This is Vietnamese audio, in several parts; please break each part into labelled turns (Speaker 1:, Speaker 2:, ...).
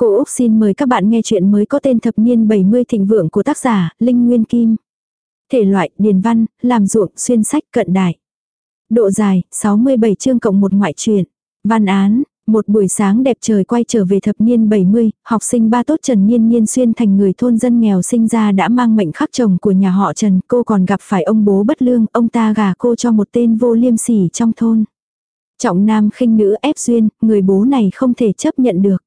Speaker 1: Cô Úc xin mời các bạn nghe chuyện mới có tên thập niên 70 thịnh vượng của tác giả Linh Nguyên Kim. Thể loại, điền văn, làm ruộng, xuyên sách, cận đại. Độ dài, 67 chương cộng một ngoại truyện. Văn án, một buổi sáng đẹp trời quay trở về thập niên 70, học sinh ba tốt Trần Niên Niên xuyên thành người thôn dân nghèo sinh ra đã mang mệnh khắc chồng của nhà họ Trần. Cô còn gặp phải ông bố bất lương, ông ta gả cô cho một tên vô liêm sỉ trong thôn. Trọng nam khinh nữ ép duyên, người bố này không thể chấp nhận được.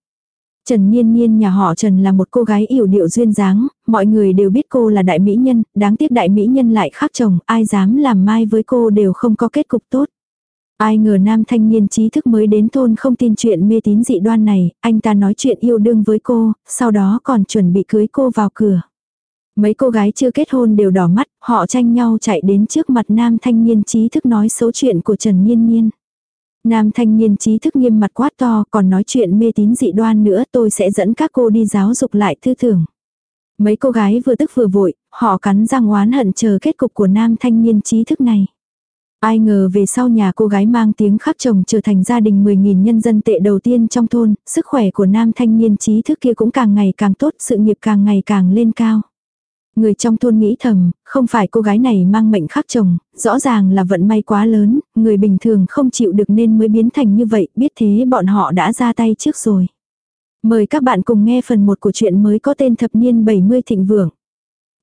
Speaker 1: Trần Niên Niên nhà họ Trần là một cô gái yểu điệu duyên dáng, mọi người đều biết cô là đại mỹ nhân, đáng tiếc đại mỹ nhân lại khác chồng, ai dám làm mai với cô đều không có kết cục tốt. Ai ngờ nam thanh niên trí thức mới đến thôn không tin chuyện mê tín dị đoan này, anh ta nói chuyện yêu đương với cô, sau đó còn chuẩn bị cưới cô vào cửa. Mấy cô gái chưa kết hôn đều đỏ mắt, họ tranh nhau chạy đến trước mặt nam thanh niên trí thức nói xấu chuyện của Trần Niên Niên. Nam thanh niên trí thức nghiêm mặt quát to còn nói chuyện mê tín dị đoan nữa tôi sẽ dẫn các cô đi giáo dục lại tư tưởng. Mấy cô gái vừa tức vừa vội, họ cắn răng oán hận chờ kết cục của nam thanh niên trí thức này. Ai ngờ về sau nhà cô gái mang tiếng khắc chồng trở thành gia đình 10.000 nhân dân tệ đầu tiên trong thôn, sức khỏe của nam thanh niên trí thức kia cũng càng ngày càng tốt, sự nghiệp càng ngày càng lên cao. Người trong thôn nghĩ thầm, không phải cô gái này mang mệnh khắc chồng, rõ ràng là vận may quá lớn, người bình thường không chịu được nên mới biến thành như vậy, biết thế bọn họ đã ra tay trước rồi. Mời các bạn cùng nghe phần 1 của chuyện mới có tên thập niên 70 thịnh vượng.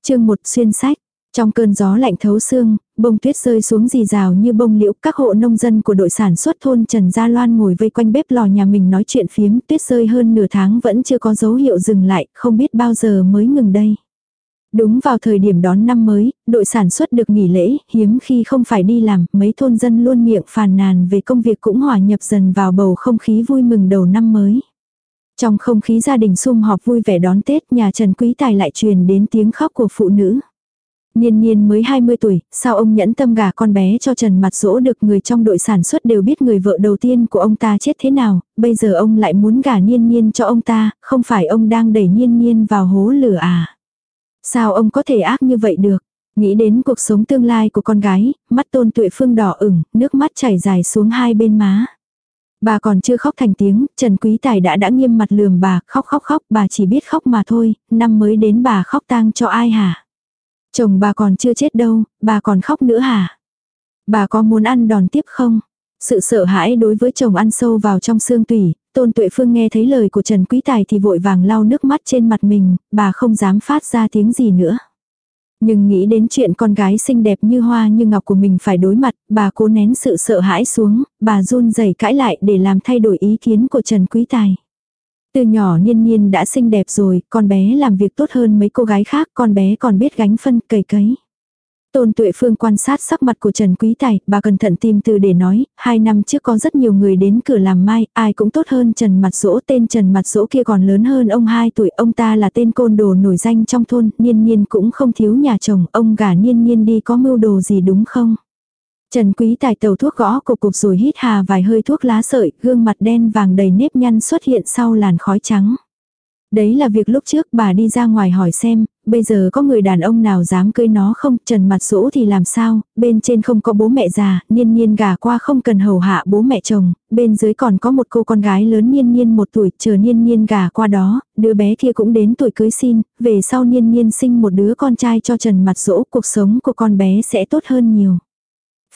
Speaker 1: Chương 1 xuyên sách. Trong cơn gió lạnh thấu xương, bông tuyết rơi xuống rì rào như bông liễu, các hộ nông dân của đội sản xuất thôn Trần Gia Loan ngồi vây quanh bếp lò nhà mình nói chuyện phiếm, tuyết rơi hơn nửa tháng vẫn chưa có dấu hiệu dừng lại, không biết bao giờ mới ngừng đây. Đúng vào thời điểm đón năm mới, đội sản xuất được nghỉ lễ, hiếm khi không phải đi làm, mấy thôn dân luôn miệng phàn nàn về công việc cũng hòa nhập dần vào bầu không khí vui mừng đầu năm mới. Trong không khí gia đình sum họp vui vẻ đón Tết, nhà Trần Quý Tài lại truyền đến tiếng khóc của phụ nữ. Niên niên mới 20 tuổi, sao ông nhẫn tâm gả con bé cho Trần mặt dỗ được người trong đội sản xuất đều biết người vợ đầu tiên của ông ta chết thế nào, bây giờ ông lại muốn gả niên niên cho ông ta, không phải ông đang đẩy niên niên vào hố lửa à. Sao ông có thể ác như vậy được? Nghĩ đến cuộc sống tương lai của con gái, mắt tôn tuệ phương đỏ ửng, nước mắt chảy dài xuống hai bên má. Bà còn chưa khóc thành tiếng, Trần Quý Tài đã đã nghiêm mặt lườm bà, khóc khóc khóc, bà chỉ biết khóc mà thôi, năm mới đến bà khóc tang cho ai hả? Chồng bà còn chưa chết đâu, bà còn khóc nữa hả? Bà có muốn ăn đòn tiếp không? Sự sợ hãi đối với chồng ăn sâu vào trong xương tủy, Tôn Tuệ Phương nghe thấy lời của Trần Quý Tài thì vội vàng lau nước mắt trên mặt mình, bà không dám phát ra tiếng gì nữa. Nhưng nghĩ đến chuyện con gái xinh đẹp như hoa như ngọc của mình phải đối mặt, bà cố nén sự sợ hãi xuống, bà run rẩy cãi lại để làm thay đổi ý kiến của Trần Quý Tài. Từ nhỏ niên niên đã xinh đẹp rồi, con bé làm việc tốt hơn mấy cô gái khác, con bé còn biết gánh phân cầy cấy. Tôn Tuệ Phương quan sát sắc mặt của Trần Quý Tài, bà cẩn thận tìm từ để nói, hai năm trước có rất nhiều người đến cửa làm mai, ai cũng tốt hơn Trần Mặt Dỗ, tên Trần Mặt Dỗ kia còn lớn hơn ông hai tuổi, ông ta là tên côn đồ nổi danh trong thôn, niên niên cũng không thiếu nhà chồng, ông gả niên niên đi có mưu đồ gì đúng không? Trần Quý Tài tàu thuốc gõ cục cục rồi hít hà vài hơi thuốc lá sợi, gương mặt đen vàng đầy nếp nhăn xuất hiện sau làn khói trắng. Đấy là việc lúc trước bà đi ra ngoài hỏi xem, bây giờ có người đàn ông nào dám cưới nó không, trần mặt rũ thì làm sao, bên trên không có bố mẹ già, niên niên gà qua không cần hầu hạ bố mẹ chồng, bên dưới còn có một cô con gái lớn niên niên một tuổi, chờ niên niên gà qua đó, đứa bé kia cũng đến tuổi cưới xin, về sau niên niên sinh một đứa con trai cho trần mặt rũ, cuộc sống của con bé sẽ tốt hơn nhiều.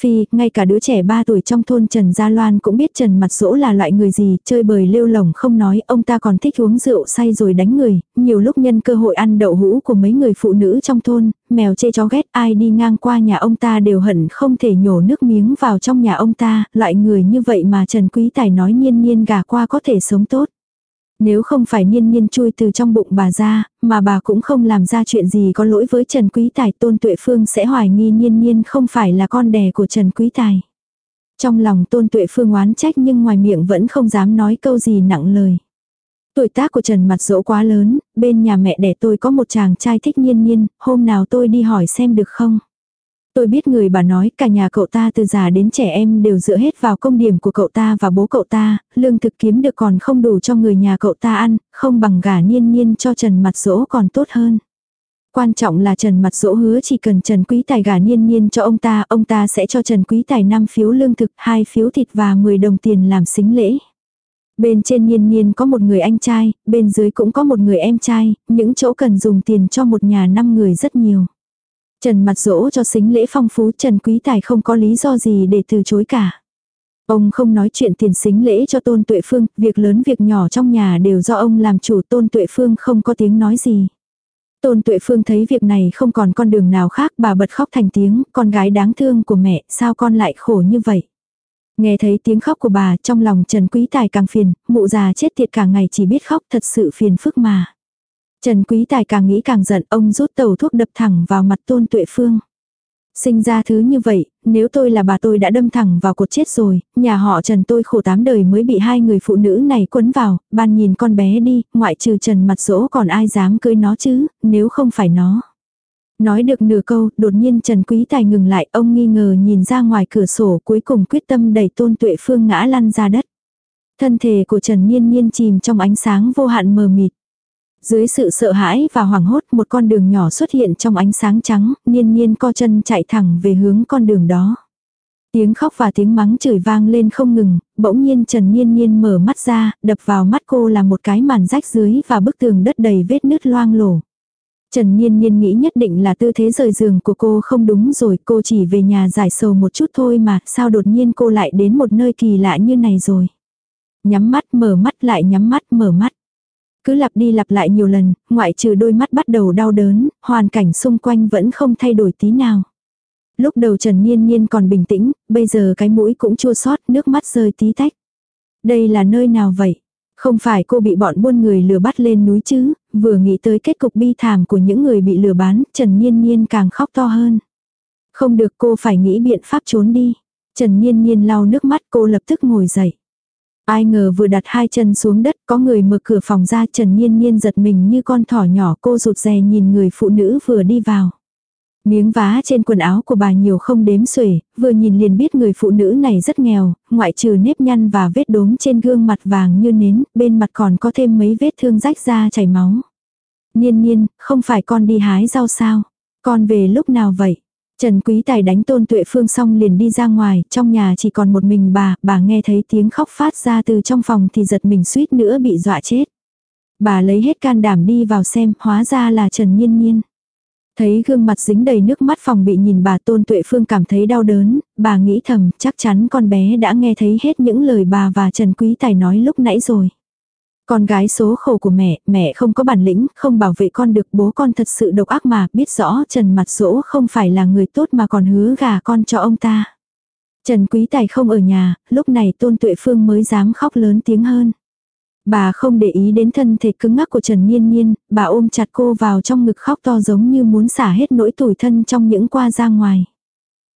Speaker 1: Phi, ngay cả đứa trẻ 3 tuổi trong thôn Trần Gia Loan cũng biết Trần Mặt Dỗ là loại người gì, chơi bời lêu lồng không nói, ông ta còn thích uống rượu say rồi đánh người, nhiều lúc nhân cơ hội ăn đậu hũ của mấy người phụ nữ trong thôn, mèo chê chó ghét ai đi ngang qua nhà ông ta đều hận không thể nhổ nước miếng vào trong nhà ông ta, loại người như vậy mà Trần Quý Tài nói nhiên nhiên gà qua có thể sống tốt. Nếu không phải niên niên chui từ trong bụng bà ra, mà bà cũng không làm ra chuyện gì có lỗi với Trần Quý Tài Tôn Tuệ Phương sẽ hoài nghi niên niên không phải là con đẻ của Trần Quý Tài. Trong lòng Tôn Tuệ Phương oán trách nhưng ngoài miệng vẫn không dám nói câu gì nặng lời. Tuổi tác của Trần mặt dỗ quá lớn, bên nhà mẹ đẻ tôi có một chàng trai thích nhiên nhiên, hôm nào tôi đi hỏi xem được không. Tôi biết người bà nói cả nhà cậu ta từ già đến trẻ em đều dựa hết vào công điểm của cậu ta và bố cậu ta, lương thực kiếm được còn không đủ cho người nhà cậu ta ăn, không bằng gả niên niên cho Trần Mặt Dỗ còn tốt hơn. Quan trọng là Trần Mặt Dỗ hứa chỉ cần Trần Quý Tài gả niên niên cho ông ta, ông ta sẽ cho Trần Quý Tài 5 phiếu lương thực, 2 phiếu thịt và 10 đồng tiền làm xính lễ. Bên trên niên niên có một người anh trai, bên dưới cũng có một người em trai, những chỗ cần dùng tiền cho một nhà năm người rất nhiều. Trần mặt dỗ cho xính lễ phong phú Trần Quý Tài không có lý do gì để từ chối cả. Ông không nói chuyện tiền xính lễ cho Tôn Tuệ Phương, việc lớn việc nhỏ trong nhà đều do ông làm chủ Tôn Tuệ Phương không có tiếng nói gì. Tôn Tuệ Phương thấy việc này không còn con đường nào khác bà bật khóc thành tiếng, con gái đáng thương của mẹ, sao con lại khổ như vậy. Nghe thấy tiếng khóc của bà trong lòng Trần Quý Tài càng phiền, mụ già chết tiệt cả ngày chỉ biết khóc thật sự phiền phức mà. Trần Quý Tài càng nghĩ càng giận ông rút tàu thuốc đập thẳng vào mặt Tôn Tuệ Phương. Sinh ra thứ như vậy, nếu tôi là bà tôi đã đâm thẳng vào cột chết rồi, nhà họ Trần tôi khổ tám đời mới bị hai người phụ nữ này quấn vào, ban nhìn con bé đi, ngoại trừ Trần mặt dỗ còn ai dám cưới nó chứ, nếu không phải nó. Nói được nửa câu, đột nhiên Trần Quý Tài ngừng lại, ông nghi ngờ nhìn ra ngoài cửa sổ cuối cùng quyết tâm đẩy tôn tuệ phương ngã lăn ra đất. Thân thể của Trần Niên Niên chìm trong ánh sáng vô hạn mờ mịt. Dưới sự sợ hãi và hoảng hốt một con đường nhỏ xuất hiện trong ánh sáng trắng, Niên Niên co chân chạy thẳng về hướng con đường đó. Tiếng khóc và tiếng mắng chửi vang lên không ngừng, bỗng nhiên Trần Niên Niên mở mắt ra, đập vào mắt cô là một cái màn rách dưới và bức tường đất đầy vết nứt loang lổ. Trần Niên Niên nghĩ nhất định là tư thế rời giường của cô không đúng rồi, cô chỉ về nhà giải sầu một chút thôi mà, sao đột nhiên cô lại đến một nơi kỳ lạ như này rồi. Nhắm mắt mở mắt lại nhắm mắt mở mắt. Cứ lặp đi lặp lại nhiều lần, ngoại trừ đôi mắt bắt đầu đau đớn, hoàn cảnh xung quanh vẫn không thay đổi tí nào. Lúc đầu Trần Niên Niên còn bình tĩnh, bây giờ cái mũi cũng chua xót nước mắt rơi tí tách. Đây là nơi nào vậy? Không phải cô bị bọn buôn người lừa bắt lên núi chứ, vừa nghĩ tới kết cục bi thảm của những người bị lừa bán, Trần Niên Niên càng khóc to hơn. Không được cô phải nghĩ biện pháp trốn đi. Trần Niên Niên lau nước mắt cô lập tức ngồi dậy. Ai ngờ vừa đặt hai chân xuống đất có người mở cửa phòng ra Trần Niên Niên giật mình như con thỏ nhỏ cô rụt rè nhìn người phụ nữ vừa đi vào. Miếng vá trên quần áo của bà nhiều không đếm xuể, vừa nhìn liền biết người phụ nữ này rất nghèo, ngoại trừ nếp nhăn và vết đốm trên gương mặt vàng như nến, bên mặt còn có thêm mấy vết thương rách ra chảy máu. Niên niên, không phải con đi hái rau sao? Con về lúc nào vậy? Trần Quý Tài đánh tôn tuệ phương xong liền đi ra ngoài, trong nhà chỉ còn một mình bà, bà nghe thấy tiếng khóc phát ra từ trong phòng thì giật mình suýt nữa bị dọa chết. Bà lấy hết can đảm đi vào xem, hóa ra là Trần Nhiên Nhiên. Thấy gương mặt dính đầy nước mắt phòng bị nhìn bà Tôn Tuệ Phương cảm thấy đau đớn, bà nghĩ thầm chắc chắn con bé đã nghe thấy hết những lời bà và Trần Quý Tài nói lúc nãy rồi. Con gái số khổ của mẹ, mẹ không có bản lĩnh, không bảo vệ con được bố con thật sự độc ác mà, biết rõ Trần Mặt Dỗ không phải là người tốt mà còn hứa gà con cho ông ta. Trần Quý Tài không ở nhà, lúc này Tôn Tuệ Phương mới dám khóc lớn tiếng hơn. Bà không để ý đến thân thể cứng ngắc của Trần Niên Niên, bà ôm chặt cô vào trong ngực khóc to giống như muốn xả hết nỗi tủi thân trong những qua ra ngoài.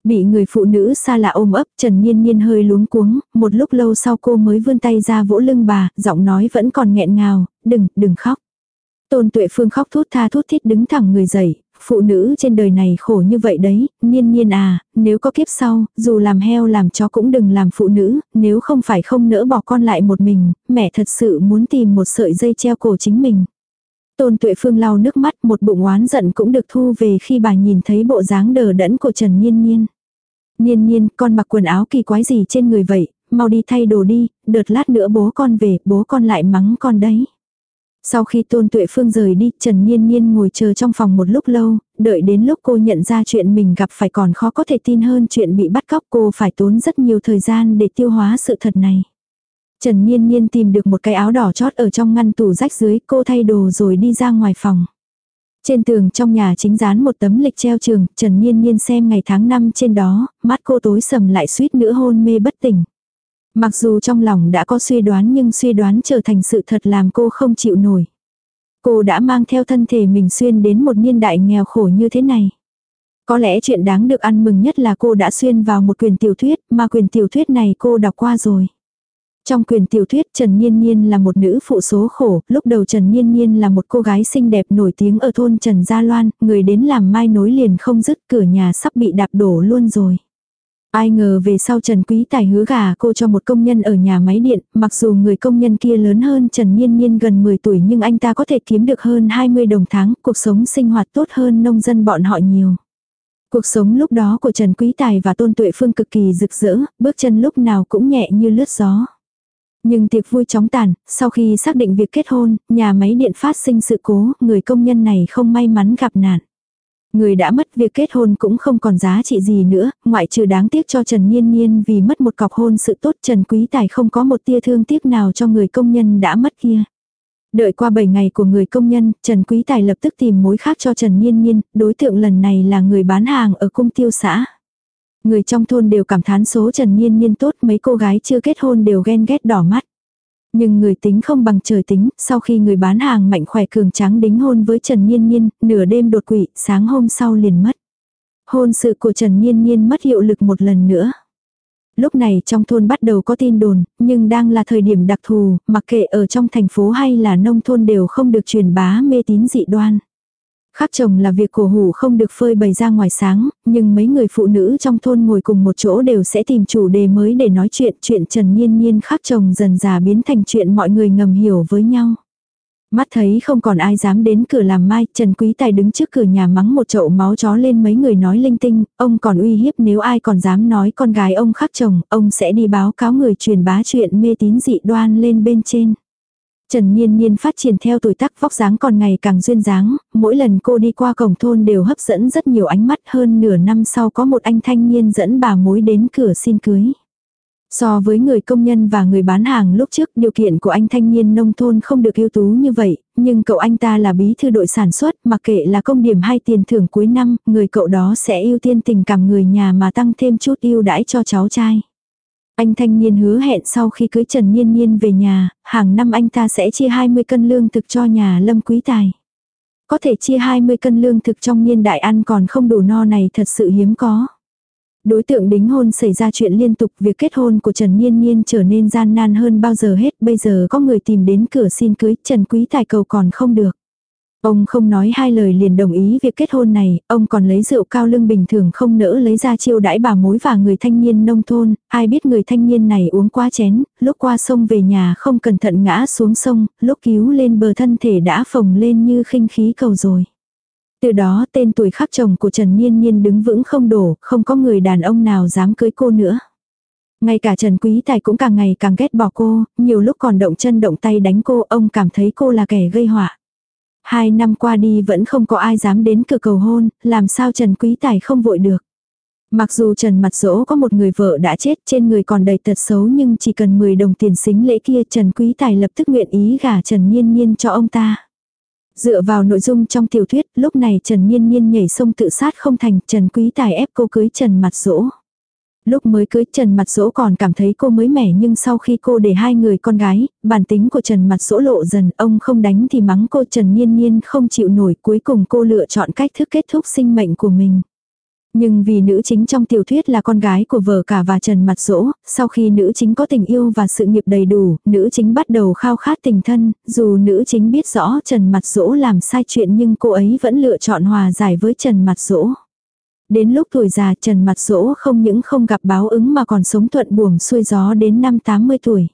Speaker 1: Bị người phụ nữ xa lạ ôm ấp, Trần nhiên nhiên hơi luống cuống, một lúc lâu sau cô mới vươn tay ra vỗ lưng bà, giọng nói vẫn còn nghẹn ngào, đừng, đừng khóc. Tôn Tuệ Phương khóc thút tha thút thít đứng thẳng người dậy, phụ nữ trên đời này khổ như vậy đấy, nhiên nhiên à, nếu có kiếp sau, dù làm heo làm chó cũng đừng làm phụ nữ, nếu không phải không nỡ bỏ con lại một mình, mẹ thật sự muốn tìm một sợi dây treo cổ chính mình. Tôn Tuệ Phương lau nước mắt một bụng oán giận cũng được thu về khi bà nhìn thấy bộ dáng đờ đẫn của Trần nhiên nhiên Niên Niên, con mặc quần áo kỳ quái gì trên người vậy, mau đi thay đồ đi, đợt lát nữa bố con về, bố con lại mắng con đấy. Sau khi Tôn Tuệ Phương rời đi, Trần Niên Niên ngồi chờ trong phòng một lúc lâu, đợi đến lúc cô nhận ra chuyện mình gặp phải còn khó có thể tin hơn chuyện bị bắt cóc cô phải tốn rất nhiều thời gian để tiêu hóa sự thật này. Trần Niên Niên tìm được một cái áo đỏ chót ở trong ngăn tủ rách dưới, cô thay đồ rồi đi ra ngoài phòng. Trên tường trong nhà chính dán một tấm lịch treo trường, Trần Niên Niên xem ngày tháng năm trên đó, mắt cô tối sầm lại suýt nữa hôn mê bất tỉnh. Mặc dù trong lòng đã có suy đoán nhưng suy đoán trở thành sự thật làm cô không chịu nổi. Cô đã mang theo thân thể mình xuyên đến một niên đại nghèo khổ như thế này. Có lẽ chuyện đáng được ăn mừng nhất là cô đã xuyên vào một quyền tiểu thuyết, mà quyền tiểu thuyết này cô đọc qua rồi. Trong quyền tiểu thuyết Trần Nhiên Nhiên là một nữ phụ số khổ, lúc đầu Trần Nhiên Nhiên là một cô gái xinh đẹp nổi tiếng ở thôn Trần Gia Loan, người đến làm mai nối liền không dứt cửa nhà sắp bị đạp đổ luôn rồi. Ai ngờ về sau Trần Quý Tài hứa gà cô cho một công nhân ở nhà máy điện, mặc dù người công nhân kia lớn hơn Trần Nhiên Nhiên gần 10 tuổi nhưng anh ta có thể kiếm được hơn 20 đồng tháng, cuộc sống sinh hoạt tốt hơn nông dân bọn họ nhiều. Cuộc sống lúc đó của Trần Quý Tài và Tôn Tuệ Phương cực kỳ rực rỡ, bước chân lúc nào cũng nhẹ như lướt gió. Nhưng tiệc vui chóng tàn, sau khi xác định việc kết hôn, nhà máy điện phát sinh sự cố, người công nhân này không may mắn gặp nạn. Người đã mất việc kết hôn cũng không còn giá trị gì nữa, ngoại trừ đáng tiếc cho Trần Nhiên Nhiên vì mất một cọc hôn sự tốt Trần Quý Tài không có một tia thương tiếc nào cho người công nhân đã mất kia. Đợi qua 7 ngày của người công nhân, Trần Quý Tài lập tức tìm mối khác cho Trần Nhiên Nhiên, đối tượng lần này là người bán hàng ở cung tiêu xã. Người trong thôn đều cảm thán số Trần Nhiên Nhiên tốt, mấy cô gái chưa kết hôn đều ghen ghét đỏ mắt. Nhưng người tính không bằng trời tính, sau khi người bán hàng mạnh khỏe cường tráng đính hôn với Trần Nhiên Nhiên, nửa đêm đột quỵ, sáng hôm sau liền mất. Hôn sự của Trần Nhiên Nhiên mất hiệu lực một lần nữa. Lúc này trong thôn bắt đầu có tin đồn, nhưng đang là thời điểm đặc thù, mặc kệ ở trong thành phố hay là nông thôn đều không được truyền bá mê tín dị đoan. Khắc chồng là việc cổ hủ không được phơi bày ra ngoài sáng, nhưng mấy người phụ nữ trong thôn ngồi cùng một chỗ đều sẽ tìm chủ đề mới để nói chuyện. Chuyện Trần Nhiên Nhiên khắc chồng dần già biến thành chuyện mọi người ngầm hiểu với nhau. Mắt thấy không còn ai dám đến cửa làm mai, Trần Quý Tài đứng trước cửa nhà mắng một chậu máu chó lên mấy người nói linh tinh, ông còn uy hiếp nếu ai còn dám nói con gái ông khắc chồng, ông sẽ đi báo cáo người truyền bá chuyện mê tín dị đoan lên bên trên. Trần Niên Niên phát triển theo tuổi tác vóc dáng còn ngày càng duyên dáng, mỗi lần cô đi qua cổng thôn đều hấp dẫn rất nhiều ánh mắt hơn nửa năm sau có một anh thanh niên dẫn bà mối đến cửa xin cưới. So với người công nhân và người bán hàng lúc trước điều kiện của anh thanh niên nông thôn không được ưu tú như vậy, nhưng cậu anh ta là bí thư đội sản xuất, mặc kệ là công điểm hay tiền thưởng cuối năm, người cậu đó sẽ ưu tiên tình cảm người nhà mà tăng thêm chút ưu đãi cho cháu trai. Anh thanh niên hứa hẹn sau khi cưới Trần Nhiên Nhiên về nhà, hàng năm anh ta sẽ chia 20 cân lương thực cho nhà lâm quý tài. Có thể chia 20 cân lương thực trong niên đại ăn còn không đủ no này thật sự hiếm có. Đối tượng đính hôn xảy ra chuyện liên tục, việc kết hôn của Trần Nhiên Nhiên trở nên gian nan hơn bao giờ hết, bây giờ có người tìm đến cửa xin cưới, Trần Quý Tài cầu còn không được. Ông không nói hai lời liền đồng ý việc kết hôn này, ông còn lấy rượu cao lưng bình thường không nỡ lấy ra chiêu đãi bà mối và người thanh niên nông thôn, ai biết người thanh niên này uống quá chén, lúc qua sông về nhà không cẩn thận ngã xuống sông, lúc cứu lên bờ thân thể đã phồng lên như khinh khí cầu rồi. Từ đó tên tuổi khắc chồng của Trần Niên Niên đứng vững không đổ, không có người đàn ông nào dám cưới cô nữa. Ngay cả Trần Quý Tài cũng càng ngày càng ghét bỏ cô, nhiều lúc còn động chân động tay đánh cô, ông cảm thấy cô là kẻ gây họa. Hai năm qua đi vẫn không có ai dám đến cửa cầu hôn, làm sao Trần Quý Tài không vội được. Mặc dù Trần Mặt Dỗ có một người vợ đã chết trên người còn đầy tật xấu nhưng chỉ cần 10 đồng tiền xính lễ kia Trần Quý Tài lập tức nguyện ý gả Trần Nhiên Nhiên cho ông ta. Dựa vào nội dung trong tiểu thuyết, lúc này Trần Nhiên Nhiên nhảy sông tự sát không thành, Trần Quý Tài ép cô cưới Trần Mặt Dỗ. Lúc mới cưới Trần Mặt Dỗ còn cảm thấy cô mới mẻ nhưng sau khi cô để hai người con gái, bản tính của Trần Mặt Dỗ lộ dần, ông không đánh thì mắng cô Trần Nhiên Nhiên không chịu nổi, cuối cùng cô lựa chọn cách thức kết thúc sinh mệnh của mình. Nhưng vì nữ chính trong tiểu thuyết là con gái của vợ cả và Trần Mặt Dỗ, sau khi nữ chính có tình yêu và sự nghiệp đầy đủ, nữ chính bắt đầu khao khát tình thân, dù nữ chính biết rõ Trần Mặt Dỗ làm sai chuyện nhưng cô ấy vẫn lựa chọn hòa giải với Trần Mặt Dỗ. Đến lúc tuổi già Trần Mặt Dỗ không những không gặp báo ứng mà còn sống thuận buồm xuôi gió đến năm 80 tuổi.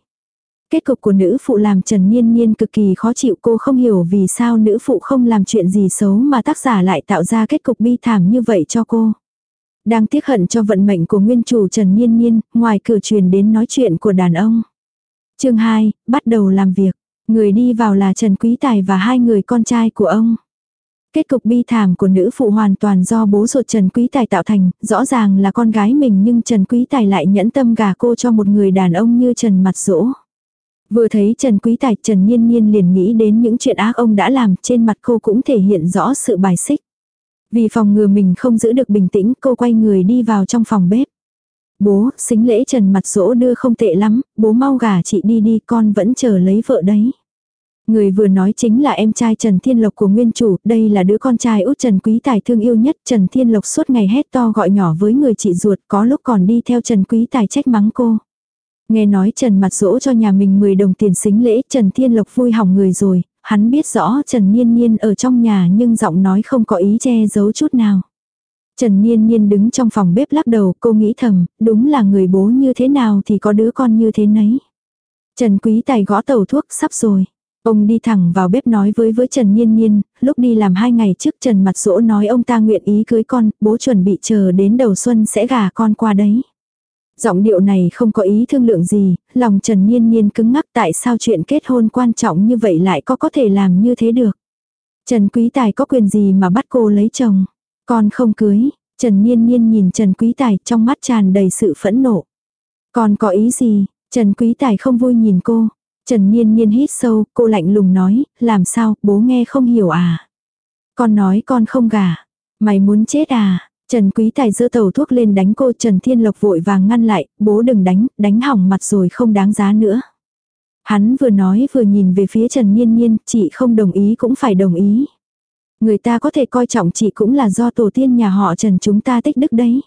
Speaker 1: Kết cục của nữ phụ làm Trần Niên Niên cực kỳ khó chịu cô không hiểu vì sao nữ phụ không làm chuyện gì xấu mà tác giả lại tạo ra kết cục bi thảm như vậy cho cô. Đang tiếc hận cho vận mệnh của nguyên chủ Trần Niên Niên, ngoài cửa truyền đến nói chuyện của đàn ông. chương 2, bắt đầu làm việc. Người đi vào là Trần Quý Tài và hai người con trai của ông. Kết cục bi thảm của nữ phụ hoàn toàn do bố ruột Trần Quý Tài tạo thành, rõ ràng là con gái mình nhưng Trần Quý Tài lại nhẫn tâm gả cô cho một người đàn ông như Trần Mặt Dỗ. Vừa thấy Trần Quý Tài, Trần Nhiên Nhiên liền nghĩ đến những chuyện ác ông đã làm, trên mặt cô cũng thể hiện rõ sự bài xích. Vì phòng ngừa mình không giữ được bình tĩnh, cô quay người đi vào trong phòng bếp. Bố, xính lễ Trần Mặt Dỗ đưa không tệ lắm, bố mau gả chị đi đi, con vẫn chờ lấy vợ đấy. Người vừa nói chính là em trai Trần Thiên Lộc của nguyên chủ, đây là đứa con trai út Trần Quý Tài thương yêu nhất. Trần Thiên Lộc suốt ngày hét to gọi nhỏ với người chị ruột, có lúc còn đi theo Trần Quý Tài trách mắng cô. Nghe nói Trần mặt dỗ cho nhà mình 10 đồng tiền xính lễ, Trần Thiên Lộc vui hỏng người rồi, hắn biết rõ Trần Niên Niên ở trong nhà nhưng giọng nói không có ý che giấu chút nào. Trần Niên Niên đứng trong phòng bếp lắc đầu, cô nghĩ thầm, đúng là người bố như thế nào thì có đứa con như thế nấy. Trần Quý Tài gõ tàu thuốc sắp rồi. Ông đi thẳng vào bếp nói với với Trần Nhiên Nhiên, lúc đi làm hai ngày trước Trần Mặt Dỗ nói ông ta nguyện ý cưới con, bố chuẩn bị chờ đến đầu xuân sẽ gả con qua đấy. Giọng điệu này không có ý thương lượng gì, lòng Trần Niên Niên cứng ngắc tại sao chuyện kết hôn quan trọng như vậy lại có có thể làm như thế được. Trần Quý Tài có quyền gì mà bắt cô lấy chồng. Con không cưới, Trần Niên Niên nhìn Trần Quý Tài trong mắt tràn đầy sự phẫn nộ. Con có ý gì? Trần Quý Tài không vui nhìn cô. Trần Niên Niên hít sâu, cô lạnh lùng nói, làm sao, bố nghe không hiểu à? Con nói con không gả. Mày muốn chết à? Trần Quý Tài giơ tàu thuốc lên đánh cô Trần Thiên Lộc vội vàng ngăn lại, bố đừng đánh, đánh hỏng mặt rồi không đáng giá nữa. Hắn vừa nói vừa nhìn về phía Trần Niên Niên, chị không đồng ý cũng phải đồng ý. Người ta có thể coi trọng chị cũng là do tổ tiên nhà họ Trần chúng ta tích đức đấy.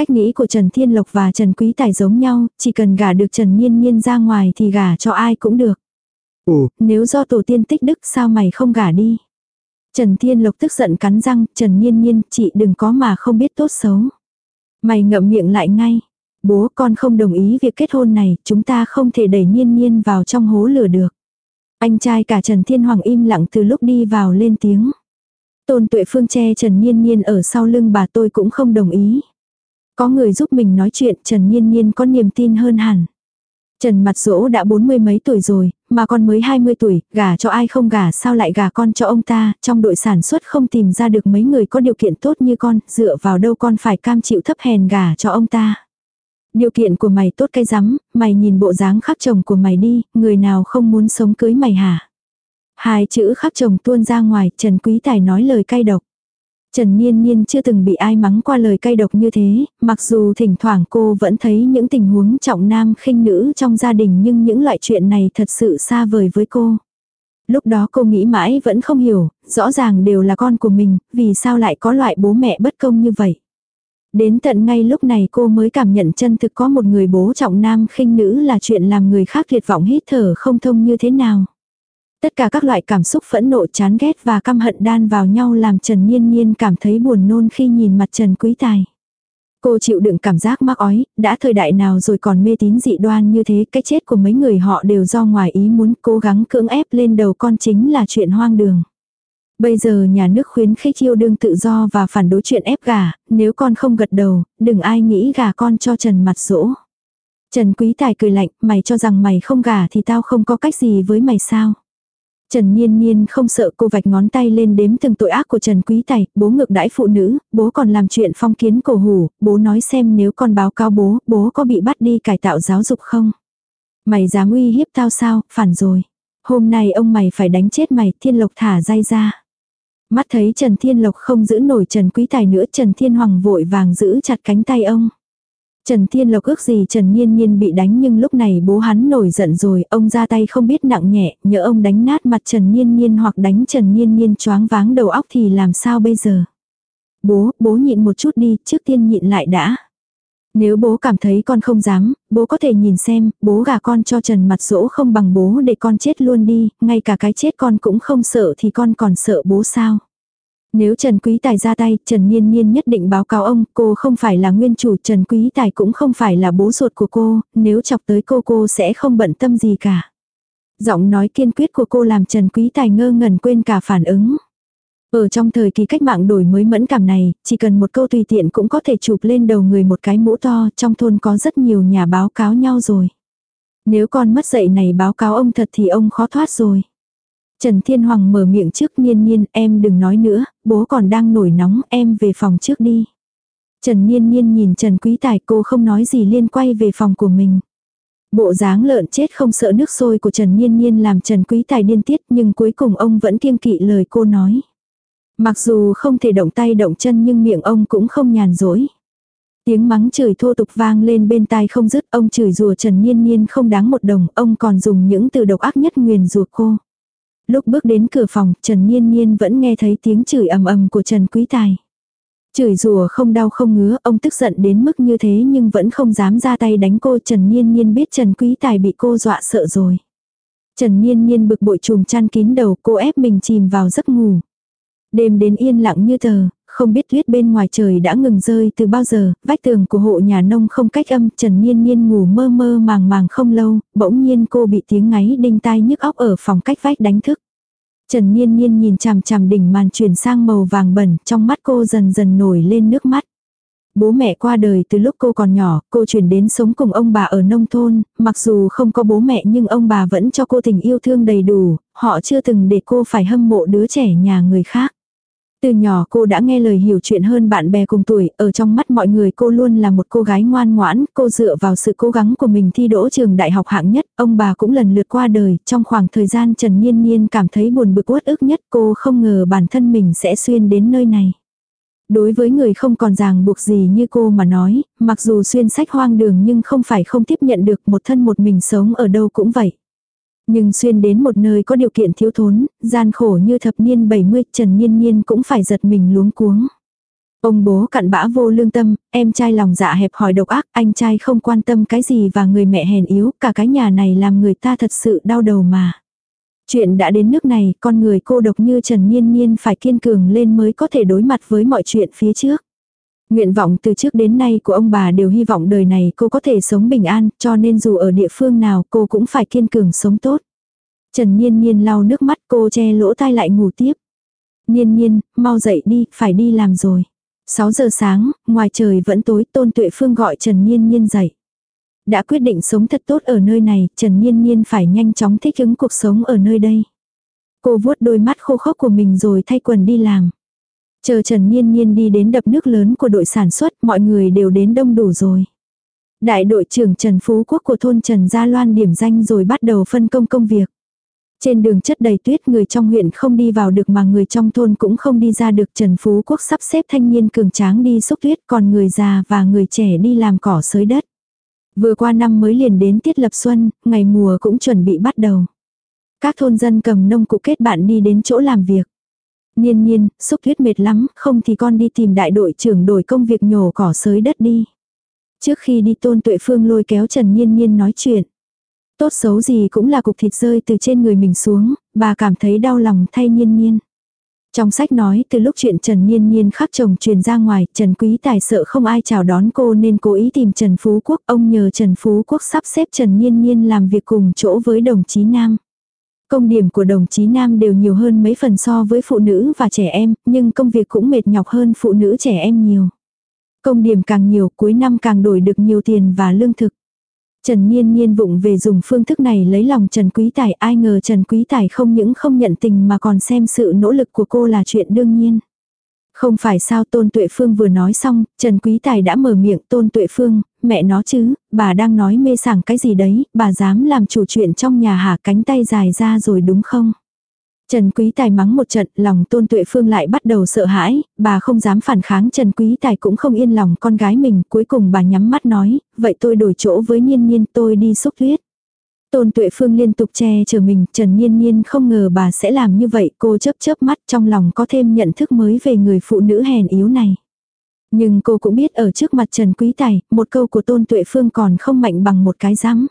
Speaker 1: Cách nghĩ của Trần Thiên Lộc và Trần Quý Tài giống nhau, chỉ cần gả được Trần Niên Niên ra ngoài thì gả cho ai cũng được. Ồ, nếu do tổ tiên tích đức sao mày không gả đi? Trần Thiên Lộc tức giận cắn răng, Trần Niên Niên, chị đừng có mà không biết tốt xấu. Mày ngậm miệng lại ngay. Bố con không đồng ý việc kết hôn này, chúng ta không thể đẩy Niên Niên vào trong hố lửa được. Anh trai cả Trần Thiên Hoàng im lặng từ lúc đi vào lên tiếng. Tôn Tuệ Phương che Trần Niên Niên ở sau lưng bà tôi cũng không đồng ý. Có người giúp mình nói chuyện Trần nhiên nhiên có niềm tin hơn hẳn. Trần Mặt Dỗ đã bốn mươi mấy tuổi rồi, mà con mới 20 tuổi, gả cho ai không gả sao lại gả con cho ông ta, trong đội sản xuất không tìm ra được mấy người có điều kiện tốt như con, dựa vào đâu con phải cam chịu thấp hèn gả cho ông ta. Điều kiện của mày tốt cái rắm, mày nhìn bộ dáng khắc chồng của mày đi, người nào không muốn sống cưới mày hả? Hai chữ khắc chồng tuôn ra ngoài, Trần Quý Tài nói lời cay độc. Trần Niên Niên chưa từng bị ai mắng qua lời cay độc như thế, mặc dù thỉnh thoảng cô vẫn thấy những tình huống trọng nam khinh nữ trong gia đình nhưng những loại chuyện này thật sự xa vời với cô. Lúc đó cô nghĩ mãi vẫn không hiểu, rõ ràng đều là con của mình, vì sao lại có loại bố mẹ bất công như vậy. Đến tận ngay lúc này cô mới cảm nhận chân thực có một người bố trọng nam khinh nữ là chuyện làm người khác tuyệt vọng hít thở không thông như thế nào. Tất cả các loại cảm xúc phẫn nộ chán ghét và căm hận đan vào nhau làm Trần Niên Niên cảm thấy buồn nôn khi nhìn mặt Trần Quý Tài. Cô chịu đựng cảm giác mắc ói, đã thời đại nào rồi còn mê tín dị đoan như thế, cái chết của mấy người họ đều do ngoài ý muốn cố gắng cưỡng ép lên đầu con chính là chuyện hoang đường. Bây giờ nhà nước khuyến khích yêu đương tự do và phản đối chuyện ép gà, nếu con không gật đầu, đừng ai nghĩ gà con cho Trần mặt rỗ. Trần Quý Tài cười lạnh, mày cho rằng mày không gà thì tao không có cách gì với mày sao. Trần Niên Niên không sợ cô vạch ngón tay lên đếm từng tội ác của Trần Quý Tài, bố ngược đãi phụ nữ, bố còn làm chuyện phong kiến cổ hủ, bố nói xem nếu con báo cáo bố, bố có bị bắt đi cải tạo giáo dục không? Mày dám uy hiếp tao sao, phản rồi. Hôm nay ông mày phải đánh chết mày, thiên lộc thả dây ra. Mắt thấy Trần Thiên Lộc không giữ nổi Trần Quý Tài nữa, Trần Thiên Hoàng vội vàng giữ chặt cánh tay ông. Trần Thiên Lộc ước gì Trần Nhiên Nhiên bị đánh nhưng lúc này bố hắn nổi giận rồi, ông ra tay không biết nặng nhẹ, nhỡ ông đánh nát mặt Trần Nhiên Nhiên hoặc đánh Trần Nhiên Nhiên choáng váng đầu óc thì làm sao bây giờ? Bố, bố nhịn một chút đi, trước tiên nhịn lại đã. Nếu bố cảm thấy con không dám, bố có thể nhìn xem, bố gà con cho Trần mặt dỗ không bằng bố để con chết luôn đi, ngay cả cái chết con cũng không sợ thì con còn sợ bố sao? Nếu Trần Quý Tài ra tay, Trần Niên Niên nhất định báo cáo ông, cô không phải là nguyên chủ, Trần Quý Tài cũng không phải là bố ruột của cô, nếu chọc tới cô cô sẽ không bận tâm gì cả. Giọng nói kiên quyết của cô làm Trần Quý Tài ngơ ngẩn quên cả phản ứng. Ở trong thời kỳ cách mạng đổi mới mẫn cảm này, chỉ cần một câu tùy tiện cũng có thể chụp lên đầu người một cái mũ to, trong thôn có rất nhiều nhà báo cáo nhau rồi. Nếu con mất dậy này báo cáo ông thật thì ông khó thoát rồi. Trần Thiên Hoàng mở miệng trước Niên Niên, em đừng nói nữa, bố còn đang nổi nóng, em về phòng trước đi. Trần Niên Niên nhìn Trần Quý Tài cô không nói gì liên quay về phòng của mình. Bộ dáng lợn chết không sợ nước sôi của Trần Niên Niên làm Trần Quý Tài điên tiết nhưng cuối cùng ông vẫn kiêng kỵ lời cô nói. Mặc dù không thể động tay động chân nhưng miệng ông cũng không nhàn dỗi. Tiếng mắng chửi thô tục vang lên bên tai không dứt ông chửi rùa Trần Niên Niên không đáng một đồng ông còn dùng những từ độc ác nhất nguyền rùa cô. Lúc bước đến cửa phòng, Trần Niên Niên vẫn nghe thấy tiếng chửi ầm ầm của Trần Quý Tài. Chửi rủa không đau không ngứa, ông tức giận đến mức như thế nhưng vẫn không dám ra tay đánh cô. Trần Niên Niên biết Trần Quý Tài bị cô dọa sợ rồi. Trần Niên Niên bực bội chùm chăn kín đầu, cô ép mình chìm vào giấc ngủ. Đêm đến yên lặng như tờ, không biết tuyết bên ngoài trời đã ngừng rơi từ bao giờ, vách tường của hộ nhà nông không cách âm, Trần Niên Niên ngủ mơ mơ màng màng không lâu, bỗng nhiên cô bị tiếng ngáy đinh tai nhức óc ở phòng cách vách đánh thức. Trần Niên Niên nhìn chằm chằm đỉnh màn chuyển sang màu vàng bẩn, trong mắt cô dần dần nổi lên nước mắt. Bố mẹ qua đời từ lúc cô còn nhỏ, cô chuyển đến sống cùng ông bà ở nông thôn, mặc dù không có bố mẹ nhưng ông bà vẫn cho cô tình yêu thương đầy đủ, họ chưa từng để cô phải hâm mộ đứa trẻ nhà người khác. Từ nhỏ cô đã nghe lời hiểu chuyện hơn bạn bè cùng tuổi, ở trong mắt mọi người cô luôn là một cô gái ngoan ngoãn, cô dựa vào sự cố gắng của mình thi đỗ trường đại học hạng nhất, ông bà cũng lần lượt qua đời, trong khoảng thời gian Trần Nhiên Nhiên cảm thấy buồn bực uất ức nhất cô không ngờ bản thân mình sẽ xuyên đến nơi này. Đối với người không còn ràng buộc gì như cô mà nói, mặc dù xuyên sách hoang đường nhưng không phải không tiếp nhận được một thân một mình sống ở đâu cũng vậy. Nhưng xuyên đến một nơi có điều kiện thiếu thốn, gian khổ như thập niên 70, Trần Nhiên Nhiên cũng phải giật mình luống cuống. Ông bố cặn bã vô lương tâm, em trai lòng dạ hẹp hỏi độc ác, anh trai không quan tâm cái gì và người mẹ hèn yếu, cả cái nhà này làm người ta thật sự đau đầu mà. Chuyện đã đến nước này, con người cô độc như Trần Nhiên Nhiên phải kiên cường lên mới có thể đối mặt với mọi chuyện phía trước. Nguyện vọng từ trước đến nay của ông bà đều hy vọng đời này cô có thể sống bình an, cho nên dù ở địa phương nào cô cũng phải kiên cường sống tốt. Trần Nhiên Nhiên lau nước mắt cô che lỗ tai lại ngủ tiếp. Nhiên Nhiên, mau dậy đi, phải đi làm rồi. 6 giờ sáng, ngoài trời vẫn tối Tôn Tuệ Phương gọi Trần Nhiên Nhiên dậy. Đã quyết định sống thật tốt ở nơi này, Trần Nhiên Nhiên phải nhanh chóng thích ứng cuộc sống ở nơi đây. Cô vuốt đôi mắt khô khốc của mình rồi thay quần đi làm. Chờ Trần Nhiên Nhiên đi đến đập nước lớn của đội sản xuất, mọi người đều đến đông đủ rồi. Đại đội trưởng Trần Phú Quốc của thôn Trần Gia Loan điểm danh rồi bắt đầu phân công công việc. Trên đường chất đầy tuyết người trong huyện không đi vào được mà người trong thôn cũng không đi ra được Trần Phú Quốc sắp xếp thanh niên cường tráng đi xúc tuyết còn người già và người trẻ đi làm cỏ sới đất. Vừa qua năm mới liền đến tiết lập xuân, ngày mùa cũng chuẩn bị bắt đầu. Các thôn dân cầm nông cụ kết bạn đi đến chỗ làm việc. Nhiên nhiên, xúc tuyết mệt lắm, không thì con đi tìm đại đội trưởng đổi công việc nhổ cỏ sới đất đi. Trước khi đi tôn tuệ phương lôi kéo Trần Nhiên Nhiên nói chuyện. Tốt xấu gì cũng là cục thịt rơi từ trên người mình xuống, bà cảm thấy đau lòng thay Nhiên Nhiên. Trong sách nói từ lúc chuyện Trần Niên Niên khắc chồng truyền ra ngoài, Trần Quý Tài sợ không ai chào đón cô nên cố ý tìm Trần Phú Quốc. Ông nhờ Trần Phú Quốc sắp xếp Trần Niên Niên làm việc cùng chỗ với đồng chí Nam. Công điểm của đồng chí Nam đều nhiều hơn mấy phần so với phụ nữ và trẻ em, nhưng công việc cũng mệt nhọc hơn phụ nữ trẻ em nhiều. Công điểm càng nhiều, cuối năm càng đổi được nhiều tiền và lương thực. Trần Niên Niên vụng về dùng phương thức này lấy lòng Trần Quý Tài, ai ngờ Trần Quý Tài không những không nhận tình mà còn xem sự nỗ lực của cô là chuyện đương nhiên. Không phải sao Tôn Tuệ Phương vừa nói xong, Trần Quý Tài đã mở miệng Tôn Tuệ Phương, mẹ nó chứ, bà đang nói mê sảng cái gì đấy, bà dám làm chủ chuyện trong nhà hả cánh tay dài ra rồi đúng không? Trần Quý Tài mắng một trận, lòng Tôn Tuệ Phương lại bắt đầu sợ hãi, bà không dám phản kháng Trần Quý Tài cũng không yên lòng con gái mình, cuối cùng bà nhắm mắt nói, vậy tôi đổi chỗ với Nhiên Nhiên tôi đi xúc huyết Tôn Tuệ Phương liên tục che chở mình, Trần Nhiên Nhiên không ngờ bà sẽ làm như vậy, cô chớp chớp mắt trong lòng có thêm nhận thức mới về người phụ nữ hèn yếu này. Nhưng cô cũng biết ở trước mặt Trần Quý Tài, một câu của Tôn Tuệ Phương còn không mạnh bằng một cái rắm.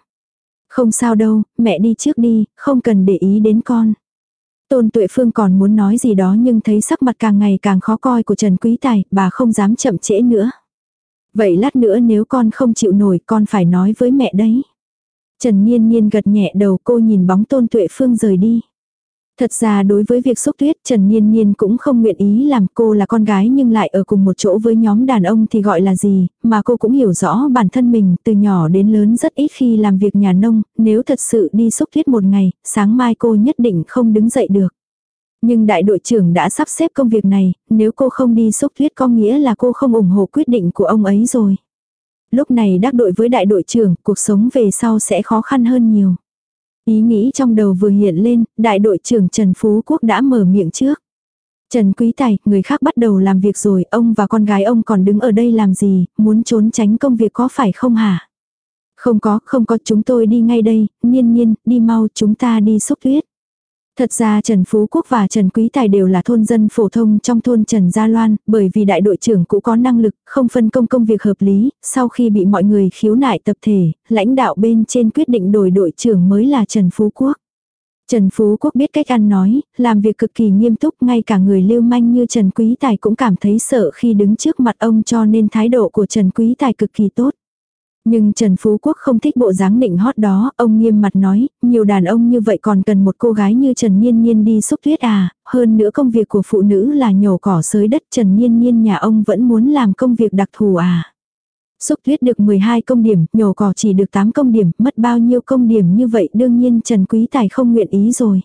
Speaker 1: Không sao đâu, mẹ đi trước đi, không cần để ý đến con. Tôn Tuệ Phương còn muốn nói gì đó nhưng thấy sắc mặt càng ngày càng khó coi của Trần Quý Tài, bà không dám chậm trễ nữa. Vậy lát nữa nếu con không chịu nổi con phải nói với mẹ đấy. Trần Niên Niên gật nhẹ đầu cô nhìn bóng Tôn Tuệ Phương rời đi. Thật ra đối với việc xúc tuyết Trần Niên Niên cũng không nguyện ý làm cô là con gái nhưng lại ở cùng một chỗ với nhóm đàn ông thì gọi là gì, mà cô cũng hiểu rõ bản thân mình từ nhỏ đến lớn rất ít khi làm việc nhà nông, nếu thật sự đi xúc tuyết một ngày, sáng mai cô nhất định không đứng dậy được. Nhưng đại đội trưởng đã sắp xếp công việc này, nếu cô không đi xúc tuyết có nghĩa là cô không ủng hộ quyết định của ông ấy rồi. Lúc này đắc đội với đại đội trưởng, cuộc sống về sau sẽ khó khăn hơn nhiều. Ý nghĩ trong đầu vừa hiện lên, đại đội trưởng Trần Phú Quốc đã mở miệng trước. Trần Quý Tài, người khác bắt đầu làm việc rồi, ông và con gái ông còn đứng ở đây làm gì, muốn trốn tránh công việc có phải không hả? Không có, không có, chúng tôi đi ngay đây, nhiên nhiên, đi mau, chúng ta đi xúc tuyết. Thật ra Trần Phú Quốc và Trần Quý Tài đều là thôn dân phổ thông trong thôn Trần Gia Loan, bởi vì đại đội trưởng cũng có năng lực, không phân công công việc hợp lý, sau khi bị mọi người khiếu nại tập thể, lãnh đạo bên trên quyết định đổi đội trưởng mới là Trần Phú Quốc. Trần Phú Quốc biết cách ăn nói, làm việc cực kỳ nghiêm túc, ngay cả người lưu manh như Trần Quý Tài cũng cảm thấy sợ khi đứng trước mặt ông cho nên thái độ của Trần Quý Tài cực kỳ tốt. Nhưng Trần Phú Quốc không thích bộ dáng nịnh hót đó, ông nghiêm mặt nói, nhiều đàn ông như vậy còn cần một cô gái như Trần Niên Niên đi xúc tuyết à, hơn nữa công việc của phụ nữ là nhổ cỏ sới đất Trần Niên Niên nhà ông vẫn muốn làm công việc đặc thù à. Xúc tuyết được 12 công điểm, nhổ cỏ chỉ được 8 công điểm, mất bao nhiêu công điểm như vậy đương nhiên Trần Quý Tài không nguyện ý rồi.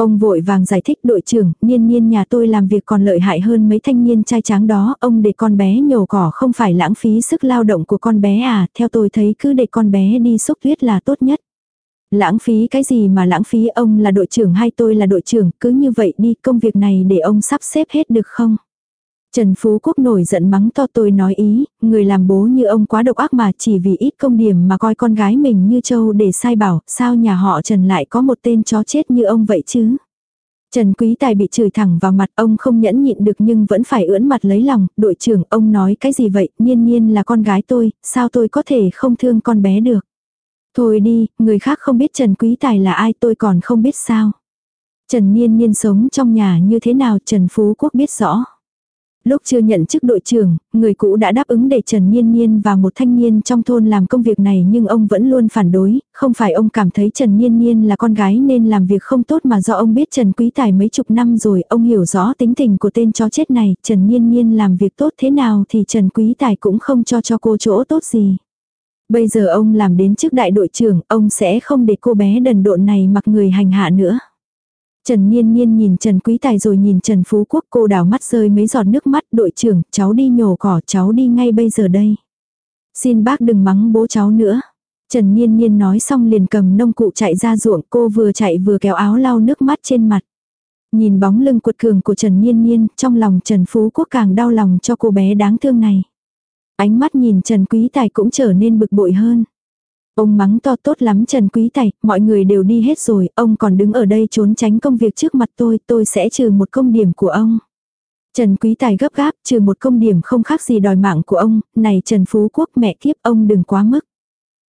Speaker 1: Ông vội vàng giải thích đội trưởng, niên niên nhà tôi làm việc còn lợi hại hơn mấy thanh niên trai tráng đó, ông để con bé nhổ cỏ không phải lãng phí sức lao động của con bé à, theo tôi thấy cứ để con bé đi xúc tuyết là tốt nhất. Lãng phí cái gì mà lãng phí ông là đội trưởng hay tôi là đội trưởng, cứ như vậy đi, công việc này để ông sắp xếp hết được không? Trần Phú Quốc nổi giận mắng to tôi nói ý, người làm bố như ông quá độc ác mà chỉ vì ít công điểm mà coi con gái mình như châu để sai bảo, sao nhà họ Trần lại có một tên chó chết như ông vậy chứ? Trần Quý Tài bị chửi thẳng vào mặt ông không nhẫn nhịn được nhưng vẫn phải ưỡn mặt lấy lòng, đội trưởng ông nói cái gì vậy, nhiên nhiên là con gái tôi, sao tôi có thể không thương con bé được. Thôi đi, người khác không biết Trần Quý Tài là ai tôi còn không biết sao. Trần Niên Niên sống trong nhà như thế nào Trần Phú Quốc biết rõ. Lúc chưa nhận chức đội trưởng, người cũ đã đáp ứng để Trần Niên Niên và một thanh niên trong thôn làm công việc này nhưng ông vẫn luôn phản đối, không phải ông cảm thấy Trần Niên Niên là con gái nên làm việc không tốt mà do ông biết Trần Quý Tài mấy chục năm rồi, ông hiểu rõ tính tình của tên chó chết này, Trần Niên Niên làm việc tốt thế nào thì Trần Quý Tài cũng không cho cho cô chỗ tốt gì. Bây giờ ông làm đến chức đại đội trưởng, ông sẽ không để cô bé đần độn này mặc người hành hạ nữa. Trần Niên Niên nhìn Trần Quý Tài rồi nhìn Trần Phú Quốc cô đảo mắt rơi mấy giọt nước mắt đội trưởng, cháu đi nhổ cỏ cháu đi ngay bây giờ đây. Xin bác đừng mắng bố cháu nữa. Trần Niên Niên nói xong liền cầm nông cụ chạy ra ruộng cô vừa chạy vừa kéo áo lau nước mắt trên mặt. Nhìn bóng lưng cuột cường của Trần Niên Niên trong lòng Trần Phú Quốc càng đau lòng cho cô bé đáng thương này. Ánh mắt nhìn Trần Quý Tài cũng trở nên bực bội hơn. Ông mắng to tốt lắm Trần Quý Tài, mọi người đều đi hết rồi, ông còn đứng ở đây trốn tránh công việc trước mặt tôi, tôi sẽ trừ một công điểm của ông. Trần Quý Tài gấp gáp, trừ một công điểm không khác gì đòi mạng của ông, này Trần Phú Quốc mẹ kiếp ông đừng quá mức.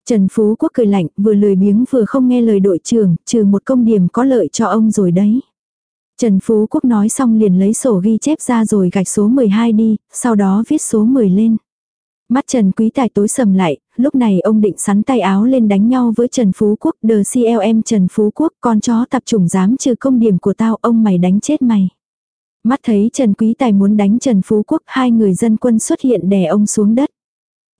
Speaker 1: Trần Phú Quốc cười lạnh, vừa lười biếng vừa không nghe lời đội trưởng, trừ một công điểm có lợi cho ông rồi đấy. Trần Phú Quốc nói xong liền lấy sổ ghi chép ra rồi gạch số 12 đi, sau đó viết số 10 lên. Mắt Trần Quý Tài tối sầm lại, lúc này ông định sắn tay áo lên đánh nhau với Trần Phú Quốc, đờ CLM Trần Phú Quốc, con chó tập trùng dám trừ công điểm của tao, ông mày đánh chết mày. Mắt thấy Trần Quý Tài muốn đánh Trần Phú Quốc, hai người dân quân xuất hiện đè ông xuống đất.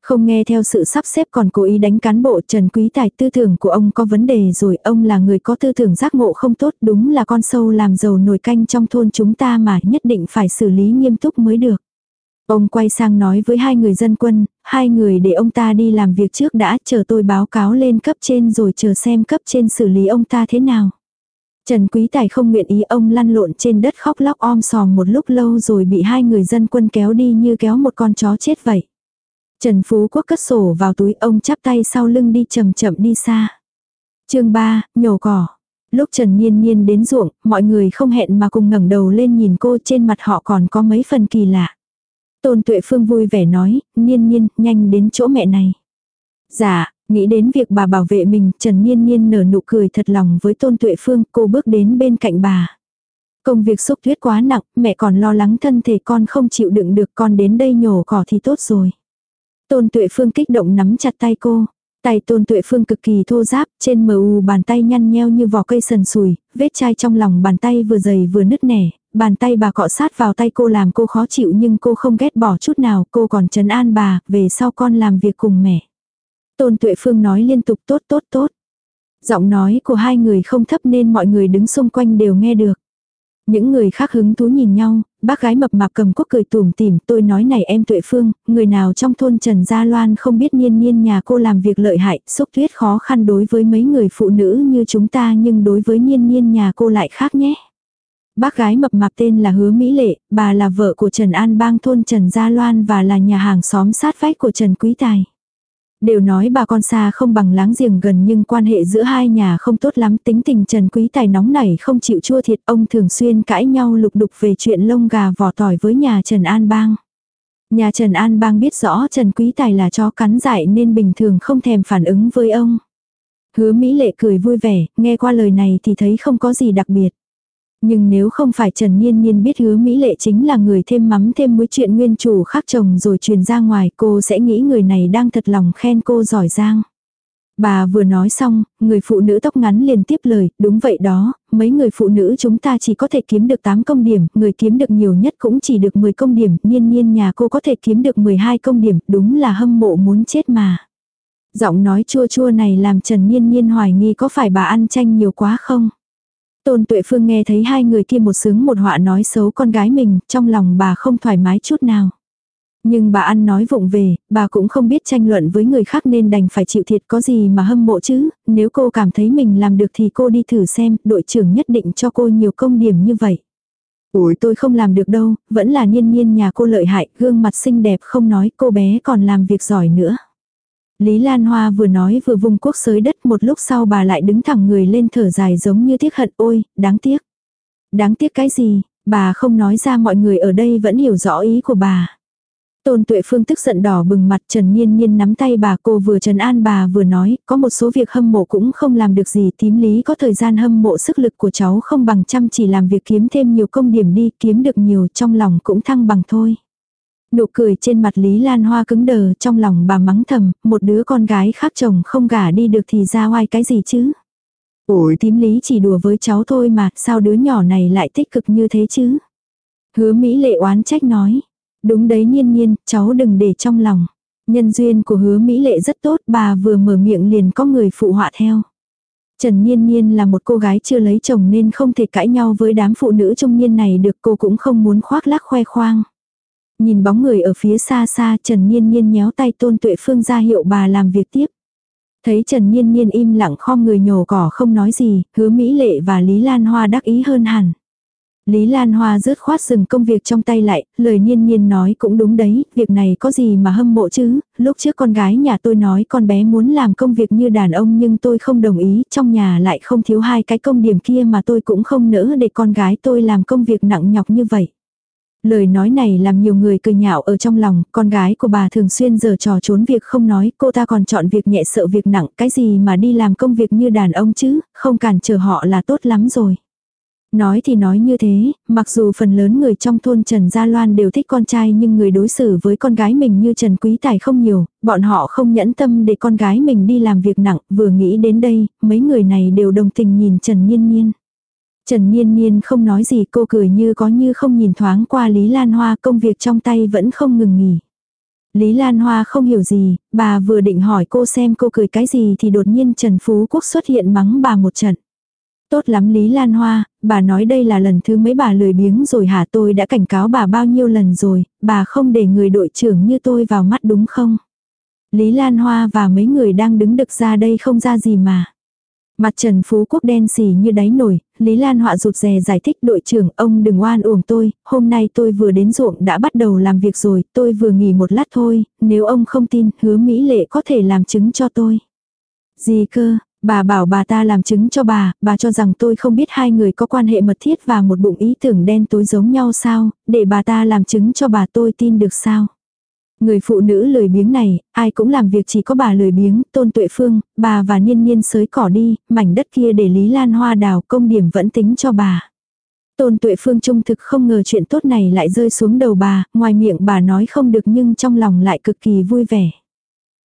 Speaker 1: Không nghe theo sự sắp xếp còn cố ý đánh cán bộ Trần Quý Tài tư tưởng của ông có vấn đề rồi, ông là người có tư tưởng giác ngộ không tốt, đúng là con sâu làm dầu nồi canh trong thôn chúng ta mà nhất định phải xử lý nghiêm túc mới được. Ông quay sang nói với hai người dân quân, hai người để ông ta đi làm việc trước đã, chờ tôi báo cáo lên cấp trên rồi chờ xem cấp trên xử lý ông ta thế nào. Trần Quý Tài không nguyện ý ông lăn lộn trên đất khóc lóc om sòm một lúc lâu rồi bị hai người dân quân kéo đi như kéo một con chó chết vậy. Trần Phú Quốc cất sổ vào túi ông chắp tay sau lưng đi chậm chậm đi xa. chương 3, nhổ cỏ. Lúc Trần Niên Niên đến ruộng, mọi người không hẹn mà cùng ngẩng đầu lên nhìn cô trên mặt họ còn có mấy phần kỳ lạ. Tôn Tuệ Phương vui vẻ nói, Niên Niên, nhanh đến chỗ mẹ này. Dạ, nghĩ đến việc bà bảo vệ mình, Trần Niên Niên nở nụ cười thật lòng với Tôn Tuệ Phương, cô bước đến bên cạnh bà. Công việc xúc tuyết quá nặng, mẹ còn lo lắng thân thể con không chịu đựng được con đến đây nhổ cỏ thì tốt rồi. Tôn Tuệ Phương kích động nắm chặt tay cô. Tay tôn tuệ phương cực kỳ thô giáp, trên mờ u bàn tay nhăn nheo như vỏ cây sần sùi, vết chai trong lòng bàn tay vừa dày vừa nứt nẻ, bàn tay bà cọ sát vào tay cô làm cô khó chịu nhưng cô không ghét bỏ chút nào, cô còn trấn an bà, về sau con làm việc cùng mẹ. Tôn tuệ phương nói liên tục tốt tốt tốt. Giọng nói của hai người không thấp nên mọi người đứng xung quanh đều nghe được. Những người khác hứng thú nhìn nhau, bác gái mập mạp cầm quốc cười tủm tỉm, tôi nói này em tuệ phương, người nào trong thôn Trần Gia Loan không biết niên niên nhà cô làm việc lợi hại, xúc tuyết khó khăn đối với mấy người phụ nữ như chúng ta nhưng đối với niên niên nhà cô lại khác nhé. Bác gái mập mạp tên là Hứa Mỹ Lệ, bà là vợ của Trần An Bang thôn Trần Gia Loan và là nhà hàng xóm sát vách của Trần Quý Tài. Đều nói bà con xa không bằng láng giềng gần nhưng quan hệ giữa hai nhà không tốt lắm tính tình Trần Quý Tài nóng nảy không chịu chua thiệt ông thường xuyên cãi nhau lục đục về chuyện lông gà vỏ tỏi với nhà Trần An Bang. Nhà Trần An Bang biết rõ Trần Quý Tài là chó cắn dại nên bình thường không thèm phản ứng với ông. Hứa Mỹ Lệ cười vui vẻ, nghe qua lời này thì thấy không có gì đặc biệt. Nhưng nếu không phải Trần Niên Niên biết hứa Mỹ Lệ chính là người thêm mắm thêm muối chuyện nguyên chủ khác chồng rồi truyền ra ngoài cô sẽ nghĩ người này đang thật lòng khen cô giỏi giang. Bà vừa nói xong, người phụ nữ tóc ngắn liền tiếp lời, đúng vậy đó, mấy người phụ nữ chúng ta chỉ có thể kiếm được 8 công điểm, người kiếm được nhiều nhất cũng chỉ được 10 công điểm, niên niên nhà cô có thể kiếm được 12 công điểm, đúng là hâm mộ muốn chết mà. Giọng nói chua chua này làm Trần Niên Niên hoài nghi có phải bà ăn chanh nhiều quá không? Tôn Tuệ Phương nghe thấy hai người kia một sướng một họa nói xấu con gái mình, trong lòng bà không thoải mái chút nào. Nhưng bà ăn nói vụng về, bà cũng không biết tranh luận với người khác nên đành phải chịu thiệt có gì mà hâm mộ chứ, nếu cô cảm thấy mình làm được thì cô đi thử xem, đội trưởng nhất định cho cô nhiều công điểm như vậy. Ủi tôi không làm được đâu, vẫn là niên niên nhà cô lợi hại, gương mặt xinh đẹp không nói cô bé còn làm việc giỏi nữa. Lý Lan Hoa vừa nói vừa vùng quốc sới đất một lúc sau bà lại đứng thẳng người lên thở dài giống như tiếc hận ôi, đáng tiếc. Đáng tiếc cái gì, bà không nói ra mọi người ở đây vẫn hiểu rõ ý của bà. Tôn Tuệ Phương tức giận đỏ bừng mặt Trần Nhiên Nhiên nắm tay bà cô vừa trần an bà vừa nói, có một số việc hâm mộ cũng không làm được gì tím lý có thời gian hâm mộ sức lực của cháu không bằng chăm chỉ làm việc kiếm thêm nhiều công điểm đi, kiếm được nhiều trong lòng cũng thăng bằng thôi. Nụ cười trên mặt Lý Lan Hoa cứng đờ trong lòng bà mắng thầm, một đứa con gái khác chồng không gả đi được thì ra oai cái gì chứ. Ủi tím lý chỉ đùa với cháu thôi mà, sao đứa nhỏ này lại tích cực như thế chứ. Hứa Mỹ lệ oán trách nói. Đúng đấy nhiên nhiên, cháu đừng để trong lòng. Nhân duyên của hứa Mỹ lệ rất tốt, bà vừa mở miệng liền có người phụ họa theo. Trần Nhiên Nhiên là một cô gái chưa lấy chồng nên không thể cãi nhau với đám phụ nữ trung niên này được cô cũng không muốn khoác lác khoe khoang. Nhìn bóng người ở phía xa xa Trần Nhiên Nhiên nhéo tay Tôn Tuệ Phương ra hiệu bà làm việc tiếp. Thấy Trần Nhiên Nhiên im lặng khom người nhổ cỏ không nói gì, hứa Mỹ Lệ và Lý Lan Hoa đắc ý hơn hẳn. Lý Lan Hoa rớt khoát dừng công việc trong tay lại, lời nhiên nhiên nói cũng đúng đấy, việc này có gì mà hâm mộ chứ, lúc trước con gái nhà tôi nói con bé muốn làm công việc như đàn ông nhưng tôi không đồng ý, trong nhà lại không thiếu hai cái công điểm kia mà tôi cũng không nỡ để con gái tôi làm công việc nặng nhọc như vậy. Lời nói này làm nhiều người cười nhạo ở trong lòng, con gái của bà thường xuyên giờ trò trốn việc không nói, cô ta còn chọn việc nhẹ sợ việc nặng, cái gì mà đi làm công việc như đàn ông chứ, không cản trở họ là tốt lắm rồi. Nói thì nói như thế, mặc dù phần lớn người trong thôn Trần Gia Loan đều thích con trai nhưng người đối xử với con gái mình như Trần Quý Tài không nhiều, bọn họ không nhẫn tâm để con gái mình đi làm việc nặng, vừa nghĩ đến đây, mấy người này đều đồng tình nhìn Trần Nhiên Nhiên. Trần Niên Niên không nói gì cô cười như có như không nhìn thoáng qua Lý Lan Hoa công việc trong tay vẫn không ngừng nghỉ. Lý Lan Hoa không hiểu gì, bà vừa định hỏi cô xem cô cười cái gì thì đột nhiên Trần Phú Quốc xuất hiện mắng bà một trận. Tốt lắm Lý Lan Hoa, bà nói đây là lần thứ mấy bà lười biếng rồi hả tôi đã cảnh cáo bà bao nhiêu lần rồi, bà không để người đội trưởng như tôi vào mắt đúng không? Lý Lan Hoa và mấy người đang đứng đực ra đây không ra gì mà. Mặt Trần Phú Quốc đen xì như đáy nổi, Lý Lan Họa rụt rè giải thích đội trưởng ông đừng oan uổng tôi, hôm nay tôi vừa đến ruộng đã bắt đầu làm việc rồi, tôi vừa nghỉ một lát thôi, nếu ông không tin hứa Mỹ Lệ có thể làm chứng cho tôi. Gì cơ, bà bảo bà ta làm chứng cho bà, bà cho rằng tôi không biết hai người có quan hệ mật thiết và một bụng ý tưởng đen tối giống nhau sao, để bà ta làm chứng cho bà tôi tin được sao. Người phụ nữ lười biếng này, ai cũng làm việc chỉ có bà lười biếng, tôn tuệ phương, bà và niên niên sới cỏ đi, mảnh đất kia để Lý Lan Hoa đào công điểm vẫn tính cho bà. Tôn tuệ phương trung thực không ngờ chuyện tốt này lại rơi xuống đầu bà, ngoài miệng bà nói không được nhưng trong lòng lại cực kỳ vui vẻ.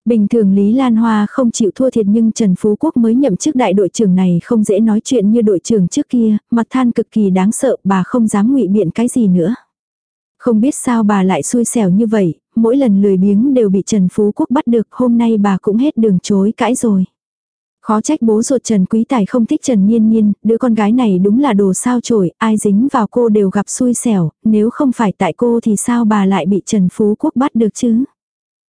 Speaker 1: Bình thường Lý Lan Hoa không chịu thua thiệt nhưng Trần Phú Quốc mới nhậm chức đại đội trưởng này không dễ nói chuyện như đội trưởng trước kia, mặt than cực kỳ đáng sợ, bà không dám ngụy biện cái gì nữa. Không biết sao bà lại xui xẻo như vậy, mỗi lần lười biếng đều bị Trần Phú Quốc bắt được, hôm nay bà cũng hết đường chối cãi rồi. Khó trách bố ruột Trần Quý Tài không thích Trần Nhiên Nhiên, đứa con gái này đúng là đồ sao chổi, ai dính vào cô đều gặp xui xẻo, nếu không phải tại cô thì sao bà lại bị Trần Phú Quốc bắt được chứ?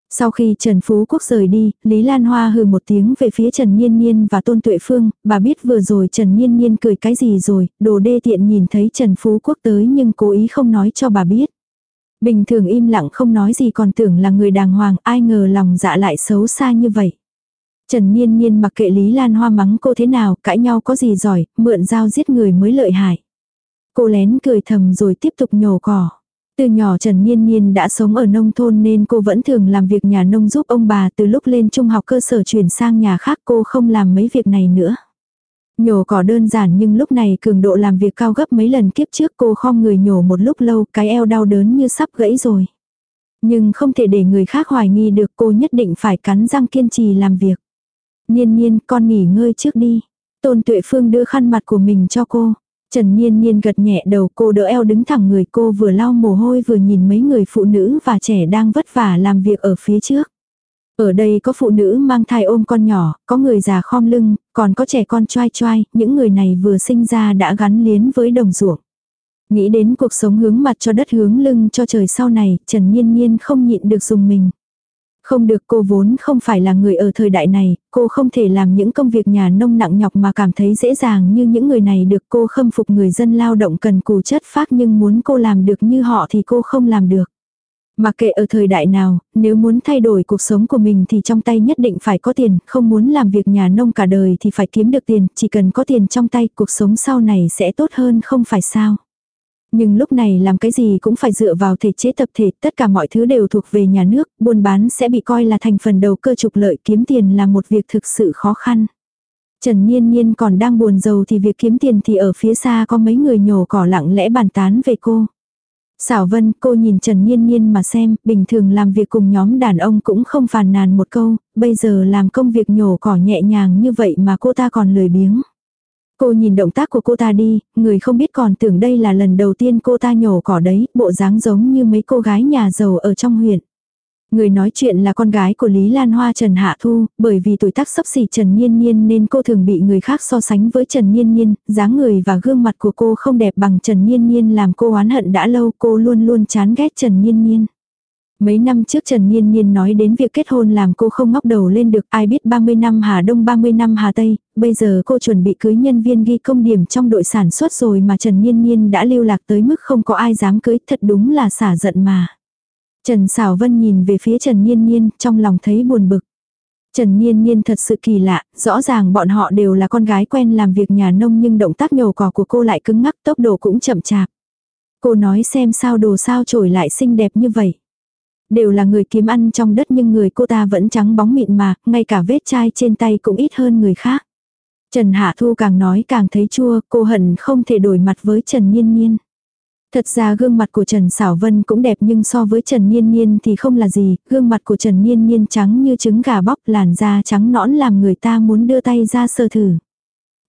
Speaker 1: Sau khi Trần Phú Quốc rời đi, Lý Lan Hoa hừ một tiếng về phía Trần Nhiên Nhiên và Tôn Tuệ Phương, bà biết vừa rồi Trần Nhiên Nhiên cười cái gì rồi, đồ đê tiện nhìn thấy Trần Phú Quốc tới nhưng cố ý không nói cho bà biết. Bình thường im lặng không nói gì còn tưởng là người đàng hoàng, ai ngờ lòng dạ lại xấu xa như vậy. Trần Niên Niên mặc kệ Lý Lan Hoa mắng cô thế nào, cãi nhau có gì giỏi, mượn dao giết người mới lợi hại. Cô lén cười thầm rồi tiếp tục nhổ cỏ. Từ nhỏ Trần Niên Niên đã sống ở nông thôn nên cô vẫn thường làm việc nhà nông giúp ông bà từ lúc lên trung học cơ sở chuyển sang nhà khác cô không làm mấy việc này nữa. Nhổ cỏ đơn giản nhưng lúc này cường độ làm việc cao gấp mấy lần kiếp trước cô khom người nhổ một lúc lâu, cái eo đau đớn như sắp gãy rồi. Nhưng không thể để người khác hoài nghi được cô nhất định phải cắn răng kiên trì làm việc. Niên niên, con nghỉ ngơi trước đi. Tôn tuệ phương đưa khăn mặt của mình cho cô. Trần Niên Niên gật nhẹ đầu, cô đỡ eo đứng thẳng người, cô vừa lau mồ hôi vừa nhìn mấy người phụ nữ và trẻ đang vất vả làm việc ở phía trước. Ở đây có phụ nữ mang thai ôm con nhỏ, có người già khom lưng, còn có trẻ con choai choai, những người này vừa sinh ra đã gắn liến với đồng ruộng. Nghĩ đến cuộc sống hướng mặt cho đất hướng lưng cho trời sau này, Trần Nhiên Nhiên không nhịn được dùng mình. Không được cô vốn không phải là người ở thời đại này, cô không thể làm những công việc nhà nông nặng nhọc mà cảm thấy dễ dàng như những người này được cô khâm phục người dân lao động cần cù chất phác nhưng muốn cô làm được như họ thì cô không làm được. Mà kệ ở thời đại nào, nếu muốn thay đổi cuộc sống của mình thì trong tay nhất định phải có tiền, không muốn làm việc nhà nông cả đời thì phải kiếm được tiền, chỉ cần có tiền trong tay cuộc sống sau này sẽ tốt hơn không phải sao. Nhưng lúc này làm cái gì cũng phải dựa vào thể chế tập thể, tất cả mọi thứ đều thuộc về nhà nước, buôn bán sẽ bị coi là thành phần đầu cơ trục lợi kiếm tiền là một việc thực sự khó khăn. Trần Nhiên Nhiên còn đang buồn giàu thì việc kiếm tiền thì ở phía xa có mấy người nhổ cỏ lặng lẽ bàn tán về cô. Xảo Vân, cô nhìn Trần Nhiên Nhiên mà xem, bình thường làm việc cùng nhóm đàn ông cũng không phàn nàn một câu, bây giờ làm công việc nhổ cỏ nhẹ nhàng như vậy mà cô ta còn lười biếng. Cô nhìn động tác của cô ta đi, người không biết còn tưởng đây là lần đầu tiên cô ta nhổ cỏ đấy, bộ dáng giống như mấy cô gái nhà giàu ở trong huyện. Người nói chuyện là con gái của Lý Lan Hoa Trần Hạ Thu, bởi vì tuổi tác sắp xỉ Trần Nhiên Nhiên nên cô thường bị người khác so sánh với Trần Nhiên Nhiên, dáng người và gương mặt của cô không đẹp bằng Trần Nhiên Nhiên làm cô oán hận đã lâu cô luôn luôn chán ghét Trần Nhiên Nhiên. Mấy năm trước Trần Nhiên Nhiên nói đến việc kết hôn làm cô không ngóc đầu lên được ai biết 30 năm Hà Đông 30 năm Hà Tây, bây giờ cô chuẩn bị cưới nhân viên ghi công điểm trong đội sản xuất rồi mà Trần Nhiên Nhiên đã lưu lạc tới mức không có ai dám cưới thật đúng là xả giận mà. Trần Sảo Vân nhìn về phía Trần Niên Niên trong lòng thấy buồn bực. Trần Niên Niên thật sự kỳ lạ, rõ ràng bọn họ đều là con gái quen làm việc nhà nông nhưng động tác nhổ cỏ của cô lại cứng ngắc tốc độ cũng chậm chạp. Cô nói xem sao đồ sao trổi lại xinh đẹp như vậy. Đều là người kiếm ăn trong đất nhưng người cô ta vẫn trắng bóng mịn mà, ngay cả vết chai trên tay cũng ít hơn người khác. Trần Hạ Thu càng nói càng thấy chua, cô hận không thể đổi mặt với Trần Niên Niên. Thật ra gương mặt của Trần Sảo Vân cũng đẹp nhưng so với Trần niên niên thì không là gì, gương mặt của Trần niên niên trắng như trứng gà bóc làn da trắng nõn làm người ta muốn đưa tay ra sơ thử.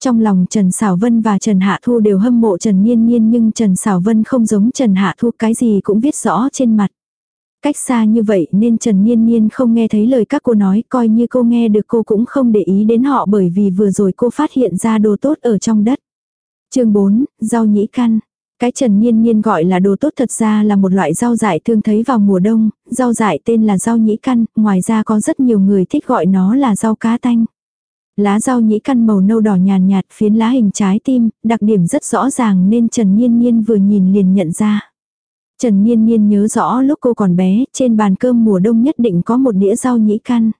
Speaker 1: Trong lòng Trần Sảo Vân và Trần Hạ Thu đều hâm mộ Trần niên niên nhưng Trần Sảo Vân không giống Trần Hạ Thu cái gì cũng viết rõ trên mặt. Cách xa như vậy nên Trần niên niên không nghe thấy lời các cô nói, coi như cô nghe được cô cũng không để ý đến họ bởi vì vừa rồi cô phát hiện ra đồ tốt ở trong đất. chương 4, rau nhĩ căn. Cái Trần Nhiên Nhiên gọi là đồ tốt thật ra là một loại rau dại thường thấy vào mùa đông, rau dại tên là rau nhĩ căn, ngoài ra có rất nhiều người thích gọi nó là rau cá tanh. Lá rau nhĩ căn màu nâu đỏ nhàn nhạt, phiến lá hình trái tim, đặc điểm rất rõ ràng nên Trần Nhiên Nhiên vừa nhìn liền nhận ra. Trần Nhiên Nhiên nhớ rõ lúc cô còn bé, trên bàn cơm mùa đông nhất định có một đĩa rau nhĩ căn.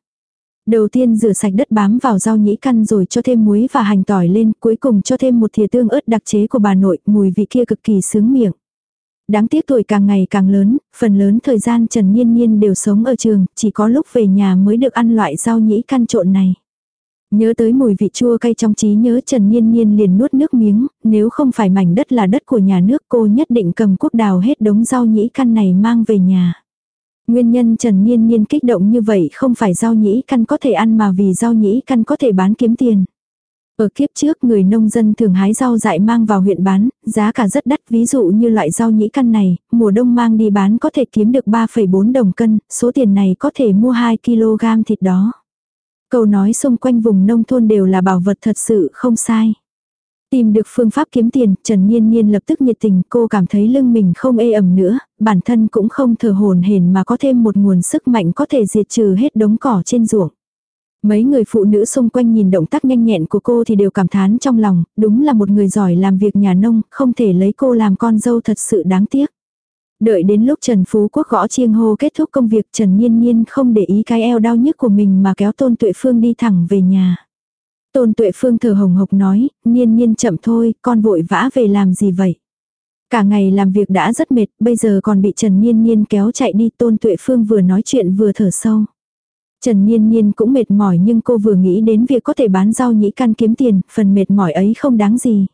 Speaker 1: Đầu tiên rửa sạch đất bám vào rau nhĩ căn rồi cho thêm muối và hành tỏi lên, cuối cùng cho thêm một thìa tương ớt đặc chế của bà nội, mùi vị kia cực kỳ sướng miệng. Đáng tiếc tuổi càng ngày càng lớn, phần lớn thời gian Trần Nhiên Nhiên đều sống ở trường, chỉ có lúc về nhà mới được ăn loại rau nhĩ căn trộn này. Nhớ tới mùi vị chua cay trong trí nhớ Trần Nhiên Nhiên liền nuốt nước miếng, nếu không phải mảnh đất là đất của nhà nước cô nhất định cầm quốc đào hết đống rau nhĩ căn này mang về nhà. Nguyên nhân Trần Niên Niên kích động như vậy không phải rau nhĩ căn có thể ăn mà vì rau nhĩ căn có thể bán kiếm tiền. Ở kiếp trước người nông dân thường hái rau dại mang vào huyện bán, giá cả rất đắt ví dụ như loại rau nhĩ căn này, mùa đông mang đi bán có thể kiếm được 3,4 đồng cân, số tiền này có thể mua 2 kg thịt đó. Câu nói xung quanh vùng nông thôn đều là bảo vật thật sự không sai. Tìm được phương pháp kiếm tiền, Trần Nhiên Nhiên lập tức nhiệt tình, cô cảm thấy lưng mình không ê ẩm nữa, bản thân cũng không thở hồn hển mà có thêm một nguồn sức mạnh có thể diệt trừ hết đống cỏ trên ruộng. Mấy người phụ nữ xung quanh nhìn động tác nhanh nhẹn của cô thì đều cảm thán trong lòng, đúng là một người giỏi làm việc nhà nông, không thể lấy cô làm con dâu thật sự đáng tiếc. Đợi đến lúc Trần Phú Quốc gõ chiêng hô kết thúc công việc Trần Nhiên Nhiên không để ý cái eo đau nhức của mình mà kéo Tôn Tuệ Phương đi thẳng về nhà. Tôn Tuệ Phương thở hồng hộc nói, Nhiên Nhiên chậm thôi, con vội vã về làm gì vậy? Cả ngày làm việc đã rất mệt, bây giờ còn bị Trần Niên Niên kéo chạy đi Tôn Tuệ Phương vừa nói chuyện vừa thở sâu. Trần Niên Niên cũng mệt mỏi nhưng cô vừa nghĩ đến việc có thể bán rau nhĩ căn kiếm tiền, phần mệt mỏi ấy không đáng gì.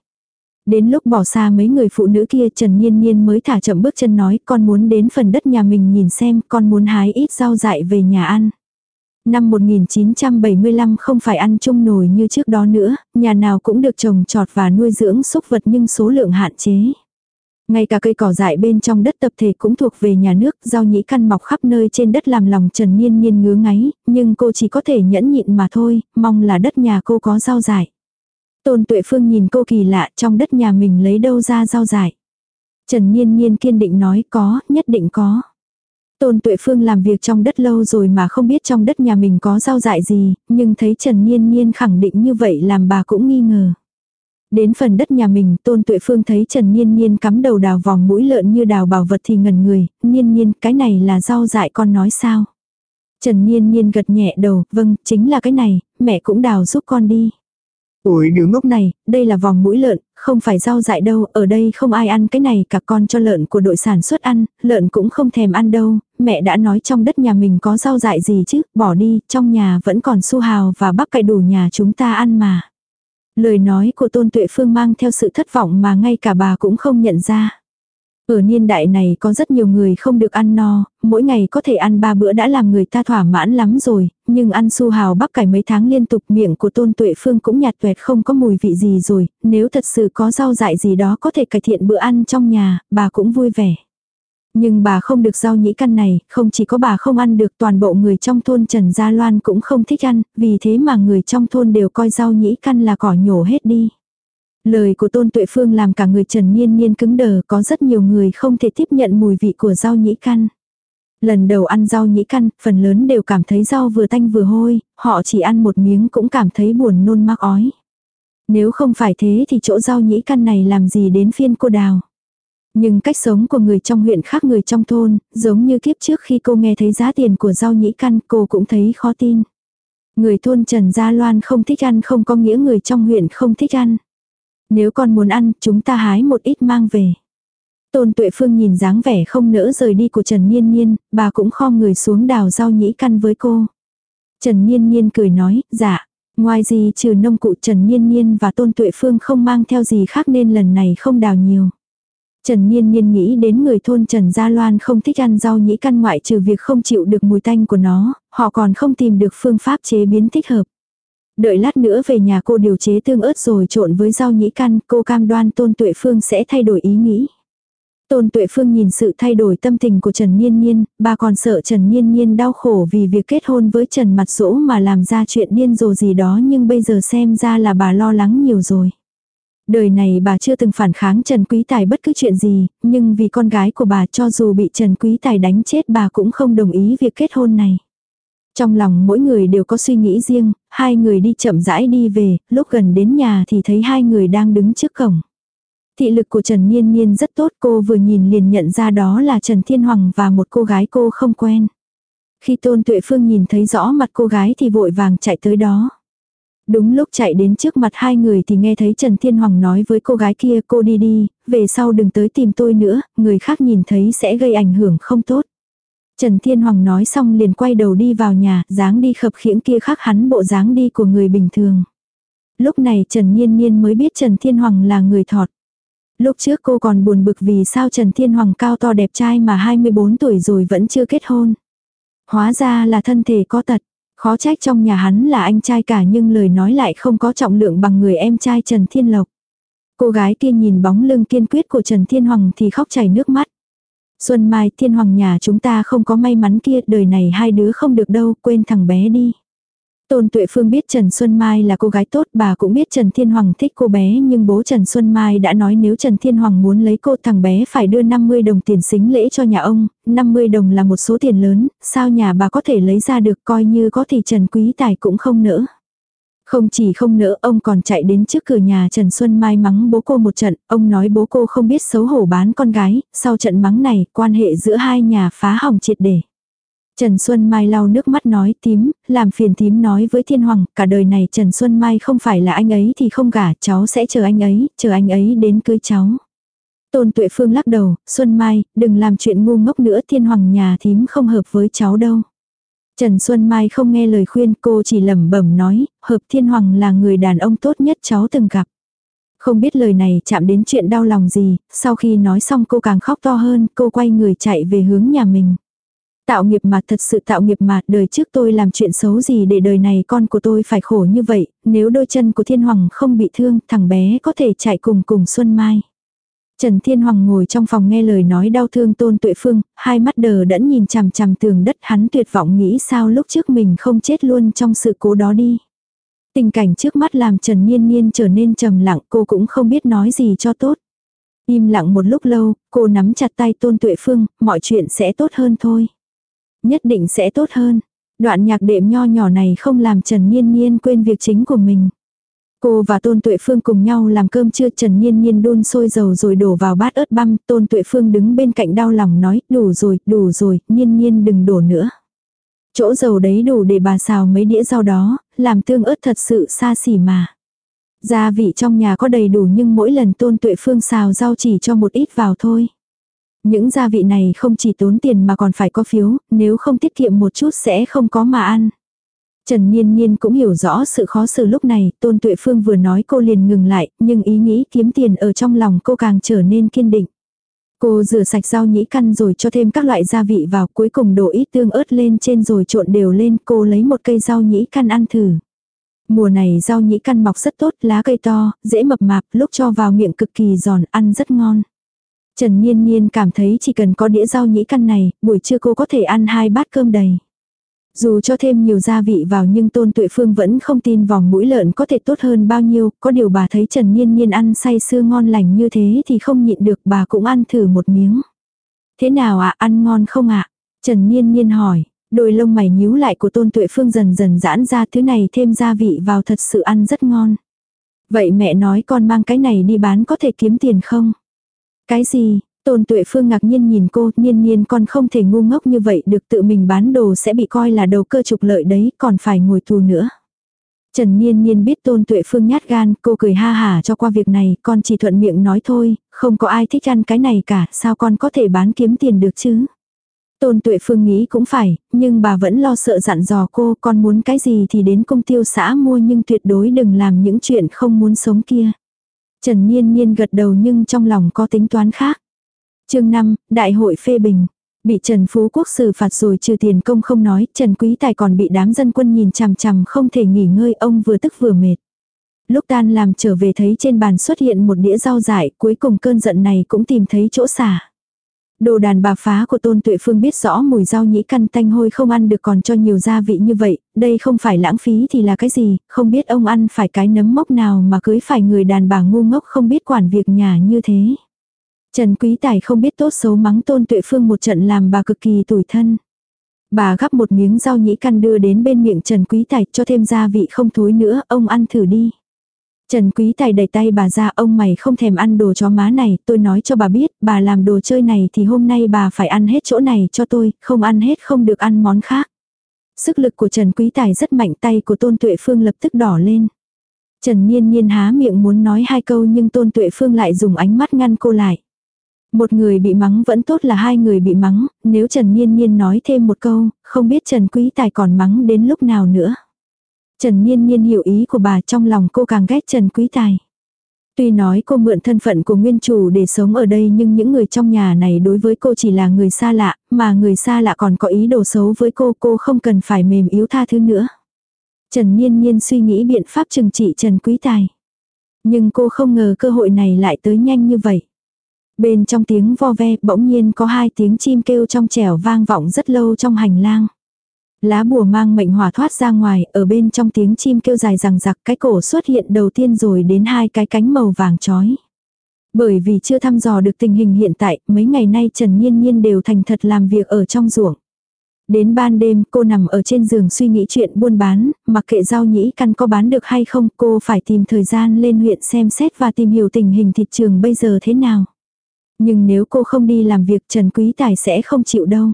Speaker 1: Đến lúc bỏ xa mấy người phụ nữ kia Trần Niên Niên mới thả chậm bước chân nói con muốn đến phần đất nhà mình nhìn xem con muốn hái ít rau dại về nhà ăn. Năm 1975 không phải ăn chung nồi như trước đó nữa, nhà nào cũng được trồng trọt và nuôi dưỡng súc vật nhưng số lượng hạn chế. Ngay cả cây cỏ dại bên trong đất tập thể cũng thuộc về nhà nước, rau nhĩ căn mọc khắp nơi trên đất làm lòng Trần Niên Niên ngứa ngáy, nhưng cô chỉ có thể nhẫn nhịn mà thôi, mong là đất nhà cô có rau dại. Tôn Tuệ Phương nhìn cô kỳ lạ trong đất nhà mình lấy đâu ra rau dại. Trần Niên Niên kiên định nói có, nhất định có. Tôn Tuệ Phương làm việc trong đất lâu rồi mà không biết trong đất nhà mình có rau dại gì, nhưng thấy Trần Niên Niên khẳng định như vậy làm bà cũng nghi ngờ. Đến phần đất nhà mình, Tôn Tuệ Phương thấy Trần Niên Niên cắm đầu đào vòng mũi lợn như đào bảo vật thì ngần người, Niên Niên, cái này là rau dại con nói sao? Trần Niên Niên gật nhẹ đầu, vâng, chính là cái này, mẹ cũng đào giúp con đi. Ôi đứa ngốc này, đây là vòng mũi lợn, không phải rau dại đâu, ở đây không ai ăn cái này cả con cho lợn của đội sản xuất ăn, lợn cũng không thèm ăn đâu, mẹ đã nói trong đất nhà mình có rau dại gì chứ, bỏ đi, trong nhà vẫn còn su hào và bắp cải đủ nhà chúng ta ăn mà. Lời nói của Tôn Tuệ Phương mang theo sự thất vọng mà ngay cả bà cũng không nhận ra. Ở niên đại này có rất nhiều người không được ăn no, mỗi ngày có thể ăn ba bữa đã làm người ta thỏa mãn lắm rồi, nhưng ăn su hào bắp cải mấy tháng liên tục miệng của tôn tuệ phương cũng nhạt tuẹt không có mùi vị gì rồi, nếu thật sự có rau dại gì đó có thể cải thiện bữa ăn trong nhà, bà cũng vui vẻ. Nhưng bà không được rau nhĩ căn này, không chỉ có bà không ăn được toàn bộ người trong thôn Trần Gia Loan cũng không thích ăn, vì thế mà người trong thôn đều coi rau nhĩ căn là cỏ nhổ hết đi. Lời của Tôn Tuệ Phương làm cả người Trần Niên Niên cứng đờ có rất nhiều người không thể tiếp nhận mùi vị của rau nhĩ căn. Lần đầu ăn rau nhĩ căn, phần lớn đều cảm thấy rau vừa tanh vừa hôi, họ chỉ ăn một miếng cũng cảm thấy buồn nôn mắc ói. Nếu không phải thế thì chỗ rau nhĩ căn này làm gì đến phiên cô đào. Nhưng cách sống của người trong huyện khác người trong thôn, giống như kiếp trước khi cô nghe thấy giá tiền của rau nhĩ căn cô cũng thấy khó tin. Người thôn Trần Gia Loan không thích ăn không có nghĩa người trong huyện không thích ăn. Nếu con muốn ăn, chúng ta hái một ít mang về. Tôn Tuệ Phương nhìn dáng vẻ không nỡ rời đi của Trần Niên Niên, bà cũng khom người xuống đào rau nhĩ căn với cô. Trần Niên Niên cười nói, dạ, ngoài gì trừ nông cụ Trần Niên Niên và Tôn Tuệ Phương không mang theo gì khác nên lần này không đào nhiều. Trần Niên Niên nghĩ đến người thôn Trần Gia Loan không thích ăn rau nhĩ căn ngoại trừ việc không chịu được mùi tanh của nó, họ còn không tìm được phương pháp chế biến thích hợp. Đợi lát nữa về nhà cô điều chế tương ớt rồi trộn với rau nhĩ căn, cô cam đoan Tôn Tuệ Phương sẽ thay đổi ý nghĩ. Tôn Tuệ Phương nhìn sự thay đổi tâm tình của Trần Niên Niên, bà còn sợ Trần Niên Niên đau khổ vì việc kết hôn với Trần Mặt Dỗ mà làm ra chuyện điên rồ gì đó nhưng bây giờ xem ra là bà lo lắng nhiều rồi. Đời này bà chưa từng phản kháng Trần Quý Tài bất cứ chuyện gì, nhưng vì con gái của bà cho dù bị Trần Quý Tài đánh chết bà cũng không đồng ý việc kết hôn này. Trong lòng mỗi người đều có suy nghĩ riêng, hai người đi chậm rãi đi về, lúc gần đến nhà thì thấy hai người đang đứng trước cổng. Thị lực của Trần Niên Niên rất tốt cô vừa nhìn liền nhận ra đó là Trần Thiên Hoàng và một cô gái cô không quen. Khi Tôn Tuệ Phương nhìn thấy rõ mặt cô gái thì vội vàng chạy tới đó. Đúng lúc chạy đến trước mặt hai người thì nghe thấy Trần Thiên Hoàng nói với cô gái kia cô đi đi, về sau đừng tới tìm tôi nữa, người khác nhìn thấy sẽ gây ảnh hưởng không tốt. Trần Thiên Hoàng nói xong liền quay đầu đi vào nhà, dáng đi khập khiễng kia khác hắn bộ dáng đi của người bình thường. Lúc này Trần Nhiên Nhiên mới biết Trần Thiên Hoàng là người thọt. Lúc trước cô còn buồn bực vì sao Trần Thiên Hoàng cao to đẹp trai mà 24 tuổi rồi vẫn chưa kết hôn. Hóa ra là thân thể có tật. Khó trách trong nhà hắn là anh trai cả nhưng lời nói lại không có trọng lượng bằng người em trai Trần Thiên Lộc. Cô gái kia nhìn bóng lưng kiên quyết của Trần Thiên Hoàng thì khóc chảy nước mắt. Xuân Mai thiên hoàng nhà chúng ta không có may mắn kia, đời này hai đứa không được đâu, quên thằng bé đi. Tôn Tuệ Phương biết Trần Xuân Mai là cô gái tốt, bà cũng biết Trần Thiên Hoàng thích cô bé nhưng bố Trần Xuân Mai đã nói nếu Trần Thiên Hoàng muốn lấy cô thằng bé phải đưa 50 đồng tiền xính lễ cho nhà ông, 50 đồng là một số tiền lớn, sao nhà bà có thể lấy ra được coi như có thì Trần Quý Tài cũng không nỡ. Không chỉ không nỡ ông còn chạy đến trước cửa nhà Trần Xuân Mai mắng bố cô một trận, ông nói bố cô không biết xấu hổ bán con gái, sau trận mắng này quan hệ giữa hai nhà phá hỏng triệt để. Trần Xuân Mai lau nước mắt nói tím, làm phiền tím nói với Thiên Hoàng, cả đời này Trần Xuân Mai không phải là anh ấy thì không gả, cháu sẽ chờ anh ấy, chờ anh ấy đến cưới cháu. Tôn Tuệ Phương lắc đầu, Xuân Mai, đừng làm chuyện ngu ngốc nữa Thiên Hoàng nhà thím không hợp với cháu đâu. Trần Xuân Mai không nghe lời khuyên cô chỉ lẩm bẩm nói, Hợp Thiên Hoàng là người đàn ông tốt nhất cháu từng gặp. Không biết lời này chạm đến chuyện đau lòng gì, sau khi nói xong cô càng khóc to hơn, cô quay người chạy về hướng nhà mình. Tạo nghiệp mà thật sự tạo nghiệp mà đời trước tôi làm chuyện xấu gì để đời này con của tôi phải khổ như vậy, nếu đôi chân của Thiên Hoàng không bị thương thằng bé có thể chạy cùng cùng Xuân Mai. Trần Thiên Hoàng ngồi trong phòng nghe lời nói đau thương Tôn Tuệ Phương, hai mắt đờ đẫn nhìn chằm chằm tường đất hắn tuyệt vọng nghĩ sao lúc trước mình không chết luôn trong sự cố đó đi. Tình cảnh trước mắt làm Trần Niên Niên trở nên trầm lặng cô cũng không biết nói gì cho tốt. Im lặng một lúc lâu, cô nắm chặt tay Tôn Tuệ Phương, mọi chuyện sẽ tốt hơn thôi. Nhất định sẽ tốt hơn. Đoạn nhạc đệm nho nhỏ này không làm Trần Niên Niên quên việc chính của mình. Cô và Tôn Tuệ Phương cùng nhau làm cơm trưa Trần Niên Niên đun sôi dầu rồi đổ vào bát ớt băm. Tôn Tuệ Phương đứng bên cạnh đau lòng nói đủ rồi, đủ rồi, Niên Niên đừng đổ nữa. Chỗ dầu đấy đủ để bà xào mấy đĩa rau đó, làm tương ớt thật sự xa xỉ mà. Gia vị trong nhà có đầy đủ nhưng mỗi lần Tôn Tuệ Phương xào rau chỉ cho một ít vào thôi. Những gia vị này không chỉ tốn tiền mà còn phải có phiếu, nếu không tiết kiệm một chút sẽ không có mà ăn. Trần Niên Niên cũng hiểu rõ sự khó xử lúc này, Tôn Tuệ Phương vừa nói cô liền ngừng lại, nhưng ý nghĩ kiếm tiền ở trong lòng cô càng trở nên kiên định. Cô rửa sạch rau nhĩ căn rồi cho thêm các loại gia vị vào, cuối cùng đổ ít tương ớt lên trên rồi trộn đều lên, cô lấy một cây rau nhĩ căn ăn thử. Mùa này rau nhĩ căn mọc rất tốt, lá cây to, dễ mập mạp, lúc cho vào miệng cực kỳ giòn, ăn rất ngon. Trần Niên Niên cảm thấy chỉ cần có đĩa rau nhĩ căn này, buổi trưa cô có thể ăn hai bát cơm đầy. Dù cho thêm nhiều gia vị vào nhưng Tôn Tuệ Phương vẫn không tin vòng mũi lợn có thể tốt hơn bao nhiêu, có điều bà thấy Trần Niên Niên ăn say sưa ngon lành như thế thì không nhịn được bà cũng ăn thử một miếng. Thế nào ạ, ăn ngon không ạ? Trần Niên Niên hỏi, đôi lông mày nhíu lại của Tôn Tuệ Phương dần dần giãn ra thứ này thêm gia vị vào thật sự ăn rất ngon. Vậy mẹ nói con mang cái này đi bán có thể kiếm tiền không? Cái gì, Tôn Tuệ Phương ngạc nhiên nhìn cô, niên niên con không thể ngu ngốc như vậy được tự mình bán đồ sẽ bị coi là đầu cơ trục lợi đấy, còn phải ngồi tù nữa. Trần Niên Niên biết Tôn Tuệ Phương nhát gan, cô cười ha hả cho qua việc này, con chỉ thuận miệng nói thôi, không có ai thích ăn cái này cả, sao con có thể bán kiếm tiền được chứ? Tôn Tuệ Phương nghĩ cũng phải, nhưng bà vẫn lo sợ dặn dò cô, con muốn cái gì thì đến công tiêu xã mua nhưng tuyệt đối đừng làm những chuyện không muốn sống kia. Trần Niên Niên gật đầu nhưng trong lòng có tính toán khác chương 5, Đại hội phê bình. Bị Trần Phú Quốc xử phạt rồi trừ tiền công không nói, Trần Quý Tài còn bị đám dân quân nhìn chằm chằm không thể nghỉ ngơi ông vừa tức vừa mệt. Lúc tan làm trở về thấy trên bàn xuất hiện một đĩa rau dại, cuối cùng cơn giận này cũng tìm thấy chỗ xả. Đồ đàn bà phá của Tôn Tuệ Phương biết rõ mùi rau nhĩ căn tanh hôi không ăn được còn cho nhiều gia vị như vậy, đây không phải lãng phí thì là cái gì, không biết ông ăn phải cái nấm mốc nào mà cưới phải người đàn bà ngu ngốc không biết quản việc nhà như thế. Trần Quý Tài không biết tốt xấu mắng tôn tuệ phương một trận làm bà cực kỳ tủi thân. Bà gắp một miếng rau nhĩ căn đưa đến bên miệng Trần Quý Tài cho thêm gia vị không thối nữa, ông ăn thử đi. Trần Quý Tài đẩy tay bà ra, ông mày không thèm ăn đồ chó má này, tôi nói cho bà biết, bà làm đồ chơi này thì hôm nay bà phải ăn hết chỗ này cho tôi, không ăn hết không được ăn món khác. Sức lực của Trần Quý Tài rất mạnh tay của Tôn Tuệ Phương lập tức đỏ lên. Trần Niên Niên há miệng muốn nói hai câu nhưng Tôn Tuệ Phương lại dùng ánh mắt ngăn cô lại. Một người bị mắng vẫn tốt là hai người bị mắng, nếu Trần Niên Niên nói thêm một câu, không biết Trần Quý Tài còn mắng đến lúc nào nữa. Trần Niên Niên hiểu ý của bà trong lòng cô càng ghét Trần Quý Tài. Tuy nói cô mượn thân phận của nguyên chủ để sống ở đây nhưng những người trong nhà này đối với cô chỉ là người xa lạ, mà người xa lạ còn có ý đồ xấu với cô, cô không cần phải mềm yếu tha thứ nữa. Trần Niên Niên suy nghĩ biện pháp trừng trị Trần Quý Tài. Nhưng cô không ngờ cơ hội này lại tới nhanh như vậy. Bên trong tiếng vo ve bỗng nhiên có hai tiếng chim kêu trong trẻo vang vọng rất lâu trong hành lang. Lá bùa mang mệnh hỏa thoát ra ngoài, ở bên trong tiếng chim kêu dài rằng giặc cái cổ xuất hiện đầu tiên rồi đến hai cái cánh màu vàng chói. Bởi vì chưa thăm dò được tình hình hiện tại, mấy ngày nay Trần Nhiên Nhiên đều thành thật làm việc ở trong ruộng. Đến ban đêm cô nằm ở trên giường suy nghĩ chuyện buôn bán, mặc kệ rau nhĩ căn có bán được hay không cô phải tìm thời gian lên huyện xem xét và tìm hiểu tình hình thị trường bây giờ thế nào. Nhưng nếu cô không đi làm việc Trần Quý Tài sẽ không chịu đâu.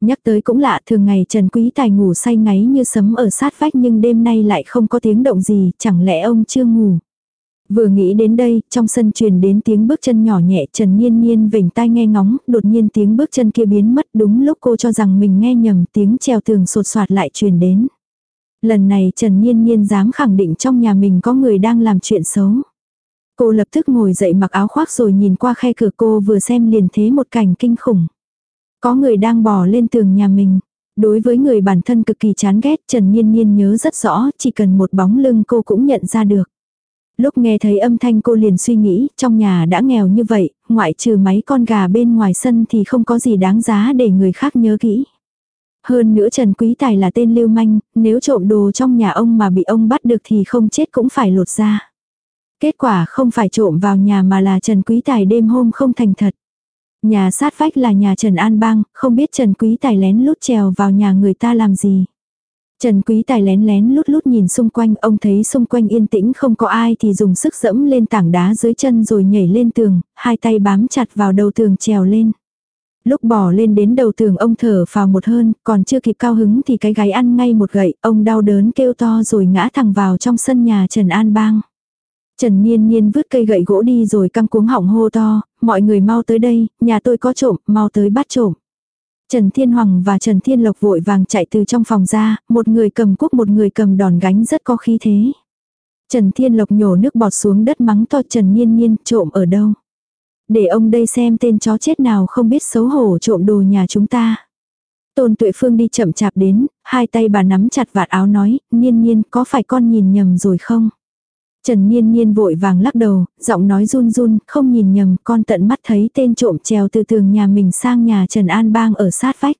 Speaker 1: Nhắc tới cũng lạ thường ngày Trần Quý Tài ngủ say ngáy như sấm ở sát vách nhưng đêm nay lại không có tiếng động gì, chẳng lẽ ông chưa ngủ. Vừa nghĩ đến đây, trong sân truyền đến tiếng bước chân nhỏ nhẹ Trần Nhiên Nhiên vỉnh tai nghe ngóng, đột nhiên tiếng bước chân kia biến mất đúng lúc cô cho rằng mình nghe nhầm tiếng treo tường sột soạt lại truyền đến. Lần này Trần Nhiên Nhiên dám khẳng định trong nhà mình có người đang làm chuyện xấu. Cô lập tức ngồi dậy mặc áo khoác rồi nhìn qua khe cửa cô vừa xem liền thế một cảnh kinh khủng. Có người đang bò lên tường nhà mình. Đối với người bản thân cực kỳ chán ghét Trần Nhiên Nhiên nhớ rất rõ chỉ cần một bóng lưng cô cũng nhận ra được. Lúc nghe thấy âm thanh cô liền suy nghĩ trong nhà đã nghèo như vậy, ngoại trừ mấy con gà bên ngoài sân thì không có gì đáng giá để người khác nhớ kỹ. Hơn nữa Trần Quý Tài là tên lưu manh, nếu trộm đồ trong nhà ông mà bị ông bắt được thì không chết cũng phải lột ra. Kết quả không phải trộm vào nhà mà là Trần Quý Tài đêm hôm không thành thật. Nhà sát vách là nhà Trần An Bang, không biết Trần Quý Tài lén lút trèo vào nhà người ta làm gì. Trần Quý Tài lén lén lút lút nhìn xung quanh, ông thấy xung quanh yên tĩnh không có ai thì dùng sức dẫm lên tảng đá dưới chân rồi nhảy lên tường, hai tay bám chặt vào đầu tường trèo lên. Lúc bỏ lên đến đầu tường ông thở vào một hơn, còn chưa kịp cao hứng thì cái gáy ăn ngay một gậy, ông đau đớn kêu to rồi ngã thẳng vào trong sân nhà Trần An Bang. Trần Niên Niên vứt cây gậy gỗ đi rồi căng cuống họng hô to, mọi người mau tới đây, nhà tôi có trộm, mau tới bắt trộm. Trần Thiên Hoàng và Trần Thiên Lộc vội vàng chạy từ trong phòng ra, một người cầm cuốc một người cầm đòn gánh rất có khí thế. Trần Thiên Lộc nhổ nước bọt xuống đất mắng to Trần Niên Niên trộm ở đâu. Để ông đây xem tên chó chết nào không biết xấu hổ trộm đồ nhà chúng ta. Tôn Tuệ Phương đi chậm chạp đến, hai tay bà nắm chặt vạt áo nói, Niên Niên có phải con nhìn nhầm rồi không? Trần Niên Niên vội vàng lắc đầu, giọng nói run run, không nhìn nhầm, con tận mắt thấy tên trộm trèo từ tường nhà mình sang nhà Trần An Bang ở sát vách.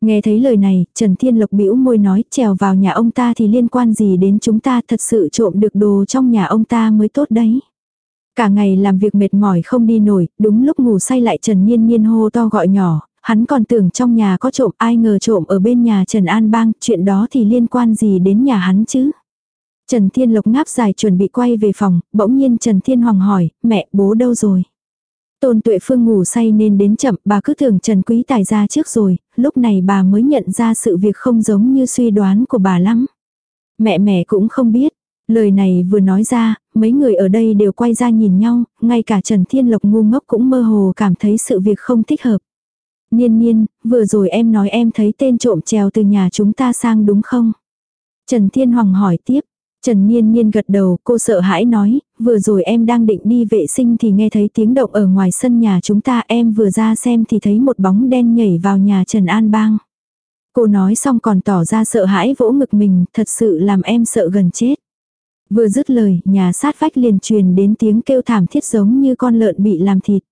Speaker 1: Nghe thấy lời này, Trần Thiên Lộc bĩu môi nói trèo vào nhà ông ta thì liên quan gì đến chúng ta thật sự trộm được đồ trong nhà ông ta mới tốt đấy. Cả ngày làm việc mệt mỏi không đi nổi, đúng lúc ngủ say lại Trần Niên Niên hô to gọi nhỏ, hắn còn tưởng trong nhà có trộm ai ngờ trộm ở bên nhà Trần An Bang, chuyện đó thì liên quan gì đến nhà hắn chứ. Trần Thiên Lộc ngáp dài chuẩn bị quay về phòng, bỗng nhiên Trần Thiên Hoàng hỏi, mẹ, bố đâu rồi? Tôn Tuệ Phương ngủ say nên đến chậm, bà cứ tưởng Trần Quý Tài ra trước rồi, lúc này bà mới nhận ra sự việc không giống như suy đoán của bà lắm. Mẹ mẹ cũng không biết. Lời này vừa nói ra, mấy người ở đây đều quay ra nhìn nhau, ngay cả Trần Thiên Lộc ngu ngốc cũng mơ hồ cảm thấy sự việc không thích hợp. Nhiên nhiên, vừa rồi em nói em thấy tên trộm trèo từ nhà chúng ta sang đúng không? Trần Thiên Hoàng hỏi tiếp, Trần Niên Niên gật đầu, cô sợ hãi nói, vừa rồi em đang định đi vệ sinh thì nghe thấy tiếng động ở ngoài sân nhà chúng ta em vừa ra xem thì thấy một bóng đen nhảy vào nhà Trần An Bang. Cô nói xong còn tỏ ra sợ hãi vỗ ngực mình, thật sự làm em sợ gần chết. Vừa dứt lời, nhà sát vách liền truyền đến tiếng kêu thảm thiết giống như con lợn bị làm thịt.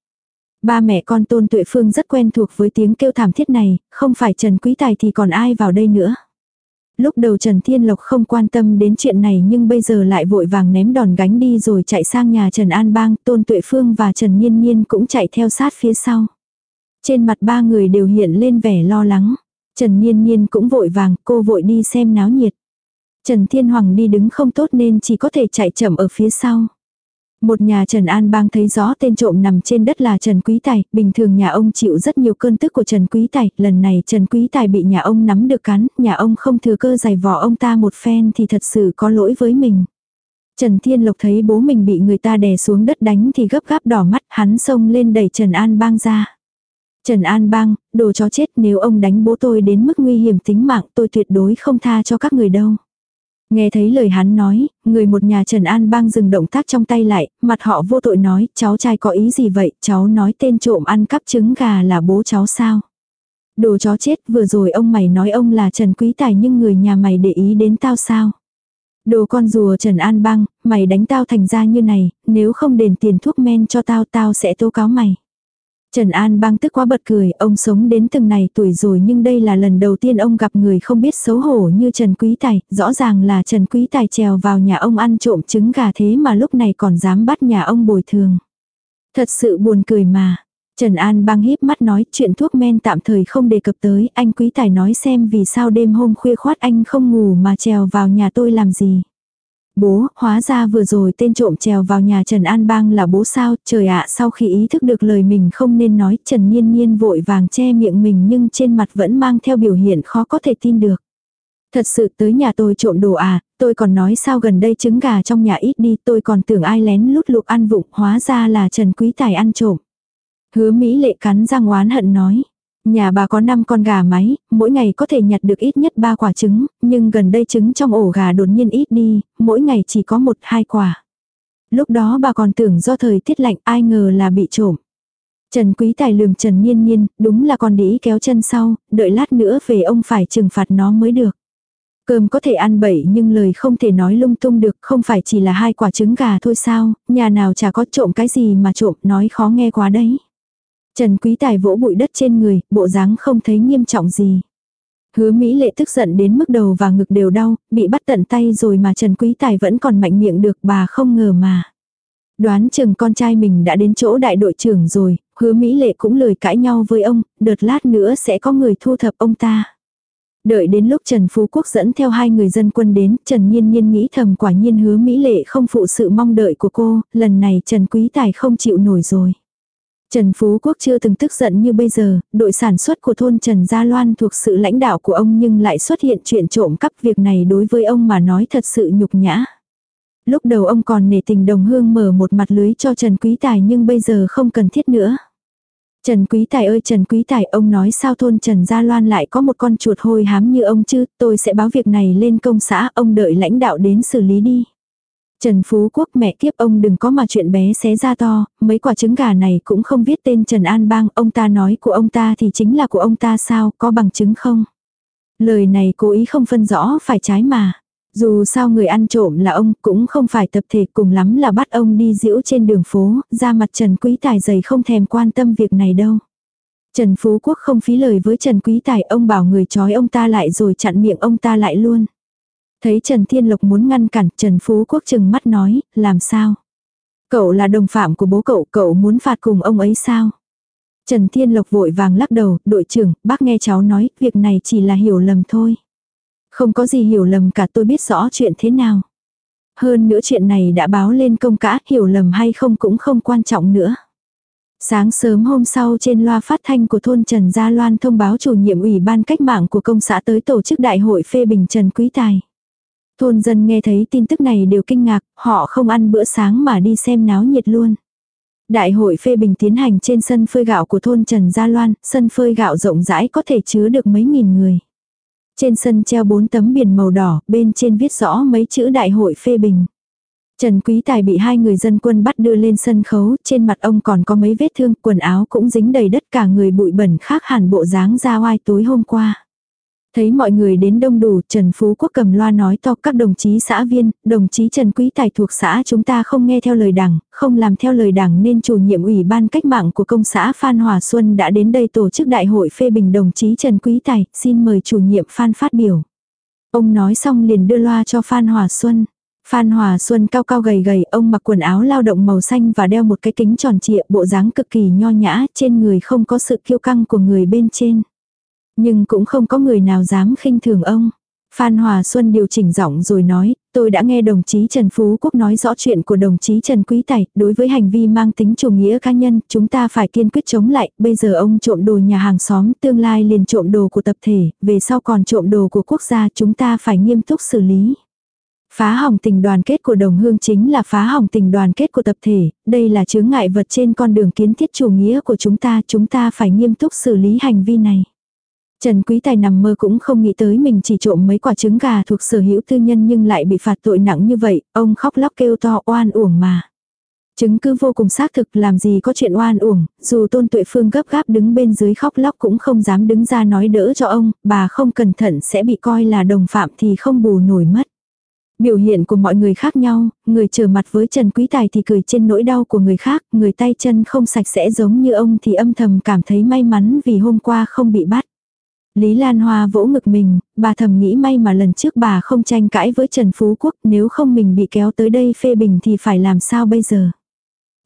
Speaker 1: Ba mẹ con Tôn Tuệ Phương rất quen thuộc với tiếng kêu thảm thiết này, không phải Trần Quý Tài thì còn ai vào đây nữa. Lúc đầu Trần Thiên Lộc không quan tâm đến chuyện này nhưng bây giờ lại vội vàng ném đòn gánh đi rồi chạy sang nhà Trần An Bang, Tôn Tuệ Phương và Trần Nhiên Nhiên cũng chạy theo sát phía sau. Trên mặt ba người đều hiện lên vẻ lo lắng. Trần Nhiên Nhiên cũng vội vàng, cô vội đi xem náo nhiệt. Trần Thiên Hoàng đi đứng không tốt nên chỉ có thể chạy chậm ở phía sau. Một nhà Trần An Bang thấy rõ tên trộm nằm trên đất là Trần Quý Tài, bình thường nhà ông chịu rất nhiều cơn tức của Trần Quý Tài, lần này Trần Quý Tài bị nhà ông nắm được cắn, nhà ông không thừa cơ giày vò ông ta một phen thì thật sự có lỗi với mình. Trần Thiên Lộc thấy bố mình bị người ta đè xuống đất đánh thì gấp gáp đỏ mắt, hắn xông lên đẩy Trần An Bang ra. Trần An Bang, đồ chó chết nếu ông đánh bố tôi đến mức nguy hiểm tính mạng tôi tuyệt đối không tha cho các người đâu. Nghe thấy lời hắn nói, người một nhà Trần An bang dừng động tác trong tay lại, mặt họ vô tội nói, cháu trai có ý gì vậy, cháu nói tên trộm ăn cắp trứng gà là bố cháu sao. Đồ chó chết, vừa rồi ông mày nói ông là Trần Quý Tài nhưng người nhà mày để ý đến tao sao. Đồ con rùa Trần An bang, mày đánh tao thành ra như này, nếu không đền tiền thuốc men cho tao tao sẽ tố cáo mày. Trần An bang tức quá bật cười, ông sống đến từng này tuổi rồi nhưng đây là lần đầu tiên ông gặp người không biết xấu hổ như Trần Quý Tài, rõ ràng là Trần Quý Tài trèo vào nhà ông ăn trộm trứng gà thế mà lúc này còn dám bắt nhà ông bồi thường. Thật sự buồn cười mà. Trần An bang híp mắt nói chuyện thuốc men tạm thời không đề cập tới, anh Quý Tài nói xem vì sao đêm hôm khuya khoát anh không ngủ mà trèo vào nhà tôi làm gì. Bố, hóa ra vừa rồi tên trộm trèo vào nhà Trần An Bang là bố sao, trời ạ sau khi ý thức được lời mình không nên nói, Trần Nhiên Nhiên vội vàng che miệng mình nhưng trên mặt vẫn mang theo biểu hiện khó có thể tin được. Thật sự tới nhà tôi trộm đồ à, tôi còn nói sao gần đây trứng gà trong nhà ít đi, tôi còn tưởng ai lén lút lục ăn vụng, hóa ra là Trần Quý Tài ăn trộm. Hứa Mỹ lệ cắn răng oán hận nói. Nhà bà có 5 con gà máy, mỗi ngày có thể nhặt được ít nhất 3 quả trứng, nhưng gần đây trứng trong ổ gà đột nhiên ít đi, mỗi ngày chỉ có 1-2 quả. Lúc đó bà còn tưởng do thời tiết lạnh ai ngờ là bị trộm. Trần Quý Tài lườm Trần Niên Niên, đúng là con đĩ kéo chân sau, đợi lát nữa về ông phải trừng phạt nó mới được. Cơm có thể ăn bậy nhưng lời không thể nói lung tung được, không phải chỉ là hai quả trứng gà thôi sao, nhà nào chả có trộm cái gì mà trộm, nói khó nghe quá đấy. Trần Quý Tài vỗ bụi đất trên người, bộ dáng không thấy nghiêm trọng gì. Hứa Mỹ lệ tức giận đến mức đầu và ngực đều đau, bị bắt tận tay rồi mà Trần Quý Tài vẫn còn mạnh miệng được bà không ngờ mà. Đoán chừng con trai mình đã đến chỗ đại đội trưởng rồi, hứa Mỹ lệ cũng lời cãi nhau với ông, đợt lát nữa sẽ có người thu thập ông ta. Đợi đến lúc Trần Phú Quốc dẫn theo hai người dân quân đến, Trần Nhiên Nhiên nghĩ thầm quả nhiên hứa Mỹ lệ không phụ sự mong đợi của cô, lần này Trần Quý Tài không chịu nổi rồi. Trần Phú Quốc chưa từng tức giận như bây giờ, đội sản xuất của thôn Trần Gia Loan thuộc sự lãnh đạo của ông nhưng lại xuất hiện chuyện trộm cắp việc này đối với ông mà nói thật sự nhục nhã. Lúc đầu ông còn nể tình đồng hương mở một mặt lưới cho Trần Quý Tài nhưng bây giờ không cần thiết nữa. Trần Quý Tài ơi Trần Quý Tài ông nói sao thôn Trần Gia Loan lại có một con chuột hôi hám như ông chứ, tôi sẽ báo việc này lên công xã, ông đợi lãnh đạo đến xử lý đi. Trần Phú Quốc mẹ kiếp ông đừng có mà chuyện bé xé ra to, mấy quả trứng gà này cũng không viết tên Trần An Bang, ông ta nói của ông ta thì chính là của ông ta sao, có bằng chứng không? Lời này cố ý không phân rõ phải trái mà. Dù sao người ăn trộm là ông cũng không phải tập thể cùng lắm là bắt ông đi diễu trên đường phố, ra mặt Trần Quý Tài dày không thèm quan tâm việc này đâu. Trần Phú Quốc không phí lời với Trần Quý Tài ông bảo người trói ông ta lại rồi chặn miệng ông ta lại luôn. Thấy Trần Thiên Lộc muốn ngăn cản Trần Phú Quốc chừng mắt nói, làm sao? Cậu là đồng phạm của bố cậu, cậu muốn phạt cùng ông ấy sao? Trần Thiên Lộc vội vàng lắc đầu, đội trưởng, bác nghe cháu nói, việc này chỉ là hiểu lầm thôi. Không có gì hiểu lầm cả tôi biết rõ chuyện thế nào. Hơn nữa chuyện này đã báo lên công cả, hiểu lầm hay không cũng không quan trọng nữa. Sáng sớm hôm sau trên loa phát thanh của thôn Trần Gia Loan thông báo chủ nhiệm ủy ban cách mạng của công xã tới tổ chức đại hội phê bình Trần Quý Tài. Thôn dân nghe thấy tin tức này đều kinh ngạc, họ không ăn bữa sáng mà đi xem náo nhiệt luôn. Đại hội phê bình tiến hành trên sân phơi gạo của thôn Trần Gia Loan, sân phơi gạo rộng rãi có thể chứa được mấy nghìn người. Trên sân treo bốn tấm biển màu đỏ, bên trên viết rõ mấy chữ đại hội phê bình. Trần Quý Tài bị hai người dân quân bắt đưa lên sân khấu, trên mặt ông còn có mấy vết thương, quần áo cũng dính đầy đất cả người bụi bẩn khác hẳn bộ dáng ra oai tối hôm qua. Thấy mọi người đến đông đủ, Trần Phú Quốc cầm loa nói to các đồng chí xã viên, đồng chí Trần Quý Tài thuộc xã chúng ta không nghe theo lời đảng, không làm theo lời đảng nên chủ nhiệm ủy ban cách mạng của công xã Phan Hòa Xuân đã đến đây tổ chức đại hội phê bình đồng chí Trần Quý Tài, xin mời chủ nhiệm Phan phát biểu. Ông nói xong liền đưa loa cho Phan Hòa Xuân. Phan Hòa Xuân cao cao gầy gầy, ông mặc quần áo lao động màu xanh và đeo một cái kính tròn trịa, bộ dáng cực kỳ nho nhã, trên người không có sự kiêu căng của người bên trên. Nhưng cũng không có người nào dám khinh thường ông. Phan Hòa Xuân điều chỉnh giọng rồi nói, tôi đã nghe đồng chí Trần Phú Quốc nói rõ chuyện của đồng chí Trần Quý Tài, đối với hành vi mang tính chủ nghĩa cá nhân, chúng ta phải kiên quyết chống lại, bây giờ ông trộm đồ nhà hàng xóm, tương lai liền trộm đồ của tập thể, về sau còn trộm đồ của quốc gia, chúng ta phải nghiêm túc xử lý. Phá hỏng tình đoàn kết của đồng hương chính là phá hỏng tình đoàn kết của tập thể, đây là chướng ngại vật trên con đường kiến thiết chủ nghĩa của chúng ta, chúng ta phải nghiêm túc xử lý hành vi này. Trần Quý Tài nằm mơ cũng không nghĩ tới mình chỉ trộm mấy quả trứng gà thuộc sở hữu tư nhân nhưng lại bị phạt tội nặng như vậy, ông khóc lóc kêu to oan uổng mà. Chứng cứ vô cùng xác thực làm gì có chuyện oan uổng, dù tôn tuệ phương gấp gáp đứng bên dưới khóc lóc cũng không dám đứng ra nói đỡ cho ông, bà không cẩn thận sẽ bị coi là đồng phạm thì không bù nổi mất. Biểu hiện của mọi người khác nhau, người trở mặt với Trần Quý Tài thì cười trên nỗi đau của người khác, người tay chân không sạch sẽ giống như ông thì âm thầm cảm thấy may mắn vì hôm qua không bị bắt. Lý Lan Hoa vỗ ngực mình, bà thầm nghĩ may mà lần trước bà không tranh cãi với Trần Phú Quốc nếu không mình bị kéo tới đây phê bình thì phải làm sao bây giờ.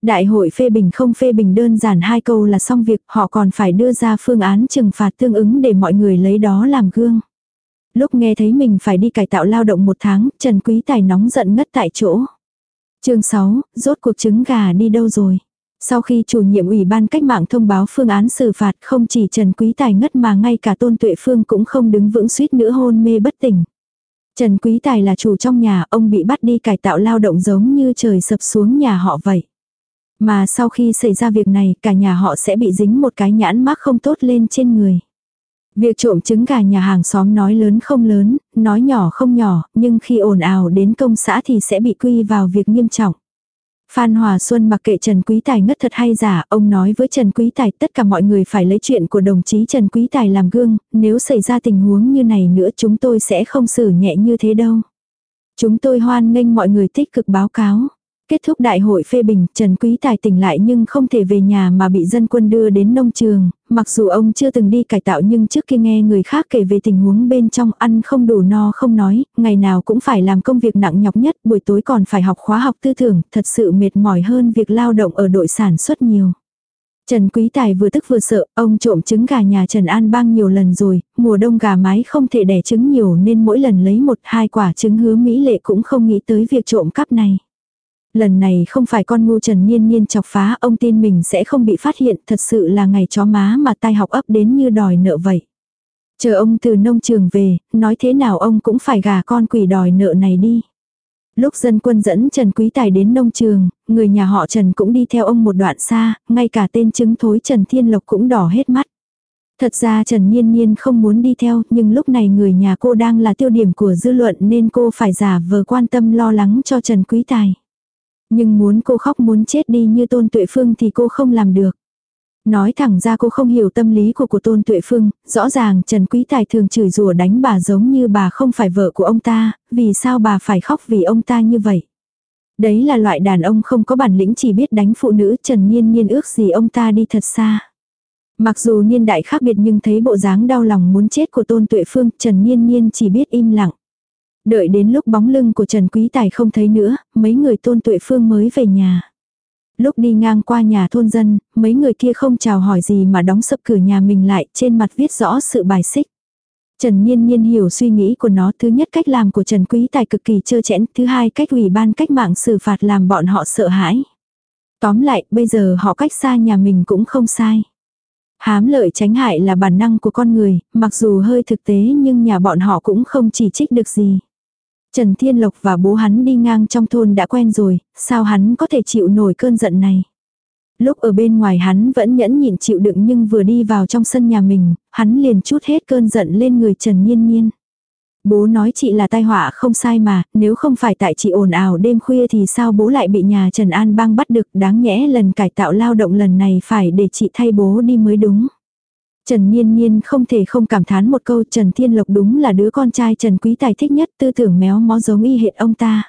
Speaker 1: Đại hội phê bình không phê bình đơn giản hai câu là xong việc họ còn phải đưa ra phương án trừng phạt tương ứng để mọi người lấy đó làm gương. Lúc nghe thấy mình phải đi cải tạo lao động một tháng, Trần Quý Tài nóng giận ngất tại chỗ. chương 6, rốt cuộc trứng gà đi đâu rồi? Sau khi chủ nhiệm ủy ban cách mạng thông báo phương án xử phạt không chỉ Trần Quý Tài ngất mà ngay cả Tôn Tuệ Phương cũng không đứng vững suýt nữa hôn mê bất tỉnh. Trần Quý Tài là chủ trong nhà, ông bị bắt đi cải tạo lao động giống như trời sập xuống nhà họ vậy. Mà sau khi xảy ra việc này, cả nhà họ sẽ bị dính một cái nhãn mác không tốt lên trên người. Việc trộm trứng gà nhà hàng xóm nói lớn không lớn, nói nhỏ không nhỏ, nhưng khi ồn ào đến công xã thì sẽ bị quy vào việc nghiêm trọng. Phan Hòa Xuân mặc kệ Trần Quý Tài ngất thật hay giả, ông nói với Trần Quý Tài tất cả mọi người phải lấy chuyện của đồng chí Trần Quý Tài làm gương, nếu xảy ra tình huống như này nữa chúng tôi sẽ không xử nhẹ như thế đâu. Chúng tôi hoan nghênh mọi người tích cực báo cáo. Kết thúc đại hội phê bình, Trần Quý Tài tỉnh lại nhưng không thể về nhà mà bị dân quân đưa đến nông trường, mặc dù ông chưa từng đi cải tạo nhưng trước khi nghe người khác kể về tình huống bên trong ăn không đủ no không nói, ngày nào cũng phải làm công việc nặng nhọc nhất, buổi tối còn phải học khóa học tư tưởng, thật sự mệt mỏi hơn việc lao động ở đội sản xuất nhiều. Trần Quý Tài vừa tức vừa sợ, ông trộm trứng gà nhà Trần An Bang nhiều lần rồi, mùa đông gà mái không thể đẻ trứng nhiều nên mỗi lần lấy một hai quả trứng hứa Mỹ lệ cũng không nghĩ tới việc trộm cắp này. Lần này không phải con ngu Trần Niên Niên chọc phá, ông tin mình sẽ không bị phát hiện, thật sự là ngày chó má mà tai học ấp đến như đòi nợ vậy. Chờ ông từ nông trường về, nói thế nào ông cũng phải gà con quỷ đòi nợ này đi. Lúc dân quân dẫn Trần Quý Tài đến nông trường, người nhà họ Trần cũng đi theo ông một đoạn xa, ngay cả tên chứng thối Trần Thiên Lộc cũng đỏ hết mắt. Thật ra Trần Nhiên Nhiên không muốn đi theo, nhưng lúc này người nhà cô đang là tiêu điểm của dư luận nên cô phải giả vờ quan tâm lo lắng cho Trần Quý Tài. Nhưng muốn cô khóc muốn chết đi như Tôn Tuệ Phương thì cô không làm được. Nói thẳng ra cô không hiểu tâm lý của của Tôn Tuệ Phương, rõ ràng Trần Quý Tài thường chửi rủa đánh bà giống như bà không phải vợ của ông ta, vì sao bà phải khóc vì ông ta như vậy. Đấy là loại đàn ông không có bản lĩnh chỉ biết đánh phụ nữ Trần Nhiên Nhiên ước gì ông ta đi thật xa. Mặc dù niên đại khác biệt nhưng thấy bộ dáng đau lòng muốn chết của Tôn Tuệ Phương, Trần Nhiên Nhiên chỉ biết im lặng. Đợi đến lúc bóng lưng của Trần Quý Tài không thấy nữa, mấy người tôn tuệ phương mới về nhà. Lúc đi ngang qua nhà thôn dân, mấy người kia không chào hỏi gì mà đóng sập cửa nhà mình lại, trên mặt viết rõ sự bài xích. Trần Nhiên Nhiên hiểu suy nghĩ của nó, thứ nhất cách làm của Trần Quý Tài cực kỳ trơ chẽn, thứ hai cách ủy ban cách mạng xử phạt làm bọn họ sợ hãi. Tóm lại, bây giờ họ cách xa nhà mình cũng không sai. Hám lợi tránh hại là bản năng của con người, mặc dù hơi thực tế nhưng nhà bọn họ cũng không chỉ trích được gì. Trần Thiên Lộc và bố hắn đi ngang trong thôn đã quen rồi, sao hắn có thể chịu nổi cơn giận này. Lúc ở bên ngoài hắn vẫn nhẫn nhịn chịu đựng nhưng vừa đi vào trong sân nhà mình, hắn liền chút hết cơn giận lên người Trần Nhiên Nhiên. Bố nói chị là tai họa không sai mà, nếu không phải tại chị ồn ào đêm khuya thì sao bố lại bị nhà Trần An bang bắt được đáng nhẽ lần cải tạo lao động lần này phải để chị thay bố đi mới đúng. Trần Niên Niên không thể không cảm thán một câu Trần Thiên Lộc đúng là đứa con trai Trần Quý Tài thích nhất tư tưởng méo mó giống y hiện ông ta.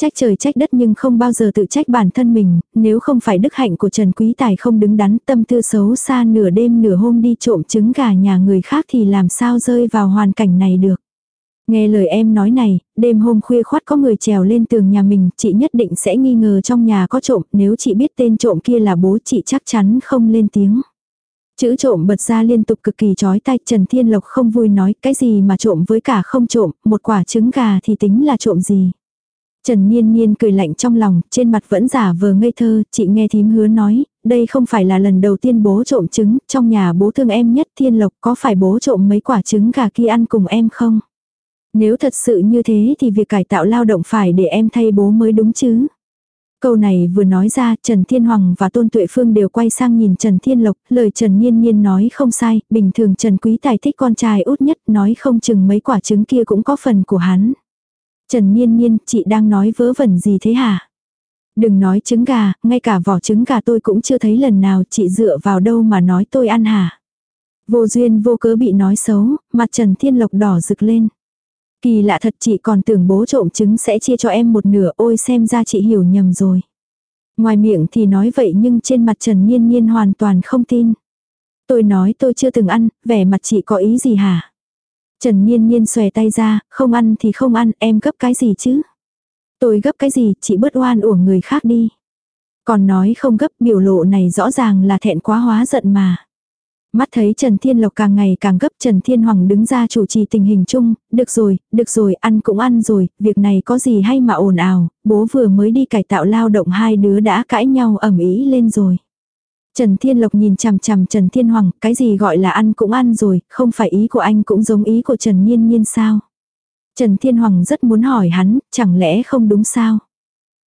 Speaker 1: Trách trời trách đất nhưng không bao giờ tự trách bản thân mình, nếu không phải đức hạnh của Trần Quý Tài không đứng đắn tâm tư xấu xa nửa đêm nửa hôm đi trộm trứng gà nhà người khác thì làm sao rơi vào hoàn cảnh này được. Nghe lời em nói này, đêm hôm khuya khoát có người trèo lên tường nhà mình, chị nhất định sẽ nghi ngờ trong nhà có trộm, nếu chị biết tên trộm kia là bố chị chắc chắn không lên tiếng. Chữ trộm bật ra liên tục cực kỳ chói tay Trần Thiên Lộc không vui nói cái gì mà trộm với cả không trộm, một quả trứng gà thì tính là trộm gì. Trần Niên Niên cười lạnh trong lòng, trên mặt vẫn giả vờ ngây thơ, chị nghe thím hứa nói, đây không phải là lần đầu tiên bố trộm trứng, trong nhà bố thương em nhất Thiên Lộc có phải bố trộm mấy quả trứng gà kia ăn cùng em không? Nếu thật sự như thế thì việc cải tạo lao động phải để em thay bố mới đúng chứ. Câu này vừa nói ra, Trần Thiên Hoàng và Tôn Tuệ Phương đều quay sang nhìn Trần Thiên Lộc, lời Trần Nhiên Nhiên nói không sai, bình thường Trần Quý Tài thích con trai út nhất, nói không chừng mấy quả trứng kia cũng có phần của hắn. Trần Nhiên Nhiên, chị đang nói vớ vẩn gì thế hả? Đừng nói trứng gà, ngay cả vỏ trứng gà tôi cũng chưa thấy lần nào chị dựa vào đâu mà nói tôi ăn hả? Vô duyên vô cớ bị nói xấu, mặt Trần Thiên Lộc đỏ rực lên. Kỳ lạ thật chị còn tưởng bố trộm trứng sẽ chia cho em một nửa ôi xem ra chị hiểu nhầm rồi. Ngoài miệng thì nói vậy nhưng trên mặt Trần Nhiên Nhiên hoàn toàn không tin. Tôi nói tôi chưa từng ăn, vẻ mặt chị có ý gì hả? Trần Nhiên Nhiên xòe tay ra, không ăn thì không ăn, em gấp cái gì chứ? Tôi gấp cái gì, chị bớt oan uổng người khác đi. Còn nói không gấp biểu lộ này rõ ràng là thẹn quá hóa giận mà. Mắt thấy Trần Thiên Lộc càng ngày càng gấp Trần Thiên Hoàng đứng ra chủ trì tình hình chung, được rồi, được rồi, ăn cũng ăn rồi, việc này có gì hay mà ồn ào, bố vừa mới đi cải tạo lao động hai đứa đã cãi nhau ẩm ý lên rồi. Trần Thiên Lộc nhìn chằm chằm Trần Thiên Hoàng, cái gì gọi là ăn cũng ăn rồi, không phải ý của anh cũng giống ý của Trần Nhiên Nhiên sao. Trần Thiên Hoàng rất muốn hỏi hắn, chẳng lẽ không đúng sao?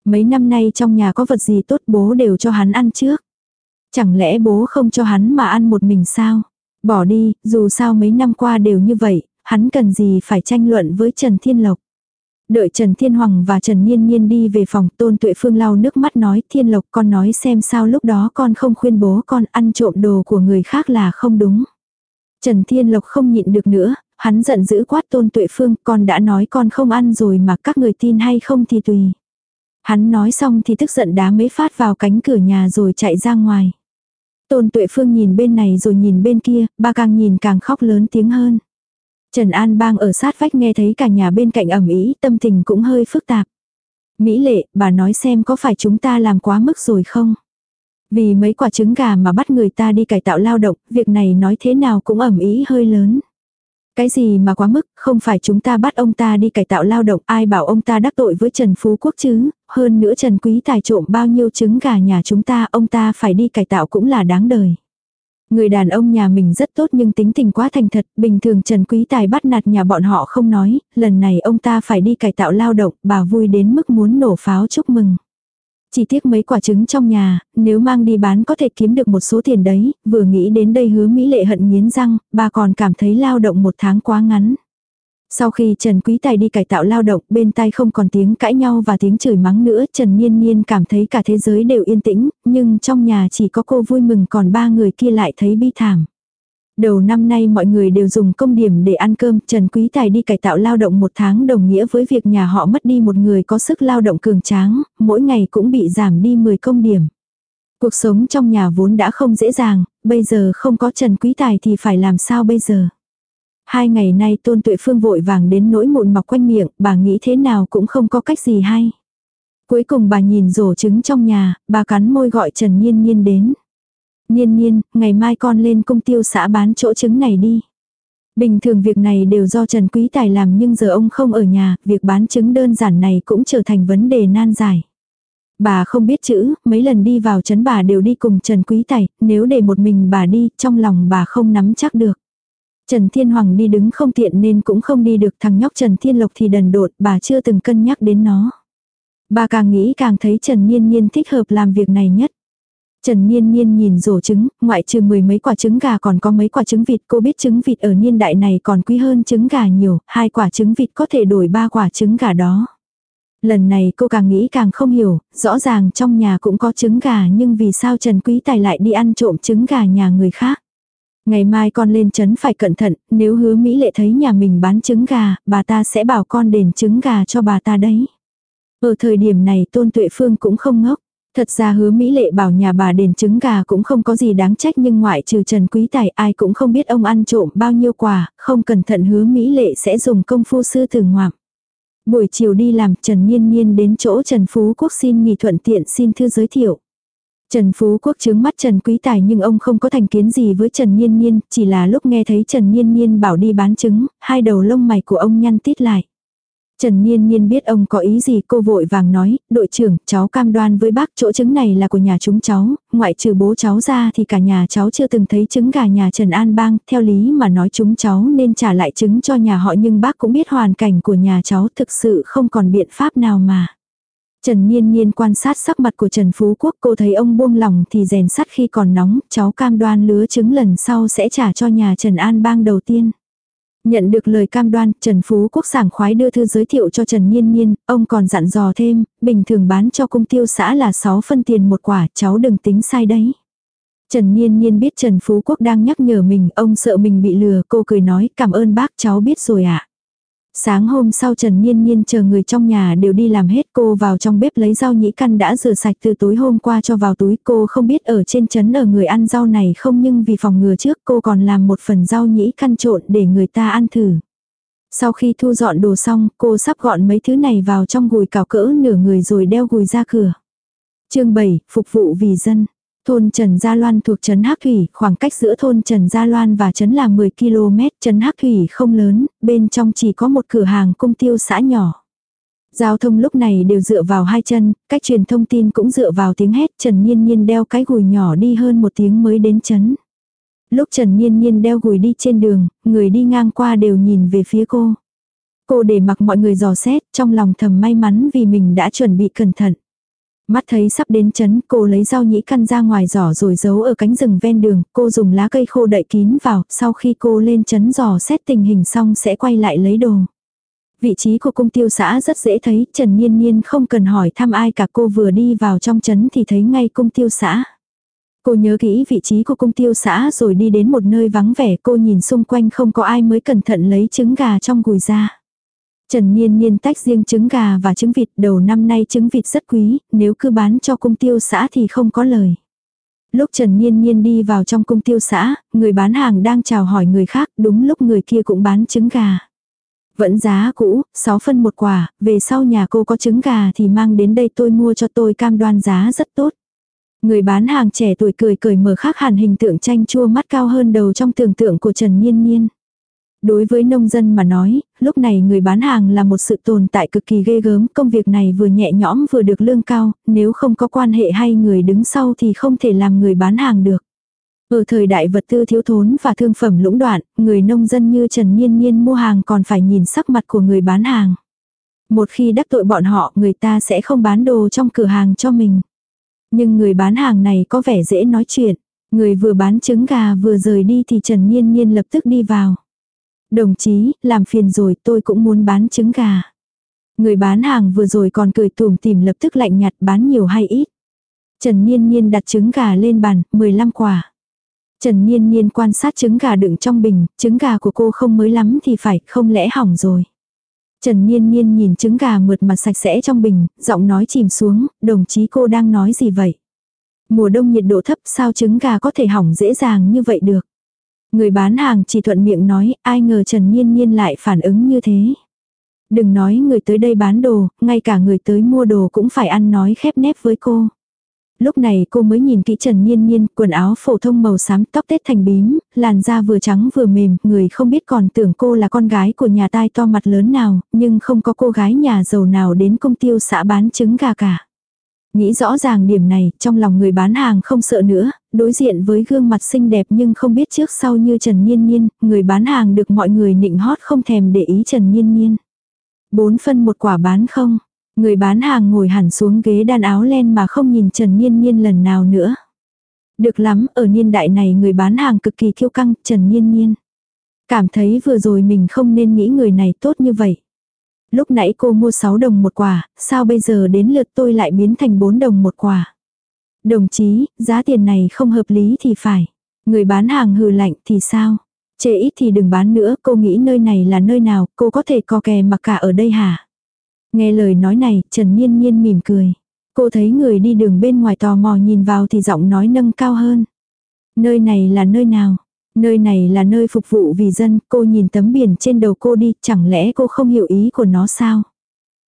Speaker 1: Mấy năm nay trong nhà có vật gì tốt bố đều cho hắn ăn trước. Chẳng lẽ bố không cho hắn mà ăn một mình sao? Bỏ đi, dù sao mấy năm qua đều như vậy, hắn cần gì phải tranh luận với Trần Thiên Lộc. Đợi Trần Thiên Hoàng và Trần Nhiên Nhiên đi về phòng Tôn Tuệ Phương lau nước mắt nói Thiên Lộc con nói xem sao lúc đó con không khuyên bố con ăn trộm đồ của người khác là không đúng. Trần Thiên Lộc không nhịn được nữa, hắn giận dữ quát Tôn Tuệ Phương con đã nói con không ăn rồi mà các người tin hay không thì tùy. Hắn nói xong thì tức giận đá mấy phát vào cánh cửa nhà rồi chạy ra ngoài. Tôn Tuệ Phương nhìn bên này rồi nhìn bên kia, ba càng nhìn càng khóc lớn tiếng hơn. Trần An Bang ở sát vách nghe thấy cả nhà bên cạnh ẩm ý, tâm tình cũng hơi phức tạp. Mỹ lệ, bà nói xem có phải chúng ta làm quá mức rồi không? Vì mấy quả trứng gà mà bắt người ta đi cải tạo lao động, việc này nói thế nào cũng ẩm ý hơi lớn. Cái gì mà quá mức, không phải chúng ta bắt ông ta đi cải tạo lao động, ai bảo ông ta đắc tội với Trần Phú Quốc chứ, hơn nữa Trần Quý Tài trộm bao nhiêu trứng gà nhà chúng ta, ông ta phải đi cải tạo cũng là đáng đời. Người đàn ông nhà mình rất tốt nhưng tính tình quá thành thật, bình thường Trần Quý Tài bắt nạt nhà bọn họ không nói, lần này ông ta phải đi cải tạo lao động, bà vui đến mức muốn nổ pháo chúc mừng. Chỉ tiếc mấy quả trứng trong nhà, nếu mang đi bán có thể kiếm được một số tiền đấy, vừa nghĩ đến đây hứa Mỹ lệ hận nghiến răng, bà còn cảm thấy lao động một tháng quá ngắn. Sau khi Trần Quý Tài đi cải tạo lao động, bên tai không còn tiếng cãi nhau và tiếng chửi mắng nữa, Trần Niên Niên cảm thấy cả thế giới đều yên tĩnh, nhưng trong nhà chỉ có cô vui mừng còn ba người kia lại thấy bi thảm. Đầu năm nay mọi người đều dùng công điểm để ăn cơm, Trần Quý Tài đi cải tạo lao động một tháng đồng nghĩa với việc nhà họ mất đi một người có sức lao động cường tráng, mỗi ngày cũng bị giảm đi 10 công điểm. Cuộc sống trong nhà vốn đã không dễ dàng, bây giờ không có Trần Quý Tài thì phải làm sao bây giờ? Hai ngày nay Tôn Tuệ Phương vội vàng đến nỗi mụn mọc quanh miệng, bà nghĩ thế nào cũng không có cách gì hay. Cuối cùng bà nhìn rổ trứng trong nhà, bà cắn môi gọi Trần Nhiên Nhiên đến. Niên Niên, ngày mai con lên công tiêu xã bán chỗ trứng này đi. Bình thường việc này đều do Trần Quý Tài làm nhưng giờ ông không ở nhà, việc bán trứng đơn giản này cũng trở thành vấn đề nan giải. Bà không biết chữ, mấy lần đi vào trấn bà đều đi cùng Trần Quý Tài, nếu để một mình bà đi, trong lòng bà không nắm chắc được. Trần Thiên Hoàng đi đứng không tiện nên cũng không đi được thằng nhóc Trần Thiên Lộc thì đần đột, bà chưa từng cân nhắc đến nó. Bà càng nghĩ càng thấy Trần Nhiên Nhiên thích hợp làm việc này nhất. Trần Niên Niên nhìn rổ trứng, ngoại trừ mười mấy quả trứng gà còn có mấy quả trứng vịt. Cô biết trứng vịt ở niên đại này còn quý hơn trứng gà nhiều, hai quả trứng vịt có thể đổi ba quả trứng gà đó. Lần này cô càng nghĩ càng không hiểu, rõ ràng trong nhà cũng có trứng gà nhưng vì sao Trần Quý Tài lại đi ăn trộm trứng gà nhà người khác. Ngày mai con lên trấn phải cẩn thận, nếu hứa Mỹ lệ thấy nhà mình bán trứng gà, bà ta sẽ bảo con đền trứng gà cho bà ta đấy. Ở thời điểm này Tôn Tuệ Phương cũng không ngốc. Thật ra hứa Mỹ lệ bảo nhà bà đền trứng gà cũng không có gì đáng trách nhưng ngoại trừ Trần Quý Tài ai cũng không biết ông ăn trộm bao nhiêu quà, không cẩn thận hứa Mỹ lệ sẽ dùng công phu sư tử ngoạm. Buổi chiều đi làm Trần Nhiên Nhiên đến chỗ Trần Phú Quốc xin nghỉ thuận tiện xin thư giới thiệu. Trần Phú Quốc chướng mắt Trần Quý Tài nhưng ông không có thành kiến gì với Trần Nhiên Nhiên, chỉ là lúc nghe thấy Trần Nhiên Nhiên bảo đi bán trứng, hai đầu lông mày của ông nhăn tít lại. Trần Niên Niên biết ông có ý gì cô vội vàng nói, đội trưởng, cháu cam đoan với bác chỗ trứng này là của nhà chúng cháu, ngoại trừ bố cháu ra thì cả nhà cháu chưa từng thấy trứng gà nhà Trần An Bang, theo lý mà nói chúng cháu nên trả lại trứng cho nhà họ nhưng bác cũng biết hoàn cảnh của nhà cháu thực sự không còn biện pháp nào mà. Trần Niên Niên quan sát sắc mặt của Trần Phú Quốc cô thấy ông buông lòng thì rèn sắt khi còn nóng, cháu cam đoan lứa trứng lần sau sẽ trả cho nhà Trần An Bang đầu tiên. Nhận được lời cam đoan, Trần Phú Quốc sảng khoái đưa thư giới thiệu cho Trần Nhiên Nhiên, ông còn dặn dò thêm, bình thường bán cho cung tiêu xã là 6 phân tiền một quả, cháu đừng tính sai đấy. Trần Nhiên Nhiên biết Trần Phú Quốc đang nhắc nhở mình, ông sợ mình bị lừa, cô cười nói, cảm ơn bác cháu biết rồi ạ. À. Sáng hôm sau Trần Niên Niên chờ người trong nhà đều đi làm hết cô vào trong bếp lấy rau nhĩ căn đã rửa sạch từ tối hôm qua cho vào túi cô không biết ở trên chấn ở người ăn rau này không nhưng vì phòng ngừa trước cô còn làm một phần rau nhĩ căn trộn để người ta ăn thử. Sau khi thu dọn đồ xong cô sắp gọn mấy thứ này vào trong gùi cào cỡ nửa người rồi đeo gùi ra cửa. chương 7, phục vụ vì dân. Thôn Trần Gia Loan thuộc trấn Hắc Thủy, khoảng cách giữa thôn Trần Gia Loan và trấn là 10 km, trấn Hắc Thủy không lớn, bên trong chỉ có một cửa hàng cung tiêu xã nhỏ. Giao thông lúc này đều dựa vào hai chân, cách truyền thông tin cũng dựa vào tiếng hét, Trần Nhiên Nhiên đeo cái gùi nhỏ đi hơn một tiếng mới đến trấn. Lúc Trần Nhiên Nhiên đeo gùi đi trên đường, người đi ngang qua đều nhìn về phía cô. Cô để mặc mọi người dò xét, trong lòng thầm may mắn vì mình đã chuẩn bị cẩn thận. Mắt thấy sắp đến chấn, cô lấy rau nhĩ căn ra ngoài giỏ rồi giấu ở cánh rừng ven đường, cô dùng lá cây khô đậy kín vào, sau khi cô lên chấn giò xét tình hình xong sẽ quay lại lấy đồ. Vị trí của cung tiêu xã rất dễ thấy, Trần Nhiên Nhiên không cần hỏi thăm ai cả cô vừa đi vào trong chấn thì thấy ngay cung tiêu xã. Cô nhớ kỹ vị trí của cung tiêu xã rồi đi đến một nơi vắng vẻ cô nhìn xung quanh không có ai mới cẩn thận lấy trứng gà trong gùi ra. Trần Niên Niên tách riêng trứng gà và trứng vịt đầu năm nay trứng vịt rất quý, nếu cứ bán cho cung tiêu xã thì không có lời. Lúc Trần Niên Niên đi vào trong cung tiêu xã, người bán hàng đang chào hỏi người khác, đúng lúc người kia cũng bán trứng gà. Vẫn giá cũ, 6 phân một quả, về sau nhà cô có trứng gà thì mang đến đây tôi mua cho tôi cam đoan giá rất tốt. Người bán hàng trẻ tuổi cười cười mở khác hẳn hình tượng tranh chua mắt cao hơn đầu trong tưởng tượng của Trần Niên Niên. Đối với nông dân mà nói, lúc này người bán hàng là một sự tồn tại cực kỳ ghê gớm, công việc này vừa nhẹ nhõm vừa được lương cao, nếu không có quan hệ hay người đứng sau thì không thể làm người bán hàng được. Ở thời đại vật tư thiếu thốn và thương phẩm lũng đoạn, người nông dân như Trần Nhiên Nhiên mua hàng còn phải nhìn sắc mặt của người bán hàng. Một khi đắc tội bọn họ người ta sẽ không bán đồ trong cửa hàng cho mình. Nhưng người bán hàng này có vẻ dễ nói chuyện. Người vừa bán trứng gà vừa rời đi thì Trần Nhiên Nhiên lập tức đi vào. Đồng chí, làm phiền rồi tôi cũng muốn bán trứng gà. Người bán hàng vừa rồi còn cười tùm tìm lập tức lạnh nhạt bán nhiều hay ít. Trần Niên Niên đặt trứng gà lên bàn, 15 quả. Trần Niên Niên quan sát trứng gà đựng trong bình, trứng gà của cô không mới lắm thì phải, không lẽ hỏng rồi. Trần Niên Niên nhìn trứng gà mượt mà sạch sẽ trong bình, giọng nói chìm xuống, đồng chí cô đang nói gì vậy? Mùa đông nhiệt độ thấp sao trứng gà có thể hỏng dễ dàng như vậy được? Người bán hàng chỉ thuận miệng nói, ai ngờ Trần Niên Niên lại phản ứng như thế. Đừng nói người tới đây bán đồ, ngay cả người tới mua đồ cũng phải ăn nói khép nép với cô. Lúc này cô mới nhìn kỹ Trần Nhiên Nhiên, quần áo phổ thông màu xám, tóc tết thành bím, làn da vừa trắng vừa mềm, người không biết còn tưởng cô là con gái của nhà tai to mặt lớn nào, nhưng không có cô gái nhà giàu nào đến công tiêu xã bán trứng gà cả. Nghĩ rõ ràng điểm này, trong lòng người bán hàng không sợ nữa, đối diện với gương mặt xinh đẹp nhưng không biết trước sau như Trần Niên Niên người bán hàng được mọi người nịnh hót không thèm để ý Trần Niên Niên Bốn phân một quả bán không, Người bán hàng ngồi hẳn xuống ghế đan áo len mà không nhìn Trần Niên Niên lần nào nữa. Được lắm, ở niên đại này người bán hàng cực kỳ kiêu căng, Trần Niên Niên Cảm thấy vừa rồi mình không nên nghĩ người này tốt như vậy. Lúc nãy cô mua 6 đồng một quả, sao bây giờ đến lượt tôi lại biến thành 4 đồng một quả. Đồng chí, giá tiền này không hợp lý thì phải. Người bán hàng hừ lạnh thì sao? Chê ít thì đừng bán nữa, cô nghĩ nơi này là nơi nào, cô có thể co kè mặc cả ở đây hả? Nghe lời nói này, Trần Nhiên Nhiên mỉm cười. Cô thấy người đi đường bên ngoài tò mò nhìn vào thì giọng nói nâng cao hơn. Nơi này là nơi nào? Nơi này là nơi phục vụ vì dân, cô nhìn tấm biển trên đầu cô đi, chẳng lẽ cô không hiểu ý của nó sao?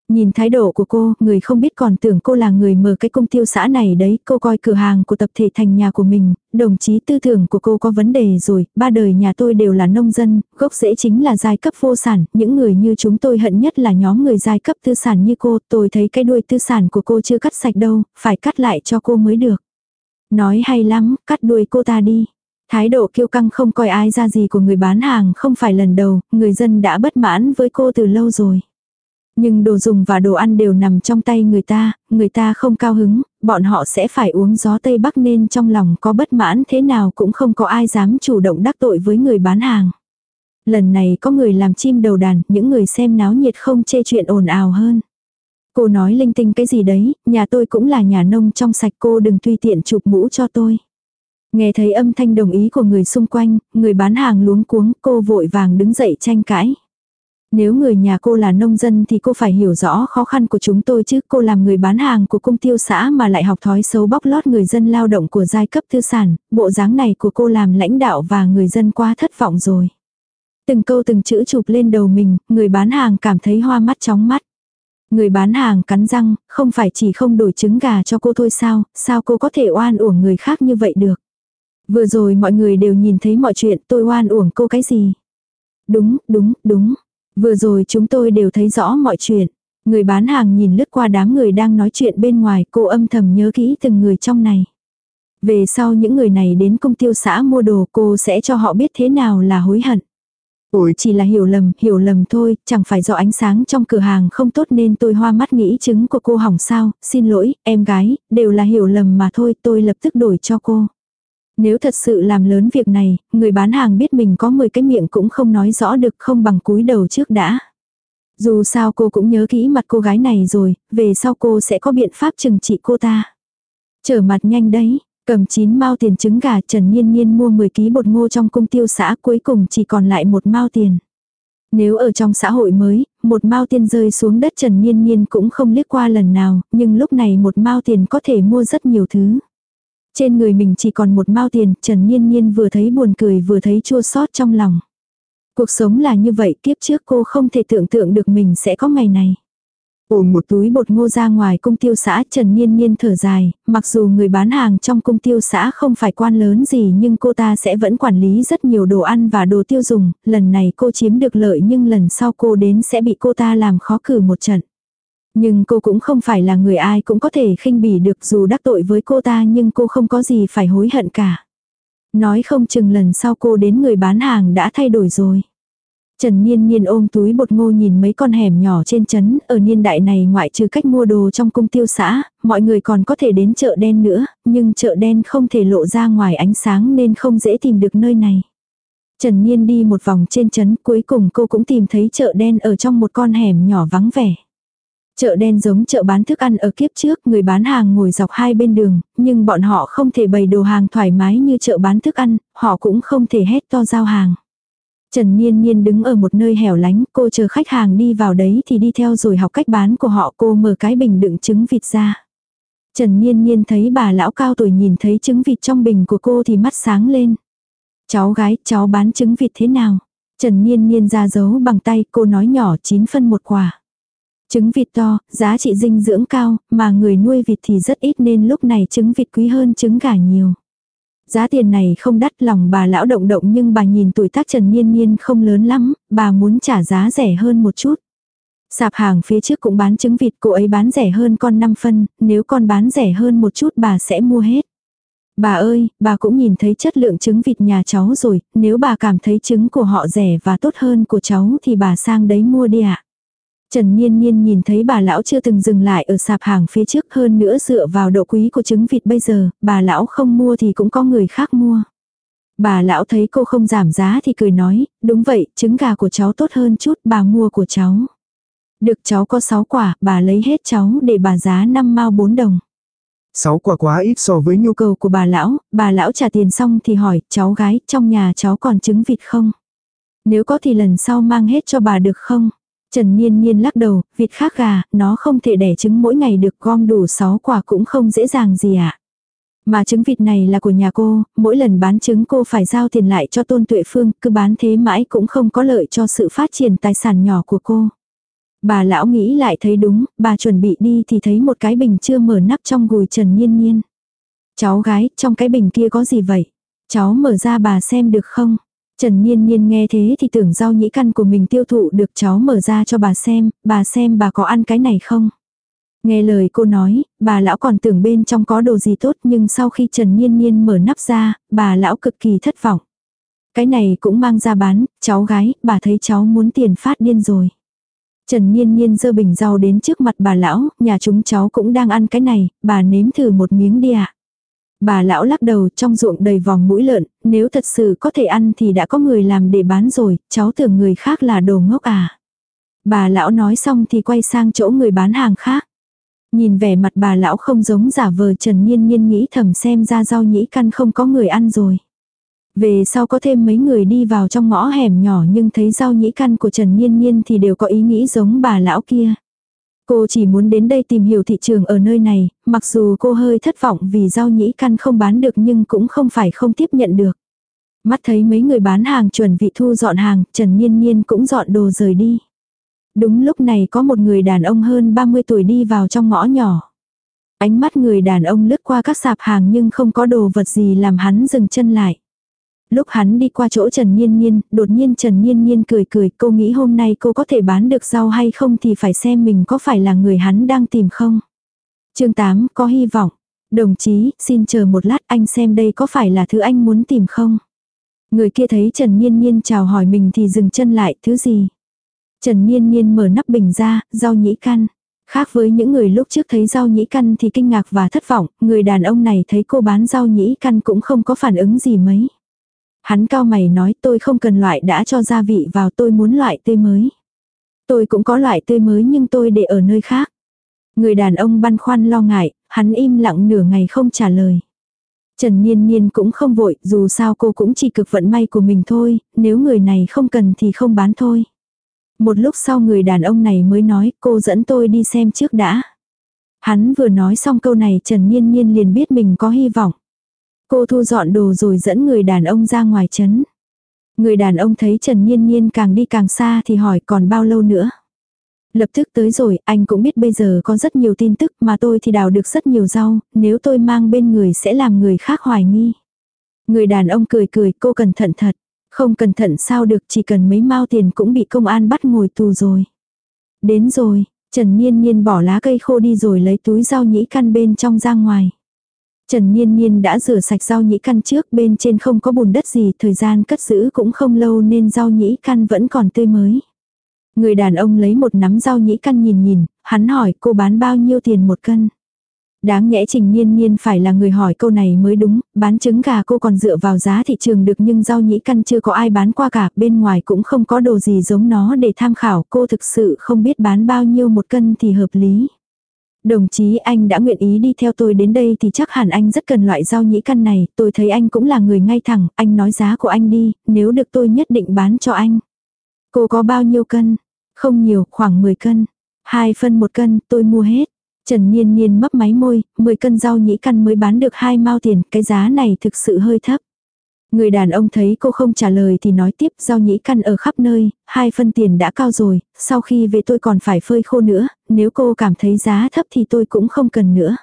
Speaker 1: Nhìn thái độ của cô, người không biết còn tưởng cô là người mở cái công tiêu xã này đấy, cô coi cửa hàng của tập thể thành nhà của mình, đồng chí tư tưởng của cô có vấn đề rồi, ba đời nhà tôi đều là nông dân, gốc rễ chính là giai cấp vô sản, những người như chúng tôi hận nhất là nhóm người giai cấp tư sản như cô, tôi thấy cái đuôi tư sản của cô chưa cắt sạch đâu, phải cắt lại cho cô mới được. Nói hay lắm, cắt đuôi cô ta đi. Thái độ kiêu căng không coi ai ra gì của người bán hàng không phải lần đầu, người dân đã bất mãn với cô từ lâu rồi. Nhưng đồ dùng và đồ ăn đều nằm trong tay người ta, người ta không cao hứng, bọn họ sẽ phải uống gió Tây Bắc nên trong lòng có bất mãn thế nào cũng không có ai dám chủ động đắc tội với người bán hàng. Lần này có người làm chim đầu đàn, những người xem náo nhiệt không chê chuyện ồn ào hơn. Cô nói linh tinh cái gì đấy, nhà tôi cũng là nhà nông trong sạch cô đừng tùy tiện chụp mũ cho tôi. Nghe thấy âm thanh đồng ý của người xung quanh, người bán hàng luống cuống cô vội vàng đứng dậy tranh cãi. Nếu người nhà cô là nông dân thì cô phải hiểu rõ khó khăn của chúng tôi chứ cô làm người bán hàng của cung tiêu xã mà lại học thói xấu bóc lót người dân lao động của giai cấp tư sản, bộ dáng này của cô làm lãnh đạo và người dân quá thất vọng rồi. Từng câu từng chữ chụp lên đầu mình, người bán hàng cảm thấy hoa mắt chóng mắt. Người bán hàng cắn răng, không phải chỉ không đổi trứng gà cho cô thôi sao, sao cô có thể oan uổng người khác như vậy được. Vừa rồi mọi người đều nhìn thấy mọi chuyện tôi oan uổng cô cái gì. Đúng, đúng, đúng. Vừa rồi chúng tôi đều thấy rõ mọi chuyện. Người bán hàng nhìn lướt qua đám người đang nói chuyện bên ngoài, cô âm thầm nhớ kỹ từng người trong này. Về sau những người này đến công tiêu xã mua đồ cô sẽ cho họ biết thế nào là hối hận.
Speaker 2: Ôi,
Speaker 1: Chỉ là hiểu lầm, hiểu lầm thôi, chẳng phải do ánh sáng trong cửa hàng không tốt nên tôi hoa mắt nghĩ trứng của cô hỏng sao, xin lỗi, em gái, đều là hiểu lầm mà thôi, tôi lập tức đổi cho cô. Nếu thật sự làm lớn việc này, người bán hàng biết mình có 10 cái miệng cũng không nói rõ được không bằng cúi đầu trước đã. Dù sao cô cũng nhớ kỹ mặt cô gái này rồi, về sau cô sẽ có biện pháp trừng trị cô ta. Trở mặt nhanh đấy, cầm 9 mao tiền trứng gà Trần Nhiên Nhiên mua 10 ký bột ngô trong cung tiêu xã cuối cùng chỉ còn lại một mao tiền. Nếu ở trong xã hội mới, một mao tiền rơi xuống đất Trần Nhiên Nhiên cũng không liếc qua lần nào, nhưng lúc này một mao tiền có thể mua rất nhiều thứ. Trên người mình chỉ còn một mao tiền, Trần Nhiên Nhiên vừa thấy buồn cười vừa thấy chua xót trong lòng. Cuộc sống là như vậy, kiếp trước cô không thể tưởng tượng được mình sẽ có ngày này. Ôm một túi bột ngô ra ngoài cung tiêu xã Trần Niên Niên thở dài, mặc dù người bán hàng trong cung tiêu xã không phải quan lớn gì nhưng cô ta sẽ vẫn quản lý rất nhiều đồ ăn và đồ tiêu dùng, lần này cô chiếm được lợi nhưng lần sau cô đến sẽ bị cô ta làm khó cử một trận. Nhưng cô cũng không phải là người ai cũng có thể khinh bỉ được dù đắc tội với cô ta nhưng cô không có gì phải hối hận cả. Nói không chừng lần sau cô đến người bán hàng đã thay đổi rồi. Trần Niên Niên ôm túi bột ngô nhìn mấy con hẻm nhỏ trên chấn ở niên đại này ngoại trừ cách mua đồ trong cung tiêu xã, mọi người còn có thể đến chợ đen nữa, nhưng chợ đen không thể lộ ra ngoài ánh sáng nên không dễ tìm được nơi này. Trần Niên đi một vòng trên chấn cuối cùng cô cũng tìm thấy chợ đen ở trong một con hẻm nhỏ vắng vẻ. Chợ đen giống chợ bán thức ăn ở kiếp trước, người bán hàng ngồi dọc hai bên đường, nhưng bọn họ không thể bày đồ hàng thoải mái như chợ bán thức ăn, họ cũng không thể hét to giao hàng. Trần Niên Niên đứng ở một nơi hẻo lánh, cô chờ khách hàng đi vào đấy thì đi theo rồi học cách bán của họ cô mở cái bình đựng trứng vịt ra. Trần Niên Niên thấy bà lão cao tuổi nhìn thấy trứng vịt trong bình của cô thì mắt sáng lên. Cháu gái, cháu bán trứng vịt thế nào? Trần Niên Niên ra dấu bằng tay, cô nói nhỏ 9 phân một quả. Trứng vịt to, giá trị dinh dưỡng cao, mà người nuôi vịt thì rất ít nên lúc này trứng vịt quý hơn trứng gà nhiều. Giá tiền này không đắt lòng bà lão động động nhưng bà nhìn tuổi tác Trần Niên Niên không lớn lắm, bà muốn trả giá rẻ hơn một chút. Sạp hàng phía trước cũng bán trứng vịt cô ấy bán rẻ hơn con 5 phân, nếu con bán rẻ hơn một chút bà sẽ mua hết. Bà ơi, bà cũng nhìn thấy chất lượng trứng vịt nhà cháu rồi, nếu bà cảm thấy trứng của họ rẻ và tốt hơn của cháu thì bà sang đấy mua đi ạ. Trần Niên Niên nhìn thấy bà lão chưa từng dừng lại ở sạp hàng phía trước hơn nữa dựa vào độ quý của trứng vịt bây giờ, bà lão không mua thì cũng có người khác mua. Bà lão thấy cô không giảm giá thì cười nói, đúng vậy, trứng gà của cháu tốt hơn chút, bà mua của cháu. Được cháu có 6 quả, bà lấy hết cháu để bà giá 5 mao 4 đồng.
Speaker 2: 6 quả quá ít so với nhu
Speaker 1: cầu của bà lão, bà lão trả tiền xong thì hỏi, cháu gái, trong nhà cháu còn trứng vịt không? Nếu có thì lần sau mang hết cho bà được không? Trần Niên Niên lắc đầu, vịt khác gà, nó không thể đẻ trứng mỗi ngày được gom đủ 6 quả cũng không dễ dàng gì ạ. À. Mà trứng vịt này là của nhà cô, mỗi lần bán trứng cô phải giao tiền lại cho Tôn Tuệ Phương, cứ bán thế mãi cũng không có lợi cho sự phát triển tài sản nhỏ của cô. Bà lão nghĩ lại thấy đúng, bà chuẩn bị đi thì thấy một cái bình chưa mở nắp trong gùi Trần Niên Niên. Cháu gái, trong cái bình kia có gì vậy? Cháu mở ra bà xem được không? Trần Niên Niên nghe thế thì tưởng rau nhĩ căn của mình tiêu thụ được cháu mở ra cho bà xem, bà xem bà có ăn cái này không. Nghe lời cô nói, bà lão còn tưởng bên trong có đồ gì tốt nhưng sau khi Trần Niên Niên mở nắp ra, bà lão cực kỳ thất vọng. Cái này cũng mang ra bán, cháu gái, bà thấy cháu muốn tiền phát điên rồi. Trần Niên Niên dơ bình rau đến trước mặt bà lão, nhà chúng cháu cũng đang ăn cái này, bà nếm thử một miếng đi ạ. Bà lão lắc đầu trong ruộng đầy vòng mũi lợn, nếu thật sự có thể ăn thì đã có người làm để bán rồi, cháu tưởng người khác là đồ ngốc à. Bà lão nói xong thì quay sang chỗ người bán hàng khác. Nhìn vẻ mặt bà lão không giống giả vờ Trần Nhiên Nhiên nghĩ thầm xem ra rau nhĩ căn không có người ăn rồi. Về sau có thêm mấy người đi vào trong ngõ hẻm nhỏ nhưng thấy rau nhĩ căn của Trần Nhiên Nhiên thì đều có ý nghĩ giống bà lão kia. Cô chỉ muốn đến đây tìm hiểu thị trường ở nơi này, mặc dù cô hơi thất vọng vì rau nhĩ căn không bán được nhưng cũng không phải không tiếp nhận được. Mắt thấy mấy người bán hàng chuẩn vị thu dọn hàng, Trần Niên Niên cũng dọn đồ rời đi. Đúng lúc này có một người đàn ông hơn 30 tuổi đi vào trong ngõ nhỏ. Ánh mắt người đàn ông lướt qua các sạp hàng nhưng không có đồ vật gì làm hắn dừng chân lại. Lúc hắn đi qua chỗ Trần nhiên nhiên đột nhiên Trần nhiên nhiên cười cười, cô nghĩ hôm nay cô có thể bán được rau hay không thì phải xem mình có phải là người hắn đang tìm không. chương 8 có hy vọng. Đồng chí, xin chờ một lát anh xem đây có phải là thứ anh muốn tìm không. Người kia thấy Trần nhiên nhiên chào hỏi mình thì dừng chân lại, thứ gì? Trần nhiên nhiên mở nắp bình ra, rau nhĩ căn. Khác với những người lúc trước thấy rau nhĩ căn thì kinh ngạc và thất vọng, người đàn ông này thấy cô bán rau nhĩ căn cũng không có phản ứng gì mấy. Hắn cao mày nói tôi không cần loại đã cho gia vị vào tôi muốn loại tươi mới. Tôi cũng có loại tươi mới nhưng tôi để ở nơi khác. Người đàn ông băn khoăn lo ngại, hắn im lặng nửa ngày không trả lời. Trần Niên Niên cũng không vội, dù sao cô cũng chỉ cực vận may của mình thôi, nếu người này không cần thì không bán thôi. Một lúc sau người đàn ông này mới nói cô dẫn tôi đi xem trước đã. Hắn vừa nói xong câu này Trần Niên Niên liền biết mình có hy vọng. Cô thu dọn đồ rồi dẫn người đàn ông ra ngoài trấn. Người đàn ông thấy Trần nhiên nhiên càng đi càng xa thì hỏi còn bao lâu nữa. Lập tức tới rồi, anh cũng biết bây giờ có rất nhiều tin tức mà tôi thì đào được rất nhiều rau, nếu tôi mang bên người sẽ làm người khác hoài nghi. Người đàn ông cười cười, cô cẩn thận thật. Không cẩn thận sao được, chỉ cần mấy mao tiền cũng bị công an bắt ngồi tù rồi. Đến rồi, Trần nhiên nhiên bỏ lá cây khô đi rồi lấy túi rau nhĩ căn bên trong ra ngoài. Trần Niên Niên đã rửa sạch rau nhĩ căn trước bên trên không có bùn đất gì, thời gian cất giữ cũng không lâu nên rau nhĩ căn vẫn còn tươi mới. Người đàn ông lấy một nắm rau nhĩ căn nhìn nhìn, hắn hỏi cô bán bao nhiêu tiền một cân. Đáng nhẽ Trình Niên Niên phải là người hỏi câu này mới đúng, bán trứng gà cô còn dựa vào giá thị trường được nhưng rau nhĩ căn chưa có ai bán qua cả, bên ngoài cũng không có đồ gì giống nó để tham khảo, cô thực sự không biết bán bao nhiêu một cân thì hợp lý. Đồng chí anh đã nguyện ý đi theo tôi đến đây thì chắc hẳn anh rất cần loại rau nhĩ căn này, tôi thấy anh cũng là người ngay thẳng, anh nói giá của anh đi, nếu được tôi nhất định bán cho anh. Cô có bao nhiêu cân? Không nhiều, khoảng 10 cân. Hai phân một cân, tôi mua hết. Trần Niên Niên mấp máy môi, 10 cân rau nhĩ căn mới bán được hai mao tiền, cái giá này thực sự hơi thấp. Người đàn ông thấy cô không trả lời thì nói tiếp rau nhĩ căn ở khắp nơi, hai phân tiền đã cao rồi, sau khi về tôi còn phải phơi khô nữa, nếu cô cảm thấy giá thấp thì tôi cũng không cần nữa.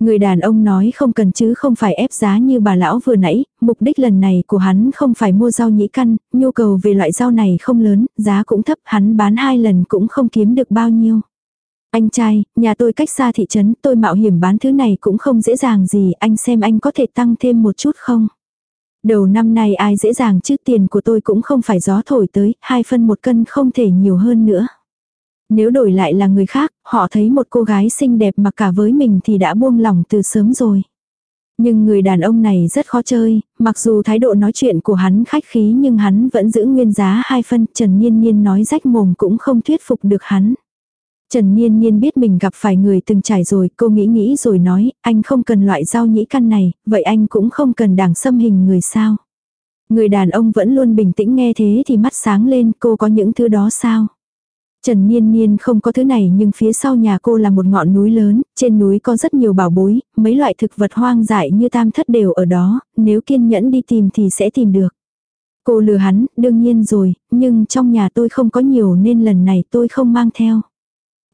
Speaker 1: Người đàn ông nói không cần chứ không phải ép giá như bà lão vừa nãy, mục đích lần này của hắn không phải mua rau nhĩ căn, nhu cầu về loại rau này không lớn, giá cũng thấp, hắn bán hai lần cũng không kiếm được bao nhiêu. Anh trai, nhà tôi cách xa thị trấn, tôi mạo hiểm bán thứ này cũng không dễ dàng gì, anh xem anh có thể tăng thêm một chút không? Đầu năm nay ai dễ dàng chứ tiền của tôi cũng không phải gió thổi tới, hai phân một cân không thể nhiều hơn nữa. Nếu đổi lại là người khác, họ thấy một cô gái xinh đẹp mặc cả với mình thì đã buông lòng từ sớm rồi. Nhưng người đàn ông này rất khó chơi, mặc dù thái độ nói chuyện của hắn khách khí nhưng hắn vẫn giữ nguyên giá hai phân, Trần Nhiên Nhiên nói rách mồm cũng không thuyết phục được hắn. Trần Niên Niên biết mình gặp phải người từng trải rồi, cô nghĩ nghĩ rồi nói, anh không cần loại rau nhĩ căn này, vậy anh cũng không cần đảng xâm hình người sao. Người đàn ông vẫn luôn bình tĩnh nghe thế thì mắt sáng lên, cô có những thứ đó sao? Trần Niên Niên không có thứ này nhưng phía sau nhà cô là một ngọn núi lớn, trên núi có rất nhiều bảo bối, mấy loại thực vật hoang dại như tam thất đều ở đó, nếu kiên nhẫn đi tìm thì sẽ tìm được. Cô lừa hắn, đương nhiên rồi, nhưng trong nhà tôi không có nhiều nên lần này tôi không mang theo.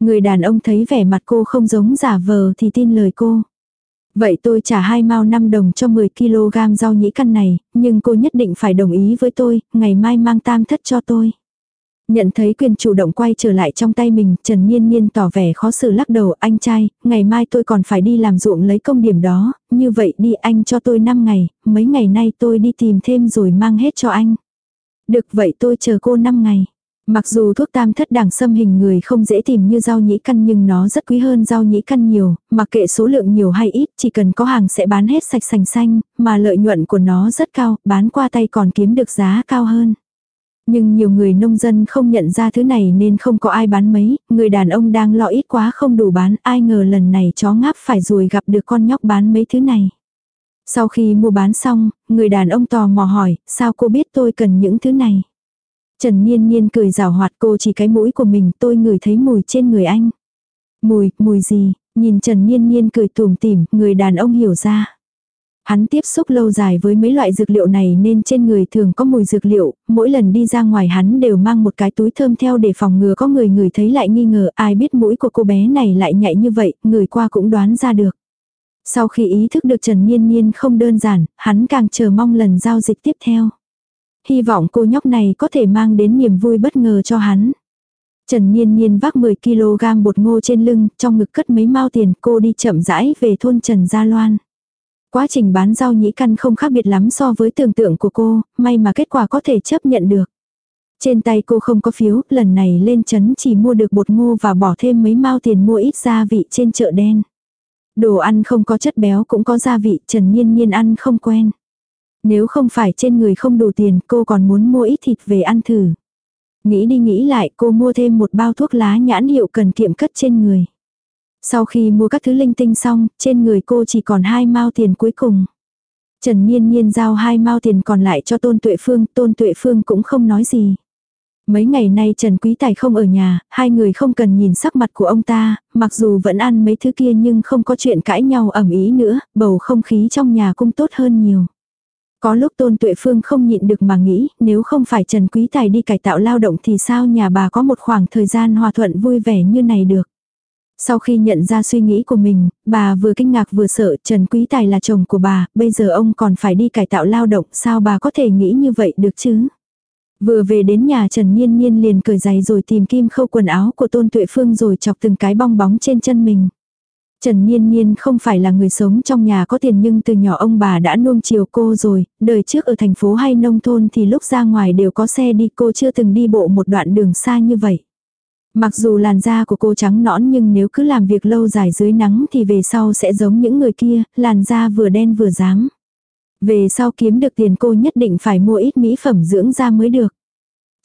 Speaker 1: Người đàn ông thấy vẻ mặt cô không giống giả vờ thì tin lời cô. Vậy tôi trả hai mao 5 đồng cho 10kg rau nhĩ căn này, nhưng cô nhất định phải đồng ý với tôi, ngày mai mang tam thất cho tôi. Nhận thấy quyền chủ động quay trở lại trong tay mình, Trần Niên Niên tỏ vẻ khó xử lắc đầu, anh trai, ngày mai tôi còn phải đi làm ruộng lấy công điểm đó, như vậy đi anh cho tôi 5 ngày, mấy ngày nay tôi đi tìm thêm rồi mang hết cho anh. Được vậy tôi chờ cô 5 ngày. Mặc dù thuốc tam thất đẳng xâm hình người không dễ tìm như rau nhĩ căn nhưng nó rất quý hơn rau nhĩ căn nhiều, mặc kệ số lượng nhiều hay ít, chỉ cần có hàng sẽ bán hết sạch sành xanh, mà lợi nhuận của nó rất cao, bán qua tay còn kiếm được giá cao hơn. Nhưng nhiều người nông dân không nhận ra thứ này nên không có ai bán mấy, người đàn ông đang lo ít quá không đủ bán, ai ngờ lần này chó ngáp phải rồi gặp được con nhóc bán mấy thứ này. Sau khi mua bán xong, người đàn ông tò mò hỏi, sao cô biết tôi cần những thứ này? Trần Niên Niên cười rào hoạt cô chỉ cái mũi của mình tôi ngửi thấy mùi trên người anh. Mùi, mùi gì? Nhìn Trần Niên Niên cười tùm tìm, người đàn ông hiểu ra. Hắn tiếp xúc lâu dài với mấy loại dược liệu này nên trên người thường có mùi dược liệu, mỗi lần đi ra ngoài hắn đều mang một cái túi thơm theo để phòng ngừa có người người thấy lại nghi ngờ ai biết mũi của cô bé này lại nhạy như vậy, người qua cũng đoán ra được. Sau khi ý thức được Trần Niên Niên không đơn giản, hắn càng chờ mong lần giao dịch tiếp theo. Hy vọng cô nhóc này có thể mang đến niềm vui bất ngờ cho hắn. Trần Niên Niên vác 10kg bột ngô trên lưng, trong ngực cất mấy mao tiền cô đi chậm rãi về thôn Trần Gia Loan. Quá trình bán rau nhĩ căn không khác biệt lắm so với tưởng tượng của cô, may mà kết quả có thể chấp nhận được. Trên tay cô không có phiếu, lần này lên trấn chỉ mua được bột ngô và bỏ thêm mấy mao tiền mua ít gia vị trên chợ đen. Đồ ăn không có chất béo cũng có gia vị, Trần Nhiên Nhiên ăn không quen. Nếu không phải trên người không đủ tiền, cô còn muốn mua ít thịt về ăn thử. Nghĩ đi nghĩ lại, cô mua thêm một bao thuốc lá nhãn hiệu cần kiệm cất trên người. Sau khi mua các thứ linh tinh xong, trên người cô chỉ còn hai mao tiền cuối cùng. Trần niên niên giao hai mao tiền còn lại cho Tôn Tuệ Phương, Tôn Tuệ Phương cũng không nói gì. Mấy ngày nay Trần Quý Tài không ở nhà, hai người không cần nhìn sắc mặt của ông ta, mặc dù vẫn ăn mấy thứ kia nhưng không có chuyện cãi nhau ẩm ý nữa, bầu không khí trong nhà cũng tốt hơn nhiều. Có lúc Tôn Tuệ Phương không nhịn được mà nghĩ, nếu không phải Trần Quý Tài đi cải tạo lao động thì sao nhà bà có một khoảng thời gian hòa thuận vui vẻ như này được. Sau khi nhận ra suy nghĩ của mình, bà vừa kinh ngạc vừa sợ Trần Quý Tài là chồng của bà, bây giờ ông còn phải đi cải tạo lao động, sao bà có thể nghĩ như vậy được chứ? Vừa về đến nhà Trần Nhiên Nhiên liền cởi giày rồi tìm kim khâu quần áo của Tôn Tuệ Phương rồi chọc từng cái bong bóng trên chân mình. Trần Niên Niên không phải là người sống trong nhà có tiền nhưng từ nhỏ ông bà đã nuông chiều cô rồi, đời trước ở thành phố hay nông thôn thì lúc ra ngoài đều có xe đi cô chưa từng đi bộ một đoạn đường xa như vậy. Mặc dù làn da của cô trắng nõn nhưng nếu cứ làm việc lâu dài dưới nắng thì về sau sẽ giống những người kia, làn da vừa đen vừa dáng. Về sau kiếm được tiền cô nhất định phải mua ít mỹ phẩm dưỡng da mới được.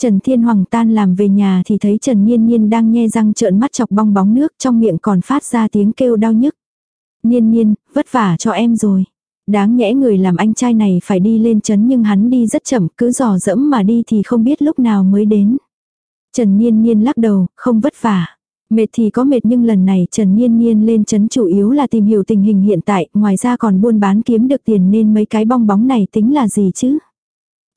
Speaker 1: Trần Thiên Hoàng tan làm về nhà thì thấy Trần Niên Niên đang nhe răng trợn mắt chọc bong bóng nước trong miệng còn phát ra tiếng kêu đau nhức. Niên Niên, vất vả cho em rồi. Đáng nhẽ người làm anh trai này phải đi lên chấn nhưng hắn đi rất chậm cứ dò dẫm mà đi thì không biết lúc nào mới đến. Trần Niên Niên lắc đầu, không vất vả. Mệt thì có mệt nhưng lần này Trần Niên Niên lên chấn chủ yếu là tìm hiểu tình hình hiện tại, ngoài ra còn buôn bán kiếm được tiền nên mấy cái bong bóng này tính là gì chứ.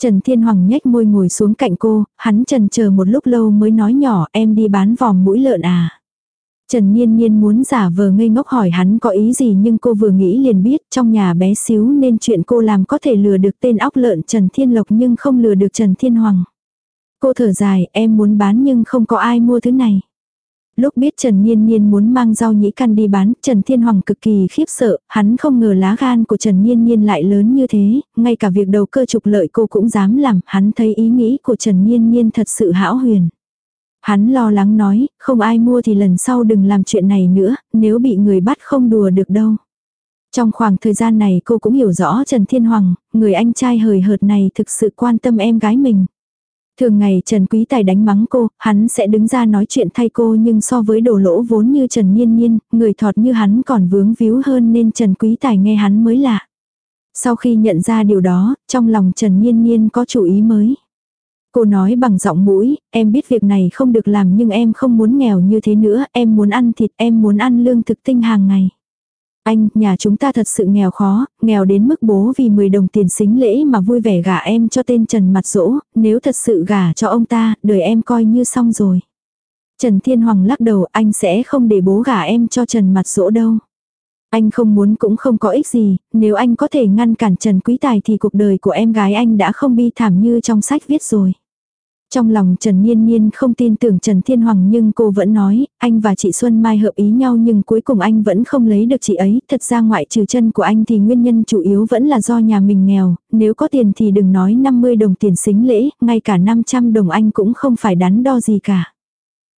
Speaker 1: Trần Thiên Hoàng nhếch môi ngồi xuống cạnh cô, hắn trần chờ một lúc lâu mới nói nhỏ em đi bán vòm mũi lợn à. Trần Niên Niên muốn giả vờ ngây ngốc hỏi hắn có ý gì nhưng cô vừa nghĩ liền biết trong nhà bé xíu nên chuyện cô làm có thể lừa được tên óc lợn Trần Thiên Lộc nhưng không lừa được Trần Thiên Hoàng. Cô thở dài em muốn bán nhưng không có ai mua thứ này. Lúc biết Trần Niên Niên muốn mang rau nhĩ căn đi bán, Trần Thiên Hoàng cực kỳ khiếp sợ, hắn không ngờ lá gan của Trần Niên Niên lại lớn như thế, ngay cả việc đầu cơ trục lợi cô cũng dám làm, hắn thấy ý nghĩ của Trần Niên Niên thật sự hão huyền. Hắn lo lắng nói, không ai mua thì lần sau đừng làm chuyện này nữa, nếu bị người bắt không đùa được đâu. Trong khoảng thời gian này cô cũng hiểu rõ Trần Thiên Hoàng, người anh trai hời hợt này thực sự quan tâm em gái mình. Thường ngày Trần Quý Tài đánh mắng cô, hắn sẽ đứng ra nói chuyện thay cô nhưng so với đồ lỗ vốn như Trần Nhiên Nhiên, người thọt như hắn còn vướng víu hơn nên Trần Quý Tài nghe hắn mới lạ. Sau khi nhận ra điều đó, trong lòng Trần Nhiên Nhiên có chủ ý mới. Cô nói bằng giọng mũi, em biết việc này không được làm nhưng em không muốn nghèo như thế nữa, em muốn ăn thịt, em muốn ăn lương thực tinh hàng ngày. Anh, nhà chúng ta thật sự nghèo khó, nghèo đến mức bố vì 10 đồng tiền xính lễ mà vui vẻ gả em cho tên Trần Mặt Dỗ, nếu thật sự gả cho ông ta, đời em coi như xong rồi. Trần Thiên Hoàng lắc đầu anh sẽ không để bố gả em cho Trần Mặt Dỗ đâu. Anh không muốn cũng không có ích gì, nếu anh có thể ngăn cản Trần Quý Tài thì cuộc đời của em gái anh đã không bi thảm như trong sách viết rồi. Trong lòng Trần Niên Niên không tin tưởng Trần Thiên Hoàng nhưng cô vẫn nói, anh và chị Xuân Mai hợp ý nhau nhưng cuối cùng anh vẫn không lấy được chị ấy. Thật ra ngoại trừ chân của anh thì nguyên nhân chủ yếu vẫn là do nhà mình nghèo, nếu có tiền thì đừng nói 50 đồng tiền xính lễ, ngay cả 500 đồng anh cũng không phải đắn đo gì cả.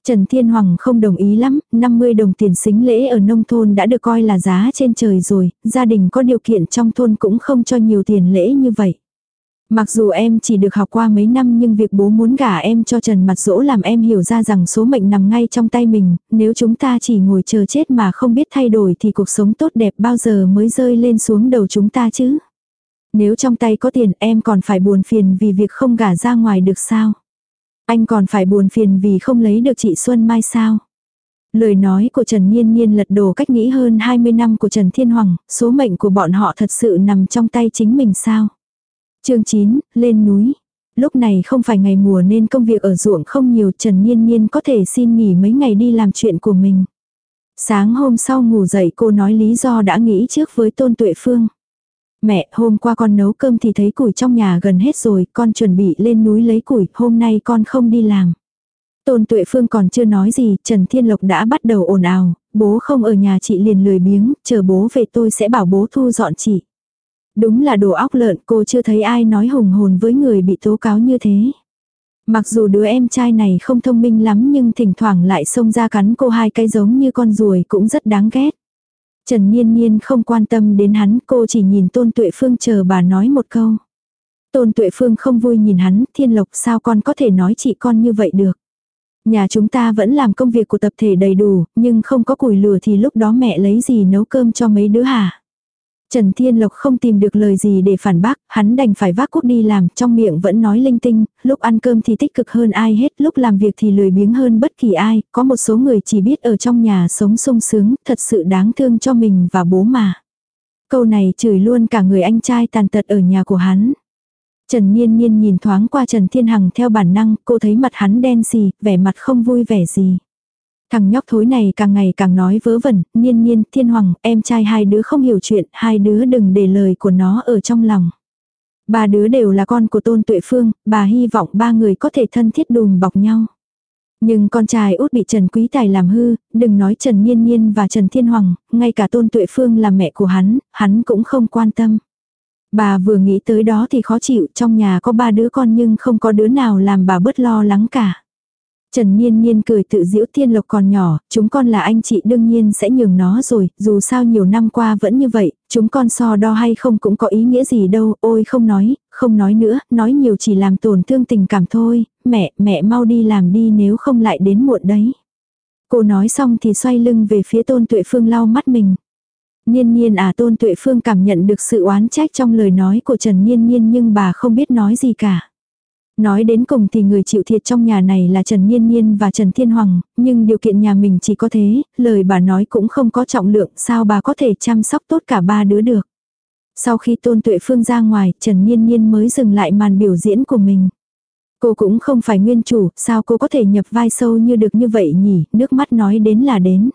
Speaker 1: Trần Thiên Hoàng không đồng ý lắm, 50 đồng tiền xính lễ ở nông thôn đã được coi là giá trên trời rồi, gia đình có điều kiện trong thôn cũng không cho nhiều tiền lễ như vậy. Mặc dù em chỉ được học qua mấy năm nhưng việc bố muốn gả em cho Trần Mặt Dỗ làm em hiểu ra rằng số mệnh nằm ngay trong tay mình, nếu chúng ta chỉ ngồi chờ chết mà không biết thay đổi thì cuộc sống tốt đẹp bao giờ mới rơi lên xuống đầu chúng ta chứ. Nếu trong tay có tiền em còn phải buồn phiền vì việc không gả ra ngoài được sao? Anh còn phải buồn phiền vì không lấy được chị Xuân Mai sao? Lời nói của Trần Niên Niên lật đổ cách nghĩ hơn 20 năm của Trần Thiên Hoàng, số mệnh của bọn họ thật sự nằm trong tay chính mình sao? Chương 9, lên núi. Lúc này không phải ngày mùa nên công việc ở ruộng không nhiều Trần Niên Niên có thể xin nghỉ mấy ngày đi làm chuyện của mình. Sáng hôm sau ngủ dậy cô nói lý do đã nghĩ trước với Tôn Tuệ Phương. Mẹ, hôm qua con nấu cơm thì thấy củi trong nhà gần hết rồi, con chuẩn bị lên núi lấy củi, hôm nay con không đi làm. Tôn Tuệ Phương còn chưa nói gì, Trần Thiên Lộc đã bắt đầu ồn ào, bố không ở nhà chị liền lười biếng, chờ bố về tôi sẽ bảo bố thu dọn chị. Đúng là đồ óc lợn cô chưa thấy ai nói hùng hồn với người bị tố cáo như thế. Mặc dù đứa em trai này không thông minh lắm nhưng thỉnh thoảng lại xông ra cắn cô hai cái giống như con ruồi cũng rất đáng ghét. Trần Niên Niên không quan tâm đến hắn, cô chỉ nhìn Tôn Tuệ Phương chờ bà nói một câu. Tôn Tuệ Phương không vui nhìn hắn, Thiên Lộc sao con có thể nói chị con như vậy được. Nhà chúng ta vẫn làm công việc của tập thể đầy đủ, nhưng không có củi lửa thì lúc đó mẹ lấy gì nấu cơm cho mấy đứa hả? Trần Thiên Lộc không tìm được lời gì để phản bác, hắn đành phải vác cuốc đi làm, trong miệng vẫn nói linh tinh, lúc ăn cơm thì tích cực hơn ai hết, lúc làm việc thì lười biếng hơn bất kỳ ai, có một số người chỉ biết ở trong nhà sống sung sướng, thật sự đáng thương cho mình và bố mà. Câu này chửi luôn cả người anh trai tàn tật ở nhà của hắn. Trần Niên Niên nhìn thoáng qua Trần Thiên Hằng theo bản năng, cô thấy mặt hắn đen xì, vẻ mặt không vui vẻ gì. Thằng nhóc thối này càng ngày càng nói vớ vẩn, Niên Niên, Thiên Hoàng, em trai hai đứa không hiểu chuyện, hai đứa đừng để lời của nó ở trong lòng. Ba đứa đều là con của Tôn Tuệ Phương, bà hy vọng ba người có thể thân thiết đùm bọc nhau. Nhưng con trai út bị Trần Quý Tài làm hư, đừng nói Trần Niên Niên và Trần Thiên Hoàng, ngay cả Tôn Tuệ Phương là mẹ của hắn, hắn cũng không quan tâm. Bà vừa nghĩ tới đó thì khó chịu, trong nhà có ba đứa con nhưng không có đứa nào làm bà bớt lo lắng cả. Trần Niên Niên cười tự giễu Thiên Lộc còn nhỏ, chúng con là anh chị đương nhiên sẽ nhường nó rồi, dù sao nhiều năm qua vẫn như vậy, chúng con so đo hay không cũng có ý nghĩa gì đâu, ôi không nói, không nói nữa, nói nhiều chỉ làm tổn thương tình cảm thôi, mẹ, mẹ mau đi làm đi nếu không lại đến muộn đấy. Cô nói xong thì xoay lưng về phía tôn tuệ phương lau mắt mình. Niên niên à tôn tuệ phương cảm nhận được sự oán trách trong lời nói của Trần Niên niên nhưng bà không biết nói gì cả. Nói đến cùng thì người chịu thiệt trong nhà này là Trần Niên Niên và Trần Thiên Hoàng, nhưng điều kiện nhà mình chỉ có thế, lời bà nói cũng không có trọng lượng, sao bà có thể chăm sóc tốt cả ba đứa được. Sau khi Tôn Tuệ Phương ra ngoài, Trần Niên Niên mới dừng lại màn biểu diễn của mình. Cô cũng không phải nguyên chủ, sao cô có thể nhập vai sâu như được như vậy nhỉ, nước mắt nói đến là đến.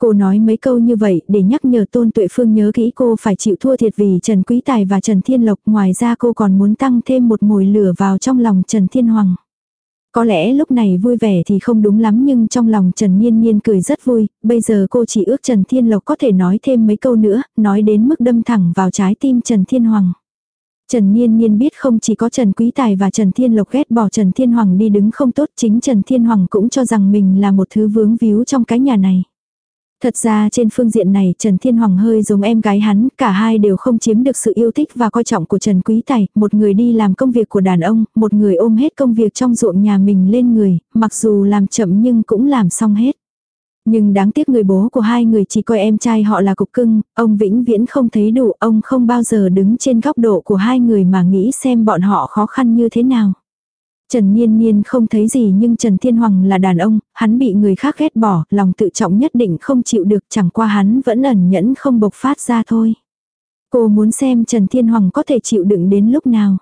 Speaker 1: Cô nói mấy câu như vậy để nhắc nhở Tôn Tuệ Phương nhớ kỹ cô phải chịu thua thiệt vì Trần Quý Tài và Trần Thiên Lộc. Ngoài ra cô còn muốn tăng thêm một mồi lửa vào trong lòng Trần Thiên Hoàng. Có lẽ lúc này vui vẻ thì không đúng lắm nhưng trong lòng Trần Niên Niên cười rất vui, bây giờ cô chỉ ước Trần Thiên Lộc có thể nói thêm mấy câu nữa, nói đến mức đâm thẳng vào trái tim Trần Thiên Hoàng. Trần Niên Niên biết không chỉ có Trần Quý Tài và Trần Thiên Lộc ghét bỏ Trần Thiên Hoàng đi đứng không tốt, chính Trần Thiên Hoàng cũng cho rằng mình là một thứ vướng víu trong cái nhà này. Thật ra trên phương diện này Trần Thiên Hoàng hơi giống em gái hắn, cả hai đều không chiếm được sự yêu thích và coi trọng của Trần Quý Tài, một người đi làm công việc của đàn ông, một người ôm hết công việc trong ruộng nhà mình lên người, mặc dù làm chậm nhưng cũng làm xong hết. Nhưng đáng tiếc người bố của hai người chỉ coi em trai họ là cục cưng, ông vĩnh viễn không thấy đủ, ông không bao giờ đứng trên góc độ của hai người mà nghĩ xem bọn họ khó khăn như thế nào. Trần Niên Niên không thấy gì nhưng Trần Thiên Hoàng là đàn ông, hắn bị người khác ghét bỏ, lòng tự trọng nhất định không chịu được chẳng qua hắn vẫn ẩn nhẫn không bộc phát ra thôi. Cô muốn xem Trần Thiên Hoàng có thể chịu đựng đến lúc nào.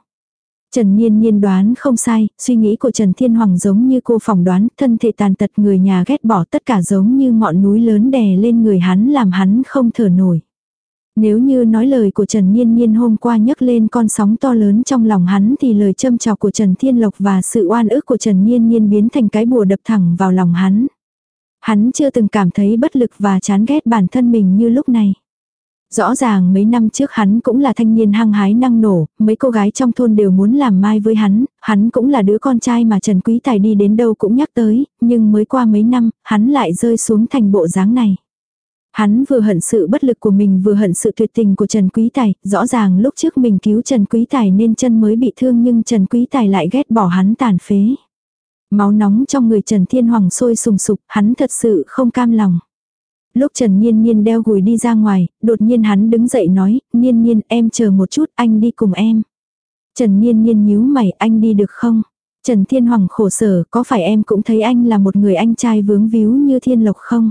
Speaker 1: Trần Niên Niên đoán không sai, suy nghĩ của Trần Thiên Hoàng giống như cô phỏng đoán, thân thể tàn tật người nhà ghét bỏ tất cả giống như ngọn núi lớn đè lên người hắn làm hắn không thở nổi. Nếu như nói lời của Trần Niên Niên hôm qua nhấc lên con sóng to lớn trong lòng hắn thì lời châm chọc của Trần Thiên Lộc và sự oan ức của Trần Niên Niên biến thành cái bùa đập thẳng vào lòng hắn. Hắn chưa từng cảm thấy bất lực và chán ghét bản thân mình như lúc này. Rõ ràng mấy năm trước hắn cũng là thanh niên hăng hái năng nổ, mấy cô gái trong thôn đều muốn làm mai với hắn, hắn cũng là đứa con trai mà Trần Quý Tài đi đến đâu cũng nhắc tới, nhưng mới qua mấy năm, hắn lại rơi xuống thành bộ dáng này. Hắn vừa hận sự bất lực của mình vừa hận sự tuyệt tình của Trần Quý Tài, rõ ràng lúc trước mình cứu Trần Quý Tài nên chân mới bị thương nhưng Trần Quý Tài lại ghét bỏ hắn tàn phế. Máu nóng trong người Trần Thiên Hoàng sôi sùng sục, hắn thật sự không cam lòng. Lúc Trần Niên Niên đeo gùi đi ra ngoài, đột nhiên hắn đứng dậy nói, Niên Niên em chờ một chút anh đi cùng em. Trần Niên Niên nhíu mày anh đi được không? Trần Thiên Hoàng khổ sở có phải em cũng thấy anh là một người anh trai vướng víu như thiên lộc không?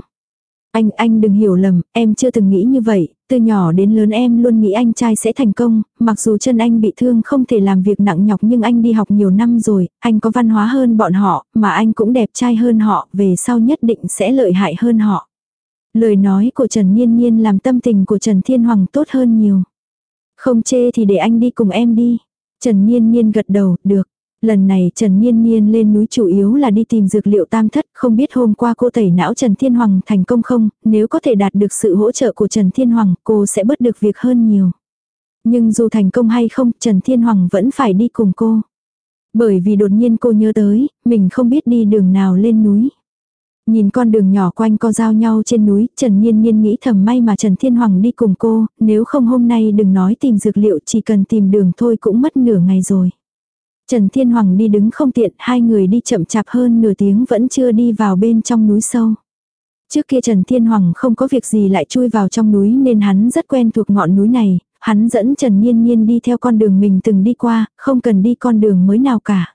Speaker 1: Anh, anh đừng hiểu lầm, em chưa từng nghĩ như vậy, từ nhỏ đến lớn em luôn nghĩ anh trai sẽ thành công, mặc dù chân anh bị thương không thể làm việc nặng nhọc nhưng anh đi học nhiều năm rồi, anh có văn hóa hơn bọn họ, mà anh cũng đẹp trai hơn họ, về sau nhất định sẽ lợi hại hơn họ. Lời nói của Trần Nhiên Nhiên làm tâm tình của Trần Thiên Hoàng tốt hơn nhiều. Không chê thì để anh đi cùng em đi. Trần Nhiên Nhiên gật đầu, được. Lần này Trần Niên Niên lên núi chủ yếu là đi tìm dược liệu tam thất, không biết hôm qua cô tẩy não Trần Thiên Hoàng thành công không, nếu có thể đạt được sự hỗ trợ của Trần Thiên Hoàng cô sẽ bớt được việc hơn nhiều. Nhưng dù thành công hay không, Trần Thiên Hoàng vẫn phải đi cùng cô. Bởi vì đột nhiên cô nhớ tới, mình không biết đi đường nào lên núi. Nhìn con đường nhỏ quanh co giao nhau trên núi, Trần Nhiên Nhiên nghĩ thầm may mà Trần Thiên Hoàng đi cùng cô, nếu không hôm nay đừng nói tìm dược liệu chỉ cần tìm đường thôi cũng mất nửa ngày rồi. Trần Thiên Hoàng đi đứng không tiện, hai người đi chậm chạp hơn nửa tiếng vẫn chưa đi vào bên trong núi sâu. Trước kia Trần Thiên Hoàng không có việc gì lại chui vào trong núi nên hắn rất quen thuộc ngọn núi này, hắn dẫn Trần Nhiên Nhiên đi theo con đường mình từng đi qua, không cần đi con đường mới nào cả.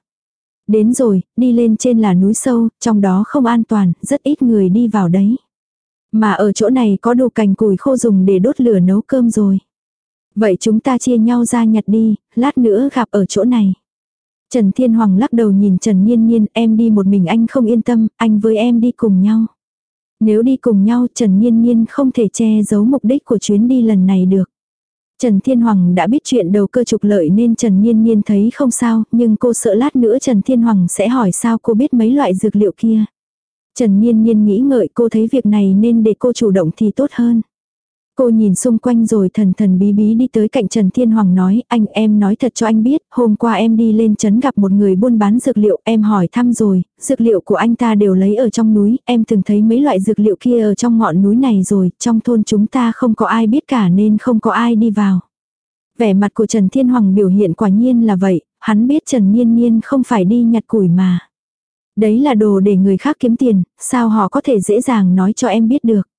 Speaker 1: Đến rồi, đi lên trên là núi sâu, trong đó không an toàn, rất ít người đi vào đấy. Mà ở chỗ này có đồ cành củi khô dùng để đốt lửa nấu cơm rồi. Vậy chúng ta chia nhau ra nhặt đi, lát nữa gặp ở chỗ này. Trần Thiên Hoàng lắc đầu nhìn Trần Nhiên Nhiên, em đi một mình anh không yên tâm, anh với em đi cùng nhau. Nếu đi cùng nhau Trần Nhiên Nhiên không thể che giấu mục đích của chuyến đi lần này được. Trần Thiên Hoàng đã biết chuyện đầu cơ trục lợi nên Trần Nhiên Nhiên thấy không sao, nhưng cô sợ lát nữa Trần Thiên Hoàng sẽ hỏi sao cô biết mấy loại dược liệu kia. Trần Nhiên Nhiên nghĩ ngợi cô thấy việc này nên để cô chủ động thì tốt hơn. Cô nhìn xung quanh rồi thần thần bí bí đi tới cạnh Trần Thiên Hoàng nói, anh em nói thật cho anh biết, hôm qua em đi lên trấn gặp một người buôn bán dược liệu, em hỏi thăm rồi, dược liệu của anh ta đều lấy ở trong núi, em từng thấy mấy loại dược liệu kia ở trong ngọn núi này rồi, trong thôn chúng ta không có ai biết cả nên không có ai đi vào. Vẻ mặt của Trần Thiên Hoàng biểu hiện quả nhiên là vậy, hắn biết Trần Nhiên Nhiên không phải đi nhặt củi mà. Đấy là đồ để người khác kiếm tiền, sao họ có thể dễ dàng nói cho em biết được.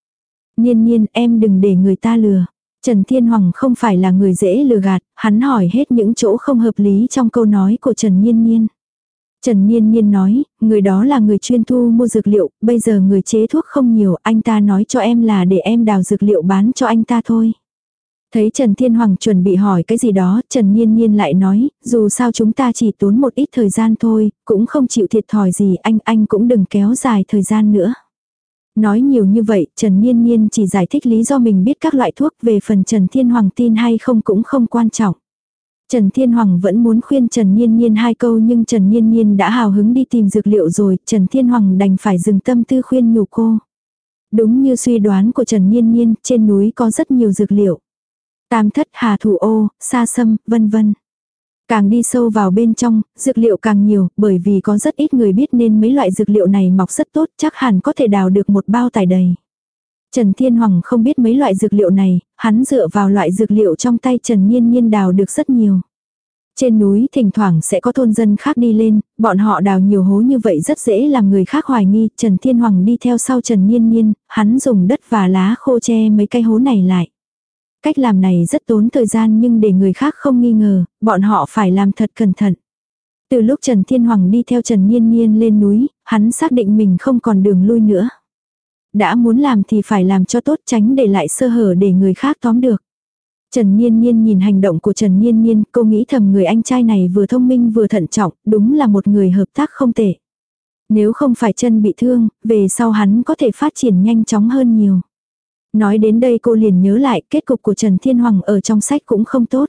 Speaker 1: Nhiên nhiên em đừng để người ta lừa. Trần Thiên Hoàng không phải là người dễ lừa gạt, hắn hỏi hết những chỗ không hợp lý trong câu nói của Trần Nhiên Nhiên. Trần Nhiên Nhiên nói, người đó là người chuyên thu mua dược liệu, bây giờ người chế thuốc không nhiều, anh ta nói cho em là để em đào dược liệu bán cho anh ta thôi. Thấy Trần Thiên Hoàng chuẩn bị hỏi cái gì đó, Trần Nhiên Nhiên lại nói, dù sao chúng ta chỉ tốn một ít thời gian thôi, cũng không chịu thiệt thòi gì, anh, anh cũng đừng kéo dài thời gian nữa. Nói nhiều như vậy, Trần Niên Niên chỉ giải thích lý do mình biết các loại thuốc về phần Trần Thiên Hoàng tin hay không cũng không quan trọng. Trần Thiên Hoàng vẫn muốn khuyên Trần Niên Niên hai câu nhưng Trần Niên Niên đã hào hứng đi tìm dược liệu rồi, Trần Thiên Hoàng đành phải dừng tâm tư khuyên nhủ cô. Đúng như suy đoán của Trần Niên Niên, trên núi có rất nhiều dược liệu. Tam thất hà thủ ô, sa sâm, vân vân. Càng đi sâu vào bên trong, dược liệu càng nhiều, bởi vì có rất ít người biết nên mấy loại dược liệu này mọc rất tốt, chắc hẳn có thể đào được một bao tải đầy. Trần Thiên Hoàng không biết mấy loại dược liệu này, hắn dựa vào loại dược liệu trong tay Trần Nhiên Nhiên đào được rất nhiều. Trên núi thỉnh thoảng sẽ có thôn dân khác đi lên, bọn họ đào nhiều hố như vậy rất dễ làm người khác hoài nghi. Trần Thiên Hoàng đi theo sau Trần Nhiên Nhiên, hắn dùng đất và lá khô che mấy cây hố này lại. Cách làm này rất tốn thời gian nhưng để người khác không nghi ngờ, bọn họ phải làm thật cẩn thận. Từ lúc Trần Thiên Hoàng đi theo Trần Niên Niên lên núi, hắn xác định mình không còn đường lui nữa. Đã muốn làm thì phải làm cho tốt tránh để lại sơ hở để người khác tóm được. Trần Niên Niên nhìn hành động của Trần Niên Niên, cô nghĩ thầm người anh trai này vừa thông minh vừa thận trọng, đúng là một người hợp tác không tệ. Nếu không phải chân bị thương, về sau hắn có thể phát triển nhanh chóng hơn nhiều. Nói đến đây cô liền nhớ lại kết cục của Trần Thiên Hoàng ở trong sách cũng không tốt.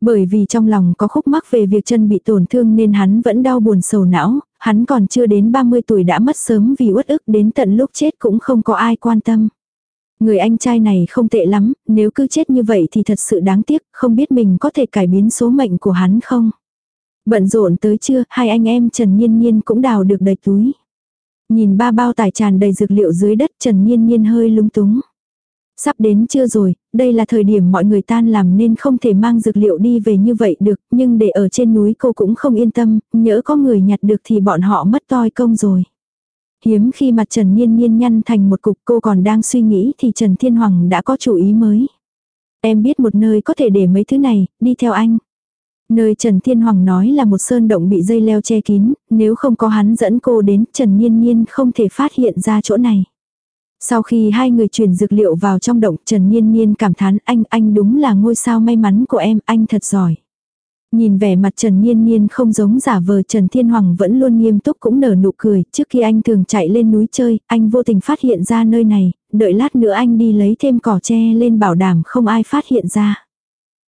Speaker 1: Bởi vì trong lòng có khúc mắc về việc chân bị tổn thương nên hắn vẫn đau buồn sầu não, hắn còn chưa đến 30 tuổi đã mất sớm vì uất ức đến tận lúc chết cũng không có ai quan tâm. Người anh trai này không tệ lắm, nếu cứ chết như vậy thì thật sự đáng tiếc, không biết mình có thể cải biến số mệnh của hắn không. Bận rộn tới trưa, hai anh em Trần Nhiên Nhiên cũng đào được đầy túi. Nhìn ba bao tải tràn đầy dược liệu dưới đất Trần Nhiên Nhiên hơi lung túng. Sắp đến chưa rồi, đây là thời điểm mọi người tan làm nên không thể mang dược liệu đi về như vậy được, nhưng để ở trên núi cô cũng không yên tâm, nhỡ có người nhặt được thì bọn họ mất toi công rồi. Hiếm khi mặt Trần Niên Niên nhăn thành một cục cô còn đang suy nghĩ thì Trần Thiên Hoàng đã có chủ ý mới. Em biết một nơi có thể để mấy thứ này, đi theo anh. Nơi Trần Thiên Hoàng nói là một sơn động bị dây leo che kín, nếu không có hắn dẫn cô đến Trần Niên Niên không thể phát hiện ra chỗ này. Sau khi hai người chuyển dược liệu vào trong động Trần Niên Niên cảm thán anh, anh đúng là ngôi sao may mắn của em, anh thật giỏi. Nhìn vẻ mặt Trần Niên Niên không giống giả vờ Trần Thiên Hoàng vẫn luôn nghiêm túc cũng nở nụ cười, trước khi anh thường chạy lên núi chơi, anh vô tình phát hiện ra nơi này, đợi lát nữa anh đi lấy thêm cỏ tre lên bảo đảm không ai phát hiện ra.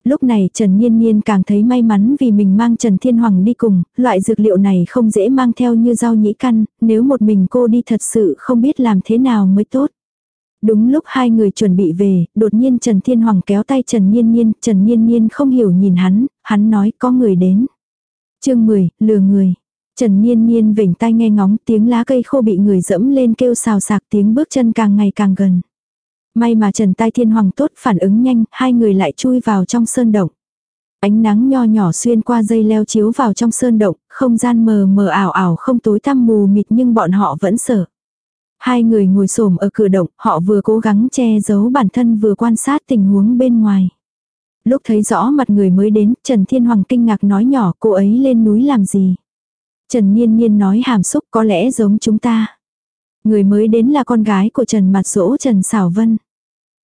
Speaker 1: Lúc này Trần Niên Niên càng thấy may mắn vì mình mang Trần Thiên Hoàng đi cùng, loại dược liệu này không dễ mang theo như rau nhĩ căn, nếu một mình cô đi thật sự không biết làm thế nào mới tốt. Đúng lúc hai người chuẩn bị về, đột nhiên Trần Thiên Hoàng kéo tay Trần Niên Niên, Trần Niên Niên không hiểu nhìn hắn, hắn nói có người đến. chương 10, lừa người. Trần Niên Niên vểnh tai nghe ngóng tiếng lá cây khô bị người dẫm lên kêu xào sạc tiếng bước chân càng ngày càng gần. May mà Trần Tai Thiên Hoàng tốt phản ứng nhanh, hai người lại chui vào trong sơn động. Ánh nắng nho nhỏ xuyên qua dây leo chiếu vào trong sơn động, không gian mờ mờ ảo ảo không tối tăm mù mịt nhưng bọn họ vẫn sợ. Hai người ngồi xổm ở cửa động, họ vừa cố gắng che giấu bản thân vừa quan sát tình huống bên ngoài. Lúc thấy rõ mặt người mới đến, Trần Thiên Hoàng kinh ngạc nói nhỏ cô ấy lên núi làm gì. Trần Niên Niên nói hàm xúc có lẽ giống chúng ta. Người mới đến là con gái của Trần Mặt Dỗ Trần Sảo Vân.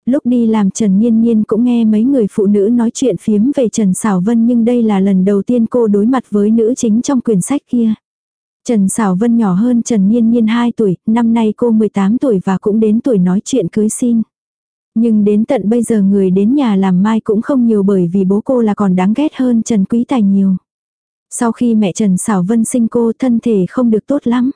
Speaker 1: Lúc đi làm Trần Niên Niên cũng nghe mấy người phụ nữ nói chuyện phiếm về Trần Sảo Vân nhưng đây là lần đầu tiên cô đối mặt với nữ chính trong quyển sách kia. Trần Sảo Vân nhỏ hơn Trần Niên Niên 2 tuổi, năm nay cô 18 tuổi và cũng đến tuổi nói chuyện cưới xin. Nhưng đến tận bây giờ người đến nhà làm mai cũng không nhiều bởi vì bố cô là còn đáng ghét hơn Trần Quý Tài nhiều. Sau khi mẹ Trần Sảo Vân sinh cô thân thể không được tốt lắm.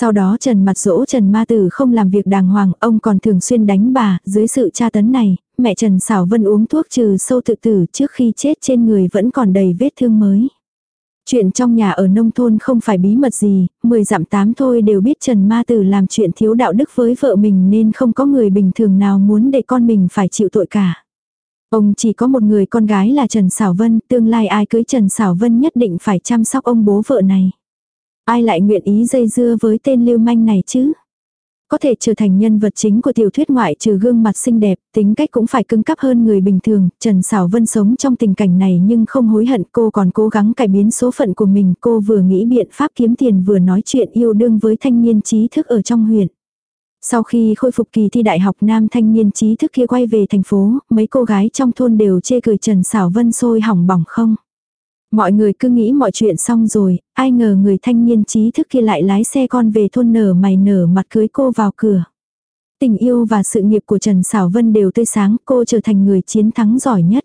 Speaker 1: Sau đó Trần mặt dỗ Trần Ma Tử không làm việc đàng hoàng, ông còn thường xuyên đánh bà, dưới sự tra tấn này, mẹ Trần Sảo Vân uống thuốc trừ sâu tự tử trước khi chết trên người vẫn còn đầy vết thương mới. Chuyện trong nhà ở nông thôn không phải bí mật gì, mười dặm tám thôi đều biết Trần Ma Tử làm chuyện thiếu đạo đức với vợ mình nên không có người bình thường nào muốn để con mình phải chịu tội cả. Ông chỉ có một người con gái là Trần Sảo Vân, tương lai ai cưới Trần Sảo Vân nhất định phải chăm sóc ông bố vợ này. Ai lại nguyện ý dây dưa với tên lưu manh này chứ? Có thể trở thành nhân vật chính của tiểu thuyết ngoại trừ gương mặt xinh đẹp, tính cách cũng phải cứng cáp hơn người bình thường. Trần Sảo Vân sống trong tình cảnh này nhưng không hối hận cô còn cố gắng cải biến số phận của mình. Cô vừa nghĩ biện pháp kiếm tiền vừa nói chuyện yêu đương với thanh niên trí thức ở trong huyện. Sau khi khôi phục kỳ thi đại học nam thanh niên trí thức kia quay về thành phố, mấy cô gái trong thôn đều chê cười Trần Sảo Vân sôi hỏng bỏng không. Mọi người cứ nghĩ mọi chuyện xong rồi, ai ngờ người thanh niên trí thức kia lại lái xe con về thôn nở mày nở mặt cưới cô vào cửa. Tình yêu và sự nghiệp của Trần Sảo Vân đều tươi sáng, cô trở thành người chiến thắng giỏi nhất.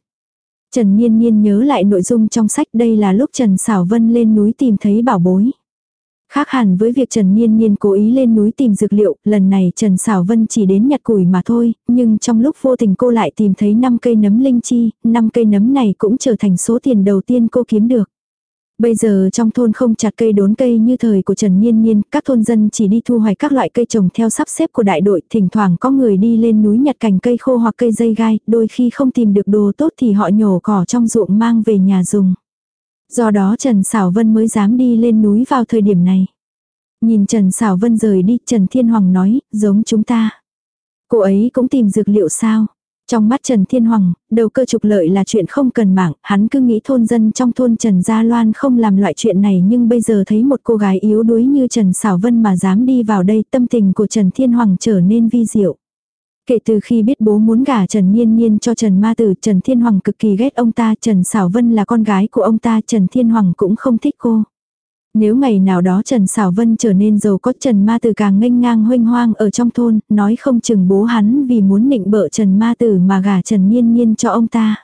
Speaker 1: Trần Niên Niên nhớ lại nội dung trong sách đây là lúc Trần Sảo Vân lên núi tìm thấy bảo bối. Khác hẳn với việc Trần Niên Niên cố ý lên núi tìm dược liệu, lần này Trần Sảo Vân chỉ đến nhặt củi mà thôi, nhưng trong lúc vô tình cô lại tìm thấy 5 cây nấm linh chi, 5 cây nấm này cũng trở thành số tiền đầu tiên cô kiếm được. Bây giờ trong thôn không chặt cây đốn cây như thời của Trần Niên Niên, các thôn dân chỉ đi thu hoạch các loại cây trồng theo sắp xếp của đại đội, thỉnh thoảng có người đi lên núi nhặt cành cây khô hoặc cây dây gai, đôi khi không tìm được đồ tốt thì họ nhổ cỏ trong ruộng mang về nhà dùng. Do đó Trần Sảo Vân mới dám đi lên núi vào thời điểm này. Nhìn Trần Sảo Vân rời đi, Trần Thiên Hoàng nói, giống chúng ta. Cô ấy cũng tìm dược liệu sao? Trong mắt Trần Thiên Hoàng, đầu cơ trục lợi là chuyện không cần mạng, hắn cứ nghĩ thôn dân trong thôn Trần Gia Loan không làm loại chuyện này nhưng bây giờ thấy một cô gái yếu đuối như Trần Sảo Vân mà dám đi vào đây tâm tình của Trần Thiên Hoàng trở nên vi diệu. Kể từ khi biết bố muốn gả Trần Niên Niên cho Trần Ma Tử, Trần Thiên Hoàng cực kỳ ghét ông ta, Trần Sảo Vân là con gái của ông ta, Trần Thiên Hoàng cũng không thích cô. Nếu ngày nào đó Trần Sảo Vân trở nên giàu có Trần Ma Tử càng nghênh ngang hoanh hoang ở trong thôn, nói không chừng bố hắn vì muốn nịnh bợ Trần Ma Tử mà gả Trần Niên Niên cho ông ta.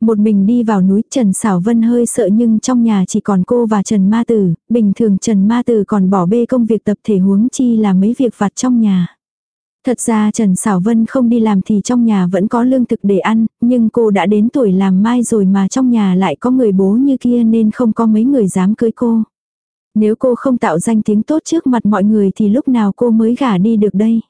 Speaker 1: Một mình đi vào núi Trần Sảo Vân hơi sợ nhưng trong nhà chỉ còn cô và Trần Ma Tử, bình thường Trần Ma Tử còn bỏ bê công việc tập thể huống chi là mấy việc vặt trong nhà. Thật ra Trần Sảo Vân không đi làm thì trong nhà vẫn có lương thực để ăn, nhưng cô đã đến tuổi làm mai rồi mà trong nhà lại có người bố như kia nên không có mấy người dám cưới cô. Nếu cô không tạo danh tiếng tốt trước mặt mọi người thì lúc nào cô mới gả đi được đây.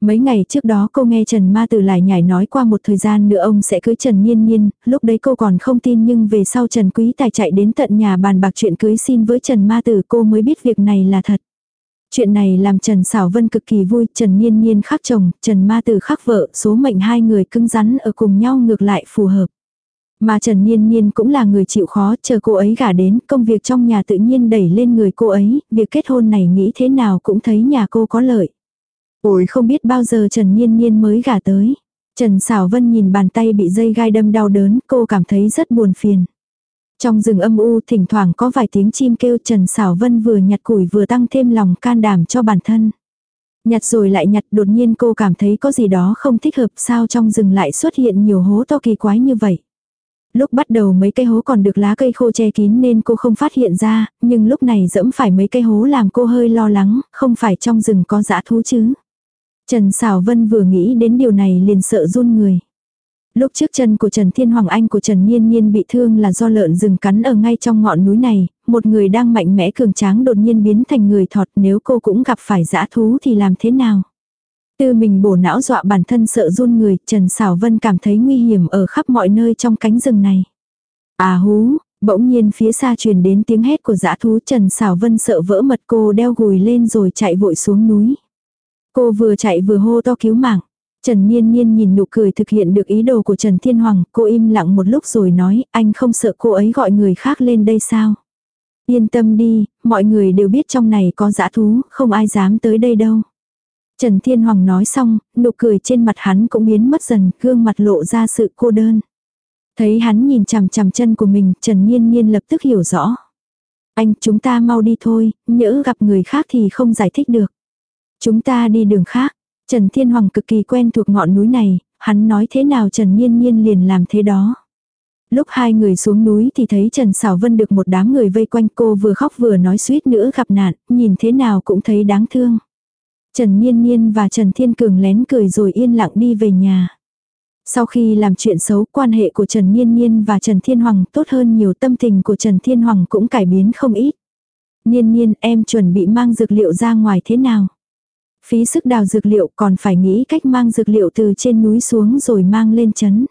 Speaker 1: Mấy ngày trước đó cô nghe Trần Ma Tử lại nhảy nói qua một thời gian nữa ông sẽ cưới Trần Nhiên Nhiên, lúc đấy cô còn không tin nhưng về sau Trần Quý Tài chạy đến tận nhà bàn bạc chuyện cưới xin với Trần Ma Tử cô mới biết việc này là thật. Chuyện này làm Trần Sảo Vân cực kỳ vui, Trần niên niên khắc chồng, Trần Ma Tử khắc vợ, số mệnh hai người cứng rắn ở cùng nhau ngược lại phù hợp. Mà Trần niên niên cũng là người chịu khó, chờ cô ấy gả đến, công việc trong nhà tự nhiên đẩy lên người cô ấy, việc kết hôn này nghĩ thế nào cũng thấy nhà cô có lợi. Ôi không biết bao giờ Trần niên niên mới gả tới. Trần Sảo Vân nhìn bàn tay bị dây gai đâm đau đớn, cô cảm thấy rất buồn phiền. Trong rừng âm u thỉnh thoảng có vài tiếng chim kêu Trần Sảo Vân vừa nhặt củi vừa tăng thêm lòng can đảm cho bản thân. Nhặt rồi lại nhặt đột nhiên cô cảm thấy có gì đó không thích hợp sao trong rừng lại xuất hiện nhiều hố to kỳ quái như vậy. Lúc bắt đầu mấy cây hố còn được lá cây khô che kín nên cô không phát hiện ra, nhưng lúc này dẫm phải mấy cây hố làm cô hơi lo lắng, không phải trong rừng có dã thú chứ. Trần Sảo Vân vừa nghĩ đến điều này liền sợ run người. Lúc trước chân của Trần Thiên Hoàng Anh của Trần Niên Niên bị thương là do lợn rừng cắn ở ngay trong ngọn núi này, một người đang mạnh mẽ cường tráng đột nhiên biến thành người thọt nếu cô cũng gặp phải dã thú thì làm thế nào? Tư mình bổ não dọa bản thân sợ run người, Trần Sảo Vân cảm thấy nguy hiểm ở khắp mọi nơi trong cánh rừng này. À hú, bỗng nhiên phía xa truyền đến tiếng hét của dã thú Trần Sảo Vân sợ vỡ mật cô đeo gùi lên rồi chạy vội xuống núi. Cô vừa chạy vừa hô to cứu mạng. Trần Niên Niên nhìn nụ cười thực hiện được ý đồ của Trần Thiên Hoàng, cô im lặng một lúc rồi nói, anh không sợ cô ấy gọi người khác lên đây sao? Yên tâm đi, mọi người đều biết trong này có dã thú, không ai dám tới đây đâu. Trần Thiên Hoàng nói xong, nụ cười trên mặt hắn cũng biến mất dần, gương mặt lộ ra sự cô đơn. Thấy hắn nhìn chằm chằm chân của mình, Trần Niên Niên lập tức hiểu rõ. Anh, chúng ta mau đi thôi, nhỡ gặp người khác thì không giải thích được. Chúng ta đi đường khác. Trần Thiên Hoàng cực kỳ quen thuộc ngọn núi này, hắn nói thế nào Trần Nhiên Nhiên liền làm thế đó. Lúc hai người xuống núi thì thấy Trần Sảo Vân được một đám người vây quanh cô vừa khóc vừa nói suýt nữa gặp nạn, nhìn thế nào cũng thấy đáng thương. Trần Nhiên Nhiên và Trần Thiên Cường lén cười rồi yên lặng đi về nhà. Sau khi làm chuyện xấu, quan hệ của Trần Niên Niên và Trần Thiên Hoàng tốt hơn nhiều tâm tình của Trần Thiên Hoàng cũng cải biến không ít. Niên Niên em chuẩn bị mang dược liệu ra ngoài thế nào? Phí sức đào dược liệu còn phải nghĩ cách mang dược liệu từ trên núi xuống rồi mang lên chấn.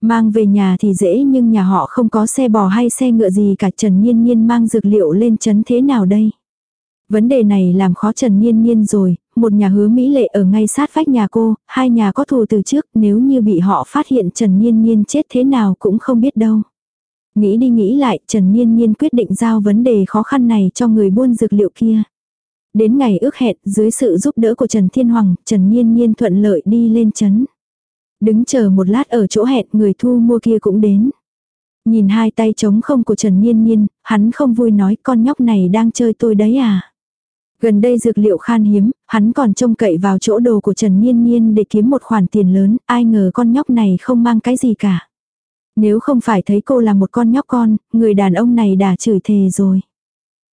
Speaker 1: Mang về nhà thì dễ nhưng nhà họ không có xe bò hay xe ngựa gì cả Trần nhiên nhiên mang dược liệu lên chấn thế nào đây? Vấn đề này làm khó Trần nhiên nhiên rồi, một nhà hứa Mỹ lệ ở ngay sát vách nhà cô, hai nhà có thù từ trước nếu như bị họ phát hiện Trần nhiên nhiên chết thế nào cũng không biết đâu. Nghĩ đi nghĩ lại, Trần nhiên nhiên quyết định giao vấn đề khó khăn này cho người buôn dược liệu kia. Đến ngày ước hẹn, dưới sự giúp đỡ của Trần Thiên Hoàng, Trần Niên Niên thuận lợi đi lên chấn. Đứng chờ một lát ở chỗ hẹn, người thu mua kia cũng đến. Nhìn hai tay trống không của Trần Niên Niên, hắn không vui nói con nhóc này đang chơi tôi đấy à. Gần đây dược liệu khan hiếm, hắn còn trông cậy vào chỗ đồ của Trần Niên Niên để kiếm một khoản tiền lớn, ai ngờ con nhóc này không mang cái gì cả. Nếu không phải thấy cô là một con nhóc con, người đàn ông này đã chửi thề rồi.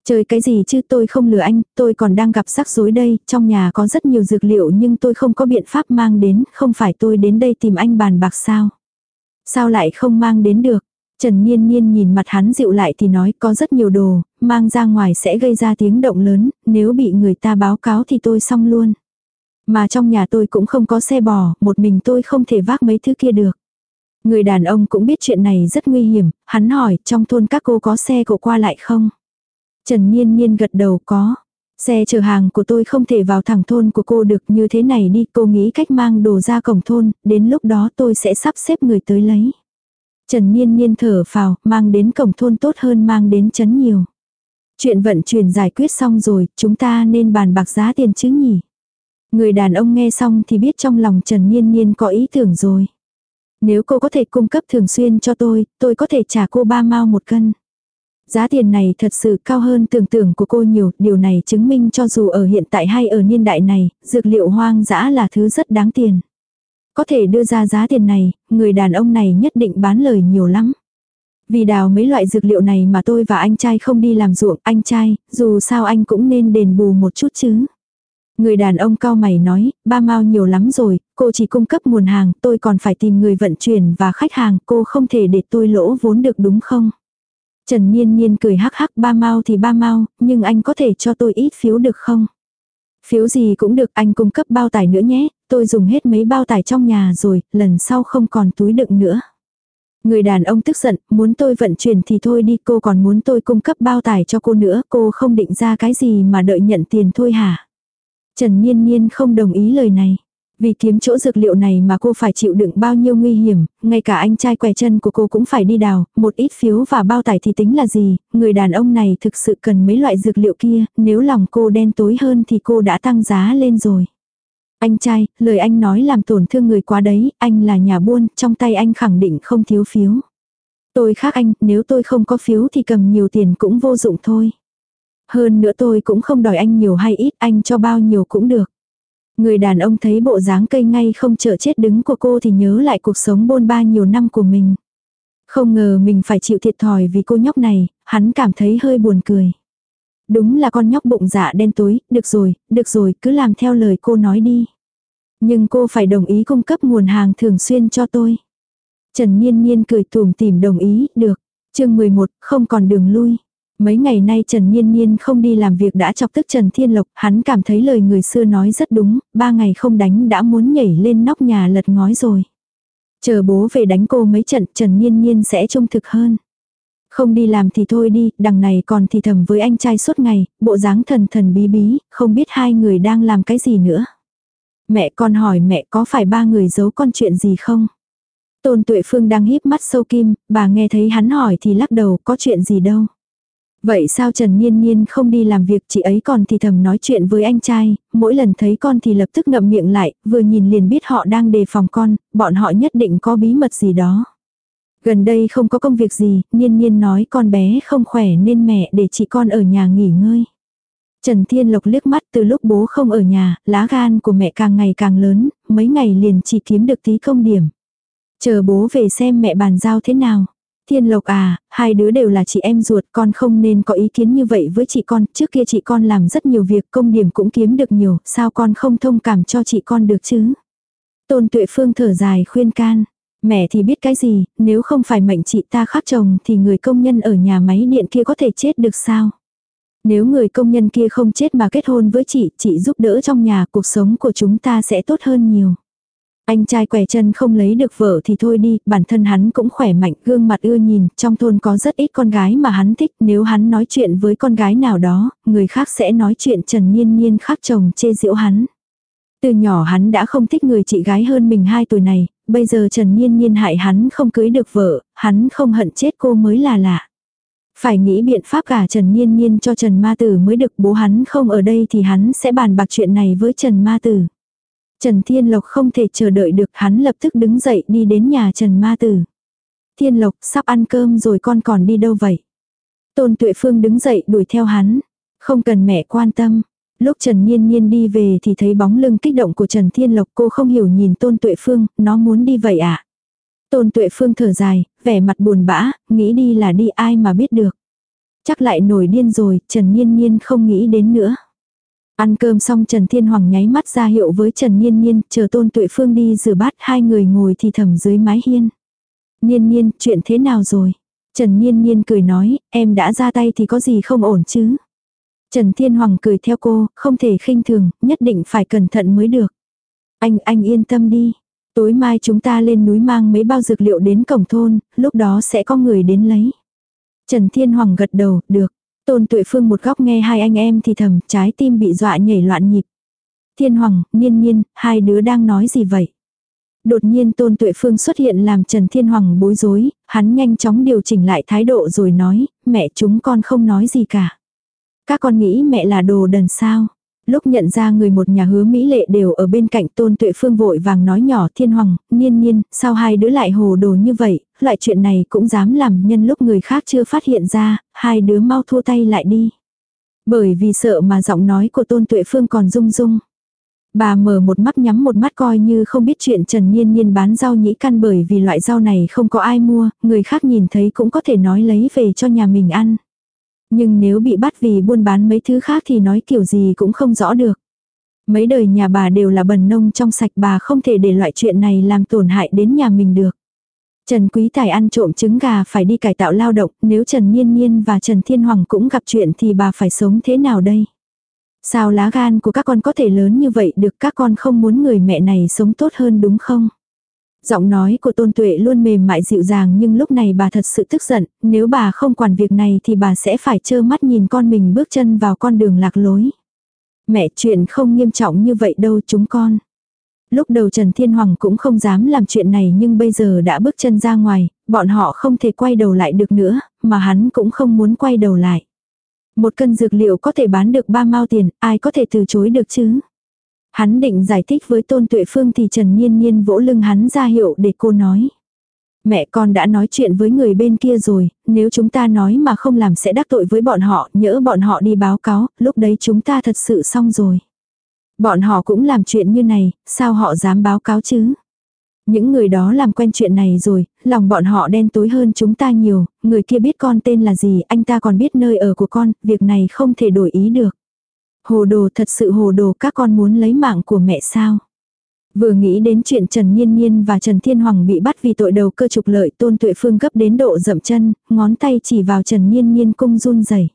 Speaker 1: Chơi cái gì chứ tôi không lừa anh, tôi còn đang gặp rắc rối đây, trong nhà có rất nhiều dược liệu nhưng tôi không có biện pháp mang đến, không phải tôi đến đây tìm anh bàn bạc sao. Sao lại không mang đến được? Trần Niên Niên nhìn mặt hắn dịu lại thì nói có rất nhiều đồ, mang ra ngoài sẽ gây ra tiếng động lớn, nếu bị người ta báo cáo thì tôi xong luôn. Mà trong nhà tôi cũng không có xe bò, một mình tôi không thể vác mấy thứ kia được. Người đàn ông cũng biết chuyện này rất nguy hiểm, hắn hỏi trong thôn các cô có xe cộ qua lại không? Trần Niên Niên gật đầu có. Xe chở hàng của tôi không thể vào thẳng thôn của cô được như thế này đi, cô nghĩ cách mang đồ ra cổng thôn, đến lúc đó tôi sẽ sắp xếp người tới lấy. Trần Niên Niên thở phào, mang đến cổng thôn tốt hơn mang đến chấn nhiều. Chuyện vận chuyển giải quyết xong rồi, chúng ta nên bàn bạc giá tiền chứ nhỉ. Người đàn ông nghe xong thì biết trong lòng Trần Niên Niên có ý tưởng rồi. Nếu cô có thể cung cấp thường xuyên cho tôi, tôi có thể trả cô ba mao một cân. Giá tiền này thật sự cao hơn tưởng tượng của cô nhiều, điều này chứng minh cho dù ở hiện tại hay ở niên đại này, dược liệu hoang dã là thứ rất đáng tiền. Có thể đưa ra giá tiền này, người đàn ông này nhất định bán lời nhiều lắm. Vì đào mấy loại dược liệu này mà tôi và anh trai không đi làm ruộng, anh trai, dù sao anh cũng nên đền bù một chút chứ. Người đàn ông cao mày nói, ba mao nhiều lắm rồi, cô chỉ cung cấp nguồn hàng, tôi còn phải tìm người vận chuyển và khách hàng, cô không thể để tôi lỗ vốn được đúng không? Trần Niên Niên cười hắc hắc ba mau thì ba mau, nhưng anh có thể cho tôi ít phiếu được không? Phiếu gì cũng được anh cung cấp bao tải nữa nhé, tôi dùng hết mấy bao tải trong nhà rồi, lần sau không còn túi đựng nữa. Người đàn ông tức giận, muốn tôi vận chuyển thì thôi đi, cô còn muốn tôi cung cấp bao tải cho cô nữa, cô không định ra cái gì mà đợi nhận tiền thôi hả? Trần Niên Niên không đồng ý lời này. Vì kiếm chỗ dược liệu này mà cô phải chịu đựng bao nhiêu nguy hiểm, ngay cả anh trai què chân của cô cũng phải đi đào, một ít phiếu và bao tải thì tính là gì, người đàn ông này thực sự cần mấy loại dược liệu kia, nếu lòng cô đen tối hơn thì cô đã tăng giá lên rồi. Anh trai, lời anh nói làm tổn thương người quá đấy, anh là nhà buôn, trong tay anh khẳng định không thiếu phiếu. Tôi khác anh, nếu tôi không có phiếu thì cầm nhiều tiền cũng vô dụng thôi. Hơn nữa tôi cũng không đòi anh nhiều hay ít, anh cho bao nhiêu cũng được. Người đàn ông thấy bộ dáng cây ngay không chờ chết đứng của cô thì nhớ lại cuộc sống bôn ba nhiều năm của mình. Không ngờ mình phải chịu thiệt thòi vì cô nhóc này, hắn cảm thấy hơi buồn cười. Đúng là con nhóc bụng dạ đen tối, được rồi, được rồi, cứ làm theo lời cô nói đi. Nhưng cô phải đồng ý cung cấp nguồn hàng thường xuyên cho tôi. Trần Niên Niên cười tùm tìm đồng ý, được. chương 11, không còn đường lui. Mấy ngày nay Trần Niên Niên không đi làm việc đã chọc tức Trần Thiên Lộc, hắn cảm thấy lời người xưa nói rất đúng, ba ngày không đánh đã muốn nhảy lên nóc nhà lật ngói rồi. Chờ bố về đánh cô mấy trận Trần Niên Niên sẽ trung thực hơn. Không đi làm thì thôi đi, đằng này còn thì thầm với anh trai suốt ngày, bộ dáng thần thần bí bí, không biết hai người đang làm cái gì nữa. Mẹ con hỏi mẹ có phải ba người giấu con chuyện gì không? Tôn Tuệ Phương đang híp mắt sâu kim, bà nghe thấy hắn hỏi thì lắc đầu có chuyện gì đâu. Vậy sao Trần Niên Niên không đi làm việc chị ấy còn thì thầm nói chuyện với anh trai, mỗi lần thấy con thì lập tức ngậm miệng lại, vừa nhìn liền biết họ đang đề phòng con, bọn họ nhất định có bí mật gì đó. Gần đây không có công việc gì, Niên Niên nói con bé không khỏe nên mẹ để chị con ở nhà nghỉ ngơi. Trần Thiên Lộc liếc mắt từ lúc bố không ở nhà, lá gan của mẹ càng ngày càng lớn, mấy ngày liền chỉ kiếm được tí công điểm. Chờ bố về xem mẹ bàn giao thế nào. Thiên Lộc à, hai đứa đều là chị em ruột, con không nên có ý kiến như vậy với chị con, trước kia chị con làm rất nhiều việc, công điểm cũng kiếm được nhiều, sao con không thông cảm cho chị con được chứ? Tôn Tuệ Phương thở dài khuyên can, mẹ thì biết cái gì, nếu không phải mệnh chị ta khắc chồng thì người công nhân ở nhà máy điện kia có thể chết được sao? Nếu người công nhân kia không chết mà kết hôn với chị, chị giúp đỡ trong nhà, cuộc sống của chúng ta sẽ tốt hơn nhiều. Anh trai quẻ chân không lấy được vợ thì thôi đi, bản thân hắn cũng khỏe mạnh, gương mặt ưa nhìn, trong thôn có rất ít con gái mà hắn thích, nếu hắn nói chuyện với con gái nào đó, người khác sẽ nói chuyện Trần Nhiên Nhiên khác chồng chê giễu hắn. Từ nhỏ hắn đã không thích người chị gái hơn mình 2 tuổi này, bây giờ Trần Nhiên Nhiên hại hắn không cưới được vợ, hắn không hận chết cô mới là lạ. Phải nghĩ biện pháp cả Trần Nhiên Nhiên cho Trần Ma Tử mới được bố hắn không ở đây thì hắn sẽ bàn bạc chuyện này với Trần Ma Tử. Trần Thiên Lộc không thể chờ đợi được hắn lập tức đứng dậy đi đến nhà Trần Ma Tử. Thiên Lộc sắp ăn cơm rồi con còn đi đâu vậy? Tôn Tuệ Phương đứng dậy đuổi theo hắn. Không cần mẹ quan tâm. Lúc Trần Nhiên Nhiên đi về thì thấy bóng lưng kích động của Trần Thiên Lộc cô không hiểu nhìn Tôn Tuệ Phương, nó muốn đi vậy à? Tôn Tuệ Phương thở dài, vẻ mặt buồn bã, nghĩ đi là đi ai mà biết được. Chắc lại nổi điên rồi, Trần Nhiên Nhiên không nghĩ đến nữa. Ăn cơm xong Trần Thiên Hoàng nháy mắt ra hiệu với Trần Niên Niên chờ Tôn Tuệ Phương đi rửa bát hai người ngồi thì thầm dưới mái hiên. Niên Niên chuyện thế nào rồi? Trần Niên Niên cười nói, em đã ra tay thì có gì không ổn chứ? Trần Thiên Hoàng cười theo cô, không thể khinh thường, nhất định phải cẩn thận mới được. Anh, anh yên tâm đi. Tối mai chúng ta lên núi mang mấy bao dược liệu đến cổng thôn, lúc đó sẽ có người đến lấy. Trần Thiên Hoàng gật đầu, được. Tôn Tuệ Phương một góc nghe hai anh em thì thầm, trái tim bị dọa nhảy loạn nhịp. Thiên Hoàng, Niên Niên, hai đứa đang nói gì vậy? Đột nhiên Tôn Tuệ Phương xuất hiện làm Trần Thiên Hoàng bối rối, hắn nhanh chóng điều chỉnh lại thái độ rồi nói, mẹ chúng con không nói gì cả. Các con nghĩ mẹ là đồ đần sao? Lúc nhận ra người một nhà hứa Mỹ lệ đều ở bên cạnh tôn tuệ phương vội vàng nói nhỏ thiên hoàng, niên niên, sao hai đứa lại hồ đồ như vậy, loại chuyện này cũng dám làm nhân lúc người khác chưa phát hiện ra, hai đứa mau thua tay lại đi. Bởi vì sợ mà giọng nói của tôn tuệ phương còn rung rung. Bà mở một mắt nhắm một mắt coi như không biết chuyện Trần Niên Niên bán rau nhĩ căn bởi vì loại rau này không có ai mua, người khác nhìn thấy cũng có thể nói lấy về cho nhà mình ăn. Nhưng nếu bị bắt vì buôn bán mấy thứ khác thì nói kiểu gì cũng không rõ được. Mấy đời nhà bà đều là bần nông trong sạch bà không thể để loại chuyện này làm tổn hại đến nhà mình được. Trần Quý Tài ăn trộm trứng gà phải đi cải tạo lao động, nếu Trần Niên Niên và Trần Thiên Hoàng cũng gặp chuyện thì bà phải sống thế nào đây? Sao lá gan của các con có thể lớn như vậy được các con không muốn người mẹ này sống tốt hơn đúng không? Giọng nói của tôn tuệ luôn mềm mại dịu dàng nhưng lúc này bà thật sự tức giận, nếu bà không quản việc này thì bà sẽ phải trơ mắt nhìn con mình bước chân vào con đường lạc lối. Mẹ chuyện không nghiêm trọng như vậy đâu chúng con. Lúc đầu Trần Thiên Hoàng cũng không dám làm chuyện này nhưng bây giờ đã bước chân ra ngoài, bọn họ không thể quay đầu lại được nữa, mà hắn cũng không muốn quay đầu lại. Một cân dược liệu có thể bán được ba mao tiền, ai có thể từ chối được chứ? Hắn định giải thích với Tôn Tuệ Phương thì Trần Niên Niên vỗ lưng hắn ra hiệu để cô nói. Mẹ con đã nói chuyện với người bên kia rồi, nếu chúng ta nói mà không làm sẽ đắc tội với bọn họ, nhỡ bọn họ đi báo cáo, lúc đấy chúng ta thật sự xong rồi. Bọn họ cũng làm chuyện như này, sao họ dám báo cáo chứ? Những người đó làm quen chuyện này rồi, lòng bọn họ đen tối hơn chúng ta nhiều, người kia biết con tên là gì, anh ta còn biết nơi ở của con, việc này không thể đổi ý được. Hồ đồ thật sự hồ đồ các con muốn lấy mạng của mẹ sao? Vừa nghĩ đến chuyện Trần Niên Niên và Trần Thiên Hoàng bị bắt vì tội đầu cơ trục lợi tôn tuệ phương gấp đến độ dậm chân, ngón tay chỉ vào Trần Niên Niên cung run rẩy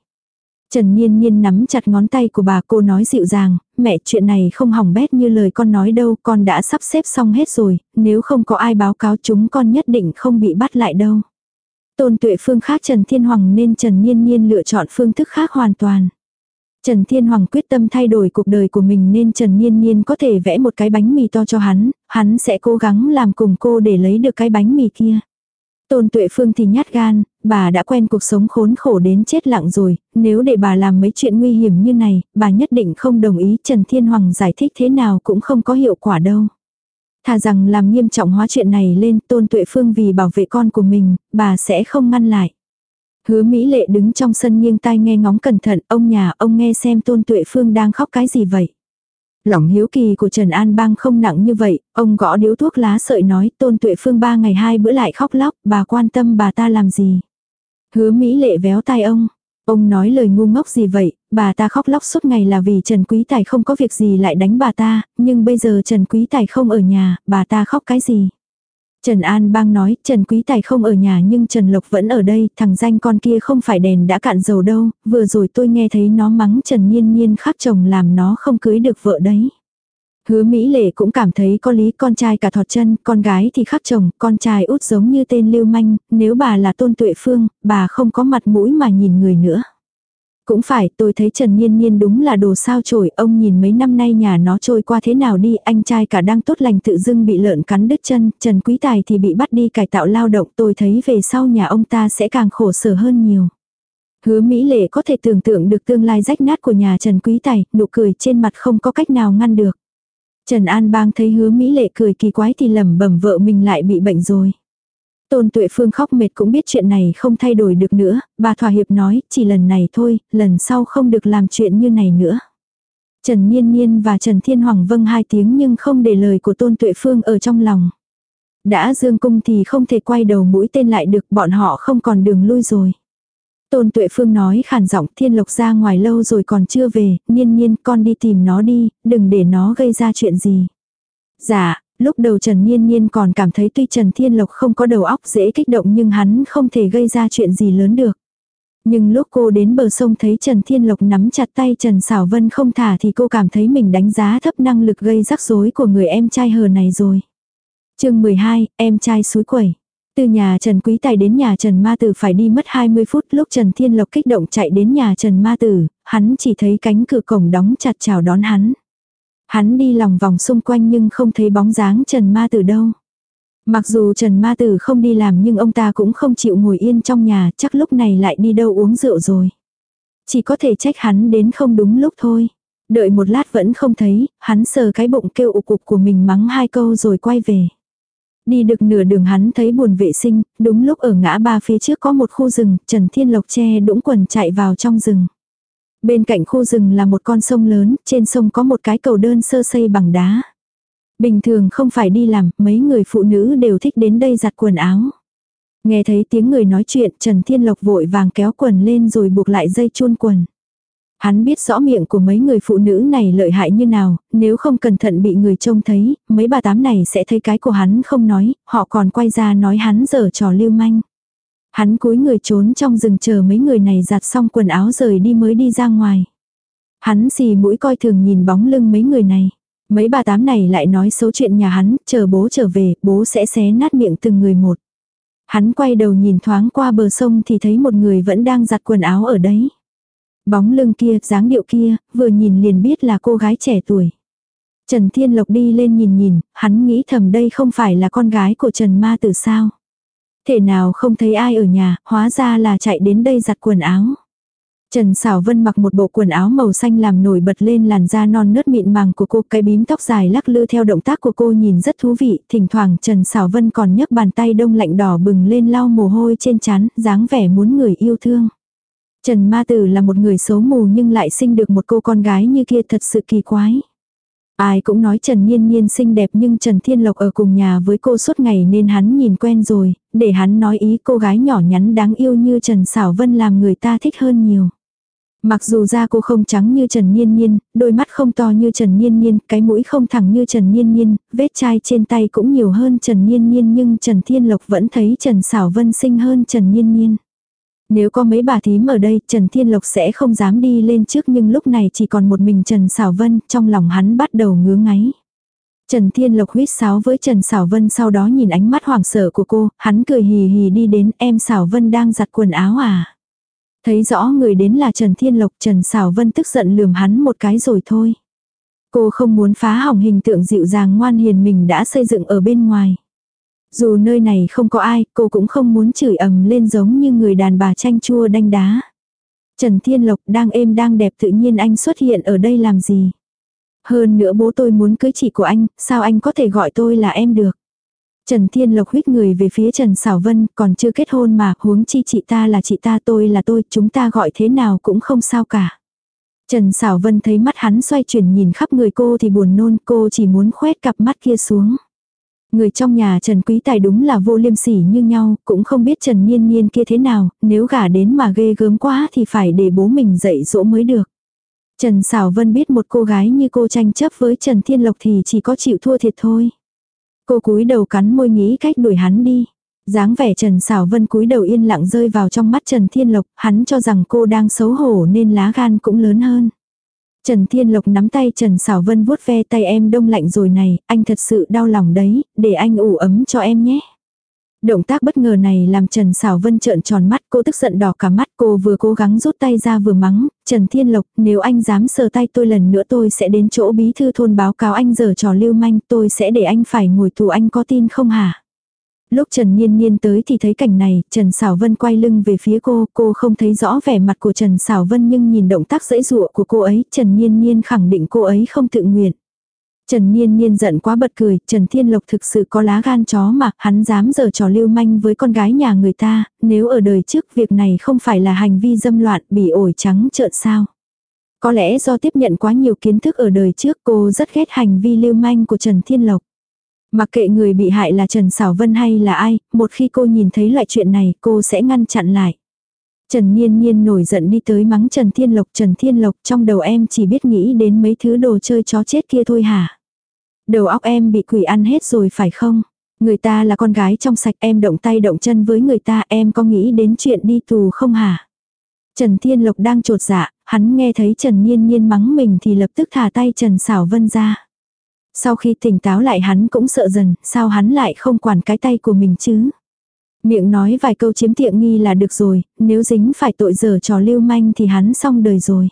Speaker 1: Trần Niên Niên nắm chặt ngón tay của bà cô nói dịu dàng, mẹ chuyện này không hỏng bét như lời con nói đâu, con đã sắp xếp xong hết rồi, nếu không có ai báo cáo chúng con nhất định không bị bắt lại đâu. Tôn tuệ phương khác Trần Thiên Hoàng nên Trần Niên Niên lựa chọn phương thức khác hoàn toàn. Trần Thiên Hoàng quyết tâm thay đổi cuộc đời của mình nên Trần Niên Niên có thể vẽ một cái bánh mì to cho hắn, hắn sẽ cố gắng làm cùng cô để lấy được cái bánh mì kia. Tôn Tuệ Phương thì nhát gan, bà đã quen cuộc sống khốn khổ đến chết lặng rồi, nếu để bà làm mấy chuyện nguy hiểm như này, bà nhất định không đồng ý Trần Thiên Hoàng giải thích thế nào cũng không có hiệu quả đâu. Thà rằng làm nghiêm trọng hóa chuyện này lên Tôn Tuệ Phương vì bảo vệ con của mình, bà sẽ không ngăn lại. Hứa Mỹ Lệ đứng trong sân nghiêng tai nghe ngóng cẩn thận, ông nhà, ông nghe xem Tôn Tuệ Phương đang khóc cái gì vậy. Lòng hiếu kỳ của Trần An Bang không nặng như vậy, ông gõ điếu thuốc lá sợi nói Tôn Tuệ Phương ba ngày hai bữa lại khóc lóc, bà quan tâm bà ta làm gì. Hứa Mỹ Lệ véo tai ông. Ông nói lời ngu ngốc gì vậy, bà ta khóc lóc suốt ngày là vì Trần Quý Tài không có việc gì lại đánh bà ta, nhưng bây giờ Trần Quý Tài không ở nhà, bà ta khóc cái gì. Trần An Bang nói, Trần Quý Tài không ở nhà nhưng Trần Lộc vẫn ở đây, thằng danh con kia không phải đèn đã cạn dầu đâu, vừa rồi tôi nghe thấy nó mắng Trần Nhiên Nhiên khác chồng làm nó không cưới được vợ đấy. Hứa Mỹ Lệ cũng cảm thấy có lý con trai cả thọt chân, con gái thì khác chồng, con trai út giống như tên lưu manh, nếu bà là tôn tuệ phương, bà không có mặt mũi mà nhìn người nữa. Cũng phải, tôi thấy Trần Nhiên Nhiên đúng là đồ sao chổi, ông nhìn mấy năm nay nhà nó trôi qua thế nào đi, anh trai cả đang tốt lành tự dưng bị lợn cắn đứt chân, Trần Quý Tài thì bị bắt đi cải tạo lao động, tôi thấy về sau nhà ông ta sẽ càng khổ sở hơn nhiều. Hứa Mỹ Lệ có thể tưởng tượng được tương lai rách nát của nhà Trần Quý Tài, nụ cười trên mặt không có cách nào ngăn được. Trần An Bang thấy hứa Mỹ Lệ cười kỳ quái thì lẩm bẩm vợ mình lại bị bệnh rồi. Tôn Tuệ Phương khóc mệt cũng biết chuyện này không thay đổi được nữa, bà thỏa hiệp nói, chỉ lần này thôi, lần sau không được làm chuyện như này nữa. Trần Niên Niên và Trần Thiên Hoàng vâng hai tiếng nhưng không để lời của Tôn Tuệ Phương ở trong lòng. Đã dương cung thì không thể quay đầu mũi tên lại được bọn họ không còn đường lui rồi. Tôn Tuệ Phương nói khàn giọng Thiên Lộc ra ngoài lâu rồi còn chưa về, Niên Niên con đi tìm nó đi, đừng để nó gây ra chuyện gì. Dạ, Lúc đầu Trần Niên Niên còn cảm thấy tuy Trần Thiên Lộc không có đầu óc dễ kích động nhưng hắn không thể gây ra chuyện gì lớn được. Nhưng lúc cô đến bờ sông thấy Trần Thiên Lộc nắm chặt tay Trần Sảo Vân không thả thì cô cảm thấy mình đánh giá thấp năng lực gây rắc rối của người em trai hờ này rồi. chương 12, em trai suối quẩy. Từ nhà Trần Quý Tài đến nhà Trần Ma Tử phải đi mất 20 phút lúc Trần Thiên Lộc kích động chạy đến nhà Trần Ma Tử, hắn chỉ thấy cánh cửa cổng đóng chặt chào đón hắn. Hắn đi lòng vòng xung quanh nhưng không thấy bóng dáng Trần Ma Tử đâu. Mặc dù Trần Ma Tử không đi làm nhưng ông ta cũng không chịu ngồi yên trong nhà, chắc lúc này lại đi đâu uống rượu rồi. Chỉ có thể trách hắn đến không đúng lúc thôi. Đợi một lát vẫn không thấy, hắn sờ cái bụng kêu ụ cục của mình mắng hai câu rồi quay về. Đi được nửa đường hắn thấy buồn vệ sinh, đúng lúc ở ngã ba phía trước có một khu rừng, Trần Thiên Lộc che đũng quần chạy vào trong rừng. Bên cạnh khu rừng là một con sông lớn, trên sông có một cái cầu đơn sơ xây bằng đá. Bình thường không phải đi làm, mấy người phụ nữ đều thích đến đây giặt quần áo. Nghe thấy tiếng người nói chuyện, Trần Thiên Lộc vội vàng kéo quần lên rồi buộc lại dây chuôn quần. Hắn biết rõ miệng của mấy người phụ nữ này lợi hại như nào, nếu không cẩn thận bị người trông thấy, mấy bà tám này sẽ thấy cái của hắn không nói, họ còn quay ra nói hắn dở trò lưu manh. Hắn cúi người trốn trong rừng chờ mấy người này giặt xong quần áo rời đi mới đi ra ngoài. Hắn xì mũi coi thường nhìn bóng lưng mấy người này. Mấy bà tám này lại nói xấu chuyện nhà hắn, chờ bố trở về, bố sẽ xé nát miệng từng người một. Hắn quay đầu nhìn thoáng qua bờ sông thì thấy một người vẫn đang giặt quần áo ở đấy. Bóng lưng kia, dáng điệu kia, vừa nhìn liền biết là cô gái trẻ tuổi. Trần Thiên Lộc đi lên nhìn nhìn, hắn nghĩ thầm đây không phải là con gái của Trần Ma tử sao. Thể nào không thấy ai ở nhà, hóa ra là chạy đến đây giặt quần áo. Trần Sảo Vân mặc một bộ quần áo màu xanh làm nổi bật lên làn da non nớt mịn màng của cô, cái bím tóc dài lắc lư theo động tác của cô nhìn rất thú vị, thỉnh thoảng Trần Sảo Vân còn nhấc bàn tay đông lạnh đỏ bừng lên lau mồ hôi trên trán, dáng vẻ muốn người yêu thương. Trần Ma Tử là một người xấu mù nhưng lại sinh được một cô con gái như kia thật sự kỳ quái. Ai cũng nói Trần Nhiên Nhiên xinh đẹp nhưng Trần Thiên Lộc ở cùng nhà với cô suốt ngày nên hắn nhìn quen rồi, để hắn nói ý cô gái nhỏ nhắn đáng yêu như Trần Sảo Vân làm người ta thích hơn nhiều. Mặc dù da cô không trắng như Trần Niên Niên, đôi mắt không to như Trần Niên Niên, cái mũi không thẳng như Trần Niên Niên, vết chai trên tay cũng nhiều hơn Trần Niên Niên nhưng Trần Thiên Lộc vẫn thấy Trần Sảo Vân xinh hơn Trần Niên Niên. Nếu có mấy bà thím ở đây, Trần Thiên Lộc sẽ không dám đi lên trước nhưng lúc này chỉ còn một mình Trần Sảo Vân, trong lòng hắn bắt đầu ngứa ngáy. Trần Thiên Lộc huyết sáo với Trần Sảo Vân sau đó nhìn ánh mắt hoảng sợ của cô, hắn cười hì hì đi đến em Sảo Vân đang giặt quần áo à. Thấy rõ người đến là Trần Thiên Lộc, Trần Sảo Vân tức giận lườm hắn một cái rồi thôi. Cô không muốn phá hỏng hình tượng dịu dàng ngoan hiền mình đã xây dựng ở bên ngoài. Dù nơi này không có ai, cô cũng không muốn chửi ầm lên giống như người đàn bà chanh chua đanh đá. Trần Thiên Lộc đang êm đang đẹp tự nhiên anh xuất hiện ở đây làm gì? Hơn nữa bố tôi muốn cưới chị của anh, sao anh có thể gọi tôi là em được? Trần Thiên Lộc huyết người về phía Trần Sảo Vân, còn chưa kết hôn mà, huống chi chị ta là chị ta tôi là tôi, chúng ta gọi thế nào cũng không sao cả. Trần Sảo Vân thấy mắt hắn xoay chuyển nhìn khắp người cô thì buồn nôn, cô chỉ muốn khoét cặp mắt kia xuống. Người trong nhà Trần Quý Tài đúng là vô liêm sỉ như nhau, cũng không biết Trần Niên Niên kia thế nào, nếu gả đến mà ghê gớm quá thì phải để bố mình dạy dỗ mới được. Trần Sảo Vân biết một cô gái như cô tranh chấp với Trần Thiên Lộc thì chỉ có chịu thua thiệt thôi. Cô cúi đầu cắn môi nghĩ cách đuổi hắn đi. dáng vẻ Trần Sảo Vân cúi đầu yên lặng rơi vào trong mắt Trần Thiên Lộc, hắn cho rằng cô đang xấu hổ nên lá gan cũng lớn hơn. Trần Thiên Lộc nắm tay Trần Sảo Vân vuốt ve tay em đông lạnh rồi này, anh thật sự đau lòng đấy, để anh ủ ấm cho em nhé. Động tác bất ngờ này làm Trần Sảo Vân trợn tròn mắt, cô tức giận đỏ cả mắt, cô vừa cố gắng rút tay ra vừa mắng, Trần Thiên Lộc, nếu anh dám sờ tay tôi lần nữa tôi sẽ đến chỗ bí thư thôn báo cáo anh giờ trò lưu manh, tôi sẽ để anh phải ngồi tù anh có tin không hả? Lúc Trần Niên Niên tới thì thấy cảnh này, Trần Sảo Vân quay lưng về phía cô, cô không thấy rõ vẻ mặt của Trần Sảo Vân nhưng nhìn động tác dễ dụa của cô ấy, Trần Niên Niên khẳng định cô ấy không tự nguyện. Trần Niên Niên giận quá bật cười, Trần Thiên Lộc thực sự có lá gan chó mà, hắn dám giở trò lưu manh với con gái nhà người ta, nếu ở đời trước việc này không phải là hành vi dâm loạn bị ổi trắng trợn sao. Có lẽ do tiếp nhận quá nhiều kiến thức ở đời trước cô rất ghét hành vi lưu manh của Trần Thiên Lộc. Mặc kệ người bị hại là Trần Sảo Vân hay là ai, một khi cô nhìn thấy loại chuyện này cô sẽ ngăn chặn lại. Trần Niên Niên nổi giận đi tới mắng Trần Thiên Lộc. Trần Thiên Lộc trong đầu em chỉ biết nghĩ đến mấy thứ đồ chơi chó chết kia thôi hả? Đầu óc em bị quỷ ăn hết rồi phải không? Người ta là con gái trong sạch em động tay động chân với người ta em có nghĩ đến chuyện đi tù không hả? Trần Thiên Lộc đang trột dạ, hắn nghe thấy Trần Niên Niên mắng mình thì lập tức thả tay Trần Sảo Vân ra. Sau khi tỉnh táo lại hắn cũng sợ dần, sao hắn lại không quản cái tay của mình chứ? Miệng nói vài câu chiếm tiện nghi là được rồi, nếu dính phải tội dở trò lưu manh thì hắn xong đời rồi.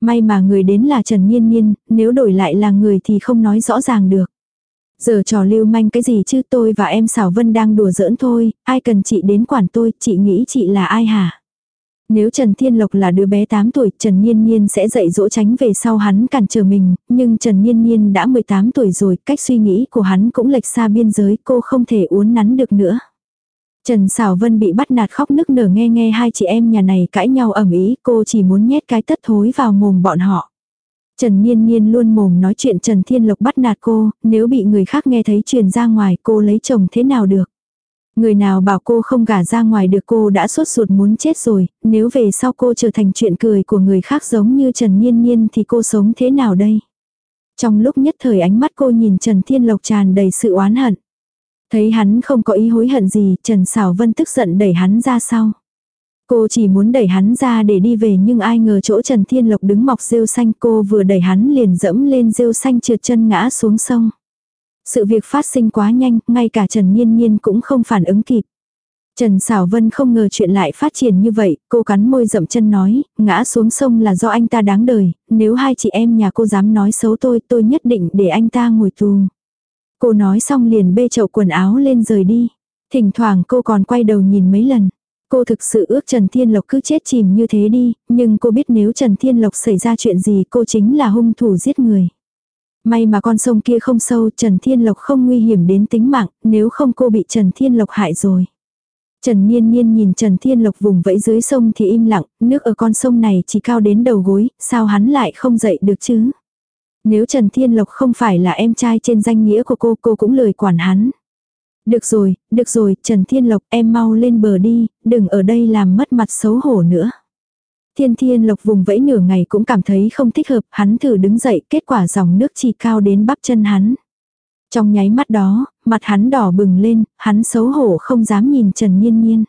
Speaker 1: May mà người đến là Trần Niên Niên, nếu đổi lại là người thì không nói rõ ràng được. Giờ trò lưu manh cái gì chứ tôi và em Sảo vân đang đùa giỡn thôi, ai cần chị đến quản tôi, chị nghĩ chị là ai hả? Nếu Trần Thiên Lộc là đứa bé 8 tuổi, Trần Niên Niên sẽ dạy dỗ tránh về sau hắn cản trở mình, nhưng Trần Niên Niên đã 18 tuổi rồi, cách suy nghĩ của hắn cũng lệch xa biên giới, cô không thể uốn nắn được nữa. Trần Sảo Vân bị bắt nạt khóc nức nở nghe nghe hai chị em nhà này cãi nhau ầm ĩ, cô chỉ muốn nhét cái tất thối vào mồm bọn họ. Trần Niên Niên luôn mồm nói chuyện Trần Thiên Lộc bắt nạt cô, nếu bị người khác nghe thấy truyền ra ngoài cô lấy chồng thế nào được. Người nào bảo cô không gả ra ngoài được cô đã sốt ruột muốn chết rồi, nếu về sau cô trở thành chuyện cười của người khác giống như Trần Nhiên Nhiên thì cô sống thế nào đây? Trong lúc nhất thời ánh mắt cô nhìn Trần Thiên Lộc tràn đầy sự oán hận. Thấy hắn không có ý hối hận gì, Trần Sảo Vân tức giận đẩy hắn ra sau. Cô chỉ muốn đẩy hắn ra để đi về nhưng ai ngờ chỗ Trần Thiên Lộc đứng mọc rêu xanh cô vừa đẩy hắn liền dẫm lên rêu xanh trượt chân ngã xuống sông. Sự việc phát sinh quá nhanh, ngay cả Trần Nhiên Nhiên cũng không phản ứng kịp. Trần Sảo Vân không ngờ chuyện lại phát triển như vậy, cô cắn môi dậm chân nói, ngã xuống sông là do anh ta đáng đời, nếu hai chị em nhà cô dám nói xấu tôi, tôi nhất định để anh ta ngồi tù. Cô nói xong liền bê chậu quần áo lên rời đi. Thỉnh thoảng cô còn quay đầu nhìn mấy lần. Cô thực sự ước Trần Thiên Lộc cứ chết chìm như thế đi, nhưng cô biết nếu Trần Thiên Lộc xảy ra chuyện gì cô chính là hung thủ giết người. May mà con sông kia không sâu, Trần Thiên Lộc không nguy hiểm đến tính mạng, nếu không cô bị Trần Thiên Lộc hại rồi. Trần Niên Niên nhìn Trần Thiên Lộc vùng vẫy dưới sông thì im lặng, nước ở con sông này chỉ cao đến đầu gối, sao hắn lại không dậy được chứ? Nếu Trần Thiên Lộc không phải là em trai trên danh nghĩa của cô, cô cũng lời quản hắn. Được rồi, được rồi, Trần Thiên Lộc em mau lên bờ đi, đừng ở đây làm mất mặt xấu hổ nữa. Thiên thiên lộc vùng vẫy nửa ngày cũng cảm thấy không thích hợp, hắn thử đứng dậy, kết quả dòng nước chỉ cao đến bắp chân hắn. Trong nháy mắt đó, mặt hắn đỏ bừng lên, hắn xấu hổ không dám nhìn Trần Nhiên Nhiên.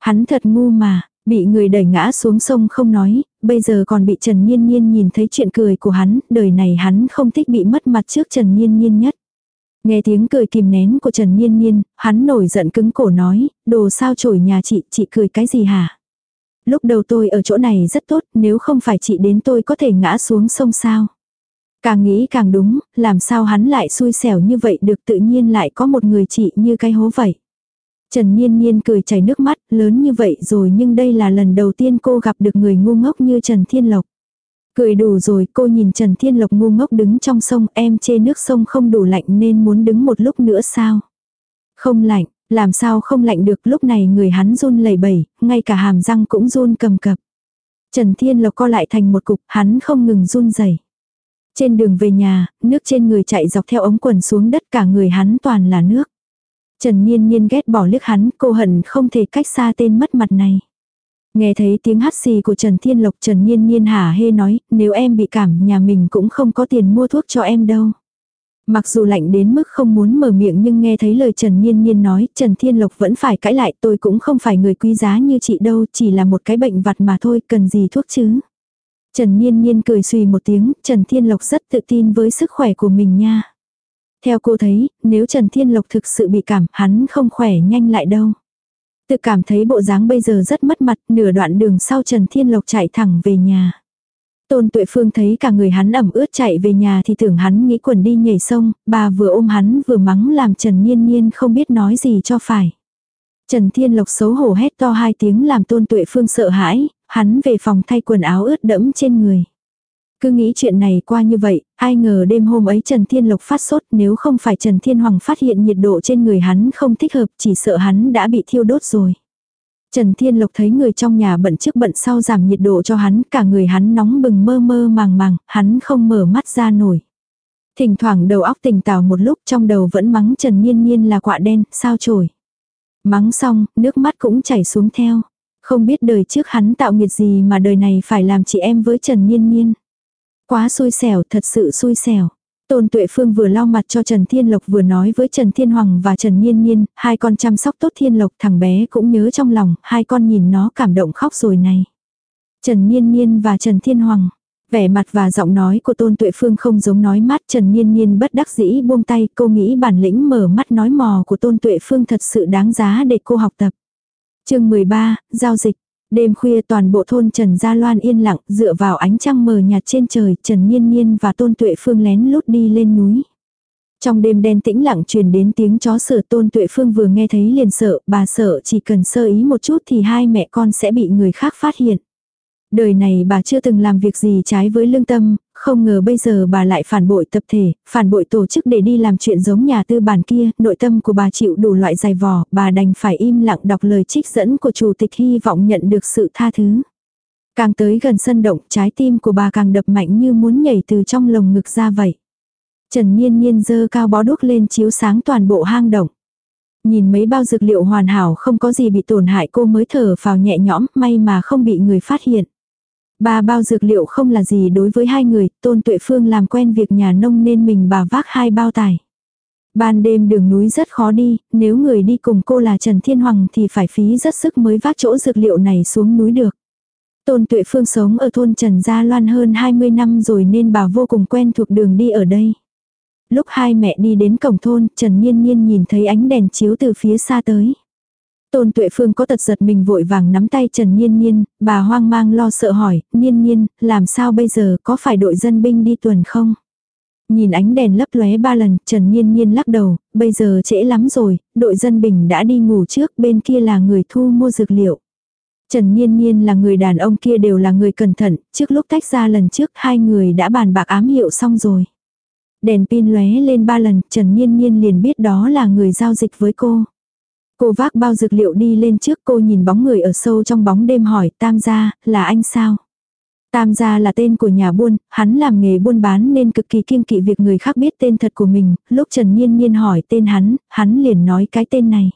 Speaker 1: Hắn thật ngu mà, bị người đẩy ngã xuống sông không nói, bây giờ còn bị Trần Nhiên Nhiên nhìn thấy chuyện cười của hắn, đời này hắn không thích bị mất mặt trước Trần Nhiên Nhiên nhất. Nghe tiếng cười kìm nén của Trần Nhiên Nhiên, hắn nổi giận cứng cổ nói, đồ sao chổi nhà chị, chị cười cái gì hả? Lúc đầu tôi ở chỗ này rất tốt, nếu không phải chị đến tôi có thể ngã xuống sông sao? Càng nghĩ càng đúng, làm sao hắn lại xui xẻo như vậy được tự nhiên lại có một người chị như cái hố vậy. Trần Niên Niên cười chảy nước mắt, lớn như vậy rồi nhưng đây là lần đầu tiên cô gặp được người ngu ngốc như Trần Thiên Lộc. Cười đủ rồi cô nhìn Trần Thiên Lộc ngu ngốc đứng trong sông em chê nước sông không đủ lạnh nên muốn đứng một lúc nữa sao. Không lạnh, làm sao không lạnh được lúc này người hắn run lẩy bẩy, ngay cả hàm răng cũng run cầm cập. Trần Thiên Lộc co lại thành một cục, hắn không ngừng run rẩy. Trên đường về nhà, nước trên người chạy dọc theo ống quần xuống đất cả người hắn toàn là nước. Trần Niên Niên ghét bỏ liếc hắn, cô hận không thể cách xa tên mất mặt này. Nghe thấy tiếng hát xì của Trần Thiên Lộc Trần Niên Niên hả hê nói, nếu em bị cảm nhà mình cũng không có tiền mua thuốc cho em đâu. Mặc dù lạnh đến mức không muốn mở miệng nhưng nghe thấy lời Trần Niên Niên nói, Trần Thiên Lộc vẫn phải cãi lại tôi cũng không phải người quý giá như chị đâu, chỉ là một cái bệnh vặt mà thôi, cần gì thuốc chứ. Trần Niên Niên cười suy một tiếng, Trần Thiên Lộc rất tự tin với sức khỏe của mình nha. Theo cô thấy, nếu Trần Thiên Lộc thực sự bị cảm, hắn không khỏe nhanh lại đâu. Tự cảm thấy bộ dáng bây giờ rất mất mặt, nửa đoạn đường sau Trần Thiên Lộc chạy thẳng về nhà. Tôn Tuệ Phương thấy cả người hắn ẩm ướt chạy về nhà thì tưởng hắn nghĩ quần đi nhảy sông, bà vừa ôm hắn vừa mắng làm Trần Niên Niên không biết nói gì cho phải. Trần Thiên Lộc xấu hổ hét to hai tiếng làm Tôn Tuệ Phương sợ hãi, hắn về phòng thay quần áo ướt đẫm trên người. Cứ nghĩ chuyện này qua như vậy, ai ngờ đêm hôm ấy Trần Thiên Lộc phát sốt nếu không phải Trần Thiên Hoàng phát hiện nhiệt độ trên người hắn không thích hợp chỉ sợ hắn đã bị thiêu đốt rồi. Trần Thiên Lộc thấy người trong nhà bận trước bận sau giảm nhiệt độ cho hắn, cả người hắn nóng bừng mơ mơ màng màng, hắn không mở mắt ra nổi. Thỉnh thoảng đầu óc tỉnh táo một lúc trong đầu vẫn mắng Trần Nhiên Nhiên là quạ đen, sao trổi. Mắng xong, nước mắt cũng chảy xuống theo. Không biết đời trước hắn tạo nghiệt gì mà đời này phải làm chị em với Trần Nhiên Nhiên. Quá xui xẻo, thật sự xui xẻo. Tôn Tuệ Phương vừa lau mặt cho Trần Thiên Lộc vừa nói với Trần Thiên Hoàng và Trần Nhiên Nhiên, hai con chăm sóc tốt Thiên Lộc thằng bé cũng nhớ trong lòng, hai con nhìn nó cảm động khóc rồi này. Trần Nhiên Nhiên và Trần Thiên Hoàng, vẻ mặt và giọng nói của Tôn Tuệ Phương không giống nói mát Trần Nhiên Nhiên bất đắc dĩ buông tay cô nghĩ bản lĩnh mở mắt nói mò của Tôn Tuệ Phương thật sự đáng giá để cô học tập. chương 13, Giao dịch. Đêm khuya toàn bộ thôn Trần Gia Loan yên lặng, dựa vào ánh trăng mờ nhạt trên trời, Trần Nhiên Nhiên và Tôn Tuệ Phương lén lút đi lên núi. Trong đêm đen tĩnh lặng truyền đến tiếng chó sửa Tôn Tuệ Phương vừa nghe thấy liền sợ, bà sợ chỉ cần sơ ý một chút thì hai mẹ con sẽ bị người khác phát hiện. Đời này bà chưa từng làm việc gì trái với lương tâm, không ngờ bây giờ bà lại phản bội tập thể, phản bội tổ chức để đi làm chuyện giống nhà tư bản kia, nội tâm của bà chịu đủ loại dài vò, bà đành phải im lặng đọc lời trích dẫn của chủ tịch hy vọng nhận được sự tha thứ. Càng tới gần sân động, trái tim của bà càng đập mạnh như muốn nhảy từ trong lồng ngực ra vậy. Trần Niên Niên dơ cao bó đuốc lên chiếu sáng toàn bộ hang động. Nhìn mấy bao dược liệu hoàn hảo không có gì bị tổn hại cô mới thở vào nhẹ nhõm, may mà không bị người phát hiện. Ba bao dược liệu không là gì đối với hai người, Tôn Tuệ Phương làm quen việc nhà nông nên mình bà vác hai bao tải. Ban đêm đường núi rất khó đi, nếu người đi cùng cô là Trần Thiên Hoàng thì phải phí rất sức mới vác chỗ dược liệu này xuống núi được. Tôn Tuệ Phương sống ở thôn Trần Gia Loan hơn 20 năm rồi nên bà vô cùng quen thuộc đường đi ở đây. Lúc hai mẹ đi đến cổng thôn, Trần Nhiên Nhiên nhìn thấy ánh đèn chiếu từ phía xa tới. Tôn Tuệ Phương có tật giật mình vội vàng nắm tay Trần Niên Niên, bà hoang mang lo sợ hỏi, Niên Niên, làm sao bây giờ, có phải đội dân binh đi tuần không? Nhìn ánh đèn lấp lóe ba lần, Trần Niên Niên lắc đầu, bây giờ trễ lắm rồi, đội dân bình đã đi ngủ trước, bên kia là người thu mua dược liệu. Trần Niên Niên là người đàn ông kia đều là người cẩn thận, trước lúc tách ra lần trước hai người đã bàn bạc ám hiệu xong rồi. Đèn pin lóe lên ba lần, Trần Niên Niên liền biết đó là người giao dịch với cô. Cô vác bao dược liệu đi lên trước cô nhìn bóng người ở sâu trong bóng đêm hỏi tam gia, là anh sao? Tam gia là tên của nhà buôn, hắn làm nghề buôn bán nên cực kỳ kiêng kỵ việc người khác biết tên thật của mình, lúc Trần Nhiên Nhiên hỏi tên hắn, hắn liền nói cái tên này.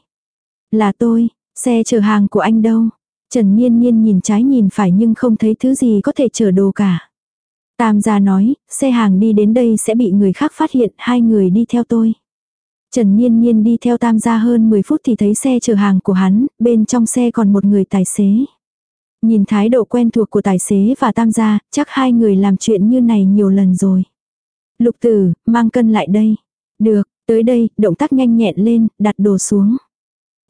Speaker 1: Là tôi, xe chở hàng của anh đâu? Trần nhiên nhiên nhìn trái nhìn phải nhưng không thấy thứ gì có thể chở đồ cả. Tam gia nói, xe hàng đi đến đây sẽ bị người khác phát hiện, hai người đi theo tôi. Trần Niên Niên đi theo tam gia hơn 10 phút thì thấy xe chở hàng của hắn, bên trong xe còn một người tài xế. Nhìn thái độ quen thuộc của tài xế và tam gia, chắc hai người làm chuyện như này nhiều lần rồi. Lục tử, mang cân lại đây. Được, tới đây, động tác nhanh nhẹn lên, đặt đồ xuống.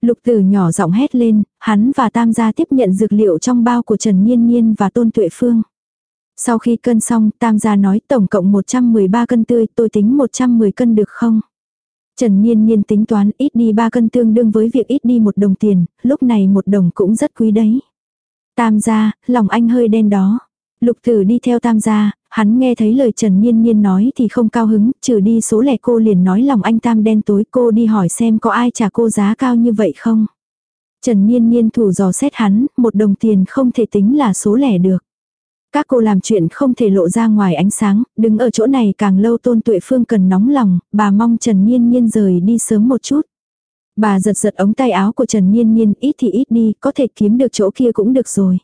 Speaker 1: Lục tử nhỏ giọng hét lên, hắn và tam gia tiếp nhận dược liệu trong bao của Trần Niên Niên và Tôn Tuệ Phương. Sau khi cân xong, tam gia nói tổng cộng 113 cân tươi, tôi tính 110 cân được không? Trần Niên Niên tính toán ít đi 3 cân tương đương với việc ít đi một đồng tiền, lúc này một đồng cũng rất quý đấy. Tam gia, lòng anh hơi đen đó. Lục tử đi theo tam gia, hắn nghe thấy lời Trần Niên Niên nói thì không cao hứng, trừ đi số lẻ cô liền nói lòng anh tam đen tối cô đi hỏi xem có ai trả cô giá cao như vậy không. Trần Niên Niên thủ dò xét hắn, một đồng tiền không thể tính là số lẻ được. Các cô làm chuyện không thể lộ ra ngoài ánh sáng, đứng ở chỗ này càng lâu tôn tuệ phương cần nóng lòng, bà mong Trần Niên Niên rời đi sớm một chút. Bà giật giật ống tay áo của Trần Niên Niên ít thì ít đi, có thể kiếm được chỗ kia cũng được rồi.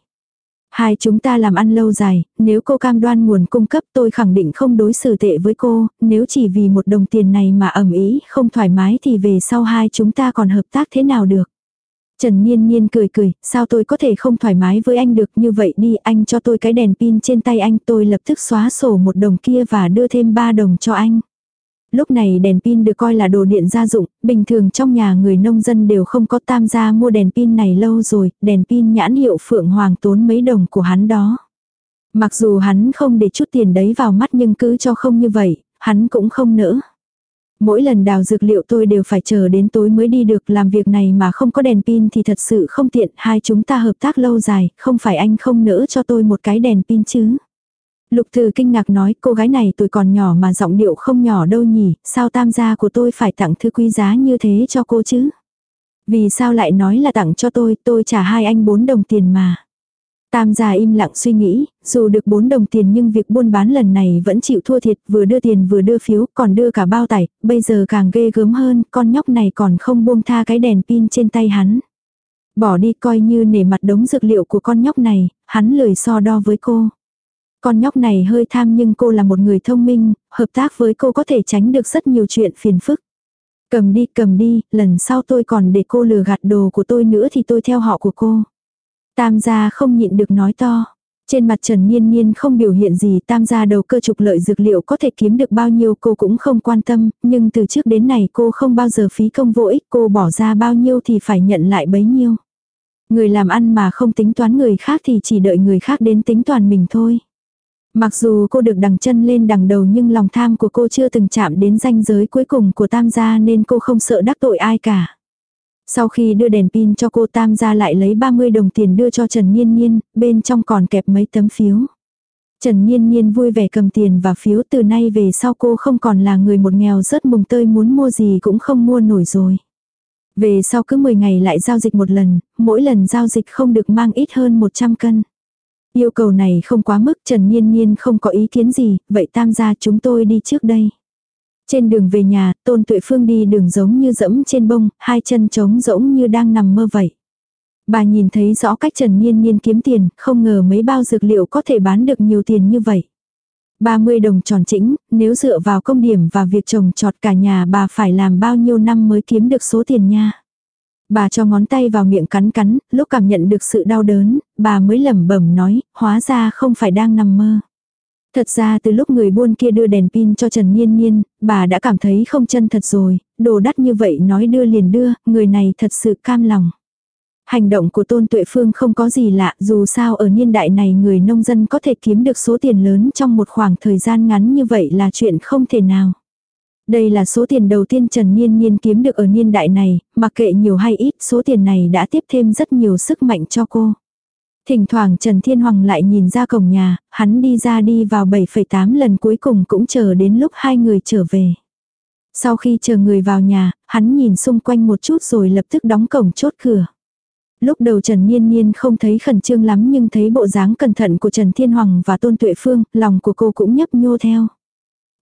Speaker 1: Hai chúng ta làm ăn lâu dài, nếu cô cam đoan nguồn cung cấp tôi khẳng định không đối xử tệ với cô, nếu chỉ vì một đồng tiền này mà ẩm ý, không thoải mái thì về sau hai chúng ta còn hợp tác thế nào được. Trần Niên Niên cười cười, sao tôi có thể không thoải mái với anh được như vậy đi, anh cho tôi cái đèn pin trên tay anh, tôi lập tức xóa sổ một đồng kia và đưa thêm ba đồng cho anh. Lúc này đèn pin được coi là đồ điện gia dụng, bình thường trong nhà người nông dân đều không có tam gia mua đèn pin này lâu rồi, đèn pin nhãn hiệu Phượng Hoàng tốn mấy đồng của hắn đó. Mặc dù hắn không để chút tiền đấy vào mắt nhưng cứ cho không như vậy, hắn cũng không nỡ. Mỗi lần đào dược liệu tôi đều phải chờ đến tối mới đi được làm việc này mà không có đèn pin thì thật sự không tiện, hai chúng ta hợp tác lâu dài, không phải anh không nỡ cho tôi một cái đèn pin chứ. Lục Từ kinh ngạc nói cô gái này tuổi còn nhỏ mà giọng điệu không nhỏ đâu nhỉ, sao tam gia của tôi phải tặng thư quý giá như thế cho cô chứ? Vì sao lại nói là tặng cho tôi, tôi trả hai anh bốn đồng tiền mà. Tam gia im lặng suy nghĩ, dù được 4 đồng tiền nhưng việc buôn bán lần này vẫn chịu thua thiệt, vừa đưa tiền vừa đưa phiếu, còn đưa cả bao tải, bây giờ càng ghê gớm hơn, con nhóc này còn không buông tha cái đèn pin trên tay hắn. Bỏ đi coi như nể mặt đống dược liệu của con nhóc này, hắn lười so đo với cô. Con nhóc này hơi tham nhưng cô là một người thông minh, hợp tác với cô có thể tránh được rất nhiều chuyện phiền phức. Cầm đi cầm đi, lần sau tôi còn để cô lừa gạt đồ của tôi nữa thì tôi theo họ của cô. Tam gia không nhịn được nói to. Trên mặt Trần Niên Niên không biểu hiện gì tam gia đầu cơ trục lợi dược liệu có thể kiếm được bao nhiêu cô cũng không quan tâm, nhưng từ trước đến này cô không bao giờ phí công vô ích cô bỏ ra bao nhiêu thì phải nhận lại bấy nhiêu. Người làm ăn mà không tính toán người khác thì chỉ đợi người khác đến tính toán mình thôi. Mặc dù cô được đằng chân lên đằng đầu nhưng lòng tham của cô chưa từng chạm đến ranh giới cuối cùng của tam gia nên cô không sợ đắc tội ai cả. Sau khi đưa đèn pin cho cô Tam gia lại lấy 30 đồng tiền đưa cho Trần Niên Niên, bên trong còn kẹp mấy tấm phiếu. Trần Niên Niên vui vẻ cầm tiền và phiếu từ nay về sau cô không còn là người một nghèo rớt mùng tơi muốn mua gì cũng không mua nổi rồi. Về sau cứ 10 ngày lại giao dịch một lần, mỗi lần giao dịch không được mang ít hơn 100 cân. Yêu cầu này không quá mức Trần Niên Niên không có ý kiến gì, vậy tam gia chúng tôi đi trước đây. Trên đường về nhà, Tôn Tuệ Phương đi đường giống như dẫm trên bông, hai chân trống rỗng như đang nằm mơ vậy. Bà nhìn thấy rõ cách Trần Niên Niên kiếm tiền, không ngờ mấy bao dược liệu có thể bán được nhiều tiền như vậy. 30 đồng tròn chỉnh, nếu dựa vào công điểm và việc trồng trọt cả nhà bà phải làm bao nhiêu năm mới kiếm được số tiền nha. Bà cho ngón tay vào miệng cắn cắn, lúc cảm nhận được sự đau đớn, bà mới lẩm bẩm nói, hóa ra không phải đang nằm mơ. Thật ra từ lúc người buôn kia đưa đèn pin cho Trần Niên Niên, bà đã cảm thấy không chân thật rồi, đồ đắt như vậy nói đưa liền đưa, người này thật sự cam lòng. Hành động của Tôn Tuệ Phương không có gì lạ, dù sao ở niên đại này người nông dân có thể kiếm được số tiền lớn trong một khoảng thời gian ngắn như vậy là chuyện không thể nào. Đây là số tiền đầu tiên Trần Niên Niên kiếm được ở niên đại này, mặc kệ nhiều hay ít, số tiền này đã tiếp thêm rất nhiều sức mạnh cho cô. Thỉnh thoảng Trần Thiên Hoàng lại nhìn ra cổng nhà, hắn đi ra đi vào 7,8 lần cuối cùng cũng chờ đến lúc hai người trở về. Sau khi chờ người vào nhà, hắn nhìn xung quanh một chút rồi lập tức đóng cổng chốt cửa. Lúc đầu Trần Niên Niên không thấy khẩn trương lắm nhưng thấy bộ dáng cẩn thận của Trần Thiên Hoàng và Tôn Tuệ Phương, lòng của cô cũng nhấp nhô theo.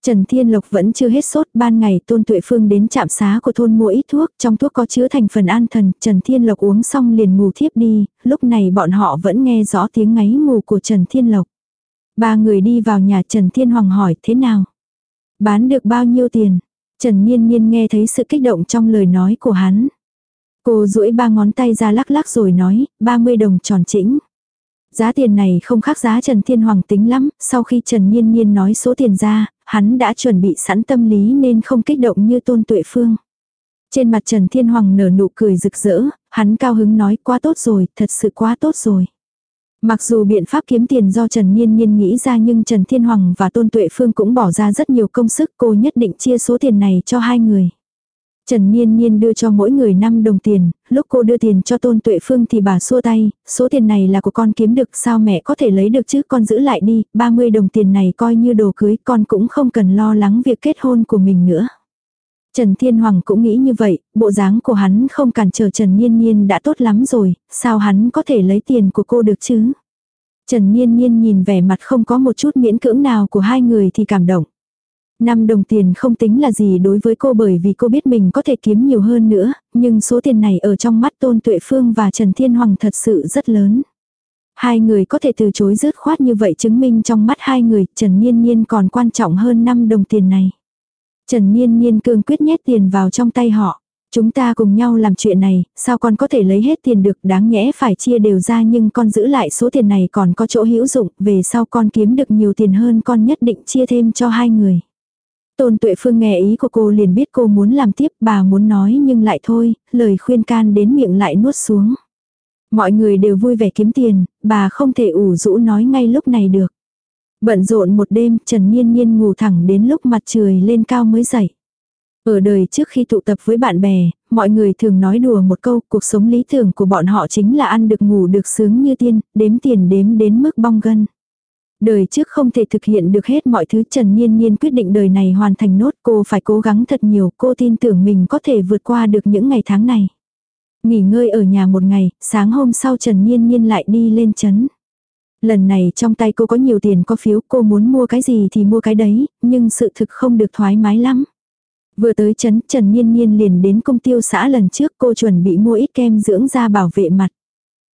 Speaker 1: Trần Thiên Lộc vẫn chưa hết sốt, ban ngày Tôn Tuệ Phương đến trạm xá của thôn mua ít thuốc, trong thuốc có chứa thành phần an thần, Trần Thiên Lộc uống xong liền ngủ thiếp đi, lúc này bọn họ vẫn nghe rõ tiếng ngáy ngủ của Trần Thiên Lộc. Ba người đi vào nhà Trần Thiên Hoàng hỏi thế nào? Bán được bao nhiêu tiền? Trần Niên Niên nghe thấy sự kích động trong lời nói của hắn. Cô duỗi ba ngón tay ra lắc lắc rồi nói, 30 đồng tròn chỉnh. Giá tiền này không khác giá Trần Thiên Hoàng tính lắm, sau khi Trần Niên Niên nói số tiền ra, hắn đã chuẩn bị sẵn tâm lý nên không kích động như Tôn Tuệ Phương. Trên mặt Trần Thiên Hoàng nở nụ cười rực rỡ, hắn cao hứng nói quá tốt rồi, thật sự quá tốt rồi. Mặc dù biện pháp kiếm tiền do Trần Niên Niên nghĩ ra nhưng Trần Thiên Hoàng và Tôn Tuệ Phương cũng bỏ ra rất nhiều công sức cô nhất định chia số tiền này cho hai người. Trần Niên Niên đưa cho mỗi người 5 đồng tiền, lúc cô đưa tiền cho Tôn Tuệ Phương thì bà xua tay, số tiền này là của con kiếm được sao mẹ có thể lấy được chứ con giữ lại đi, 30 đồng tiền này coi như đồ cưới con cũng không cần lo lắng việc kết hôn của mình nữa. Trần Thiên Hoàng cũng nghĩ như vậy, bộ dáng của hắn không cản trở Trần Niên Niên đã tốt lắm rồi, sao hắn có thể lấy tiền của cô được chứ? Trần Niên Niên nhìn vẻ mặt không có một chút miễn cưỡng nào của hai người thì cảm động. 5 đồng tiền không tính là gì đối với cô bởi vì cô biết mình có thể kiếm nhiều hơn nữa, nhưng số tiền này ở trong mắt Tôn Tuệ Phương và Trần Thiên Hoàng thật sự rất lớn. Hai người có thể từ chối rớt khoát như vậy chứng minh trong mắt hai người Trần Niên Niên còn quan trọng hơn 5 đồng tiền này. Trần Niên Niên cương quyết nhét tiền vào trong tay họ. Chúng ta cùng nhau làm chuyện này, sao con có thể lấy hết tiền được đáng nhẽ phải chia đều ra nhưng con giữ lại số tiền này còn có chỗ hữu dụng, về sau con kiếm được nhiều tiền hơn con nhất định chia thêm cho hai người. Tôn Tuệ Phương nghe ý của cô liền biết cô muốn làm tiếp, bà muốn nói nhưng lại thôi, lời khuyên can đến miệng lại nuốt xuống. Mọi người đều vui vẻ kiếm tiền, bà không thể ủ rũ nói ngay lúc này được. Bận rộn một đêm, Trần Niên Niên ngủ thẳng đến lúc mặt trời lên cao mới dậy. Ở đời trước khi tụ tập với bạn bè, mọi người thường nói đùa một câu, cuộc sống lý tưởng của bọn họ chính là ăn được ngủ được sướng như tiên, đếm tiền đếm đến mức bong gân. Đời trước không thể thực hiện được hết mọi thứ Trần Niên Niên quyết định đời này hoàn thành nốt cô phải cố gắng thật nhiều cô tin tưởng mình có thể vượt qua được những ngày tháng này. Nghỉ ngơi ở nhà một ngày, sáng hôm sau Trần Niên Niên lại đi lên chấn. Lần này trong tay cô có nhiều tiền có phiếu cô muốn mua cái gì thì mua cái đấy, nhưng sự thực không được thoải mái lắm. Vừa tới chấn Trần Niên Niên liền đến công tiêu xã lần trước cô chuẩn bị mua ít kem dưỡng da bảo vệ mặt.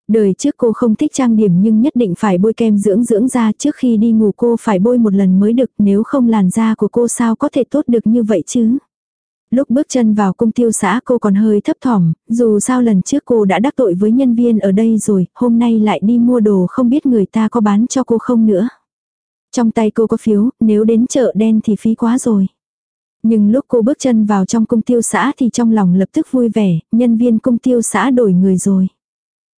Speaker 1: Đời trước cô không thích trang điểm nhưng nhất định phải bôi kem dưỡng dưỡng da trước khi đi ngủ cô phải bôi một lần mới được nếu không làn da của cô sao có thể tốt được như vậy chứ. Lúc bước chân vào cung tiêu xã cô còn hơi thấp thỏm, dù sao lần trước cô đã đắc tội với nhân viên ở đây rồi, hôm nay lại đi mua đồ không biết người ta có bán cho cô không nữa. Trong tay cô có phiếu, nếu đến chợ đen thì phí quá rồi. Nhưng lúc cô bước chân vào trong cung tiêu xã thì trong lòng lập tức vui vẻ, nhân viên cung tiêu xã đổi người rồi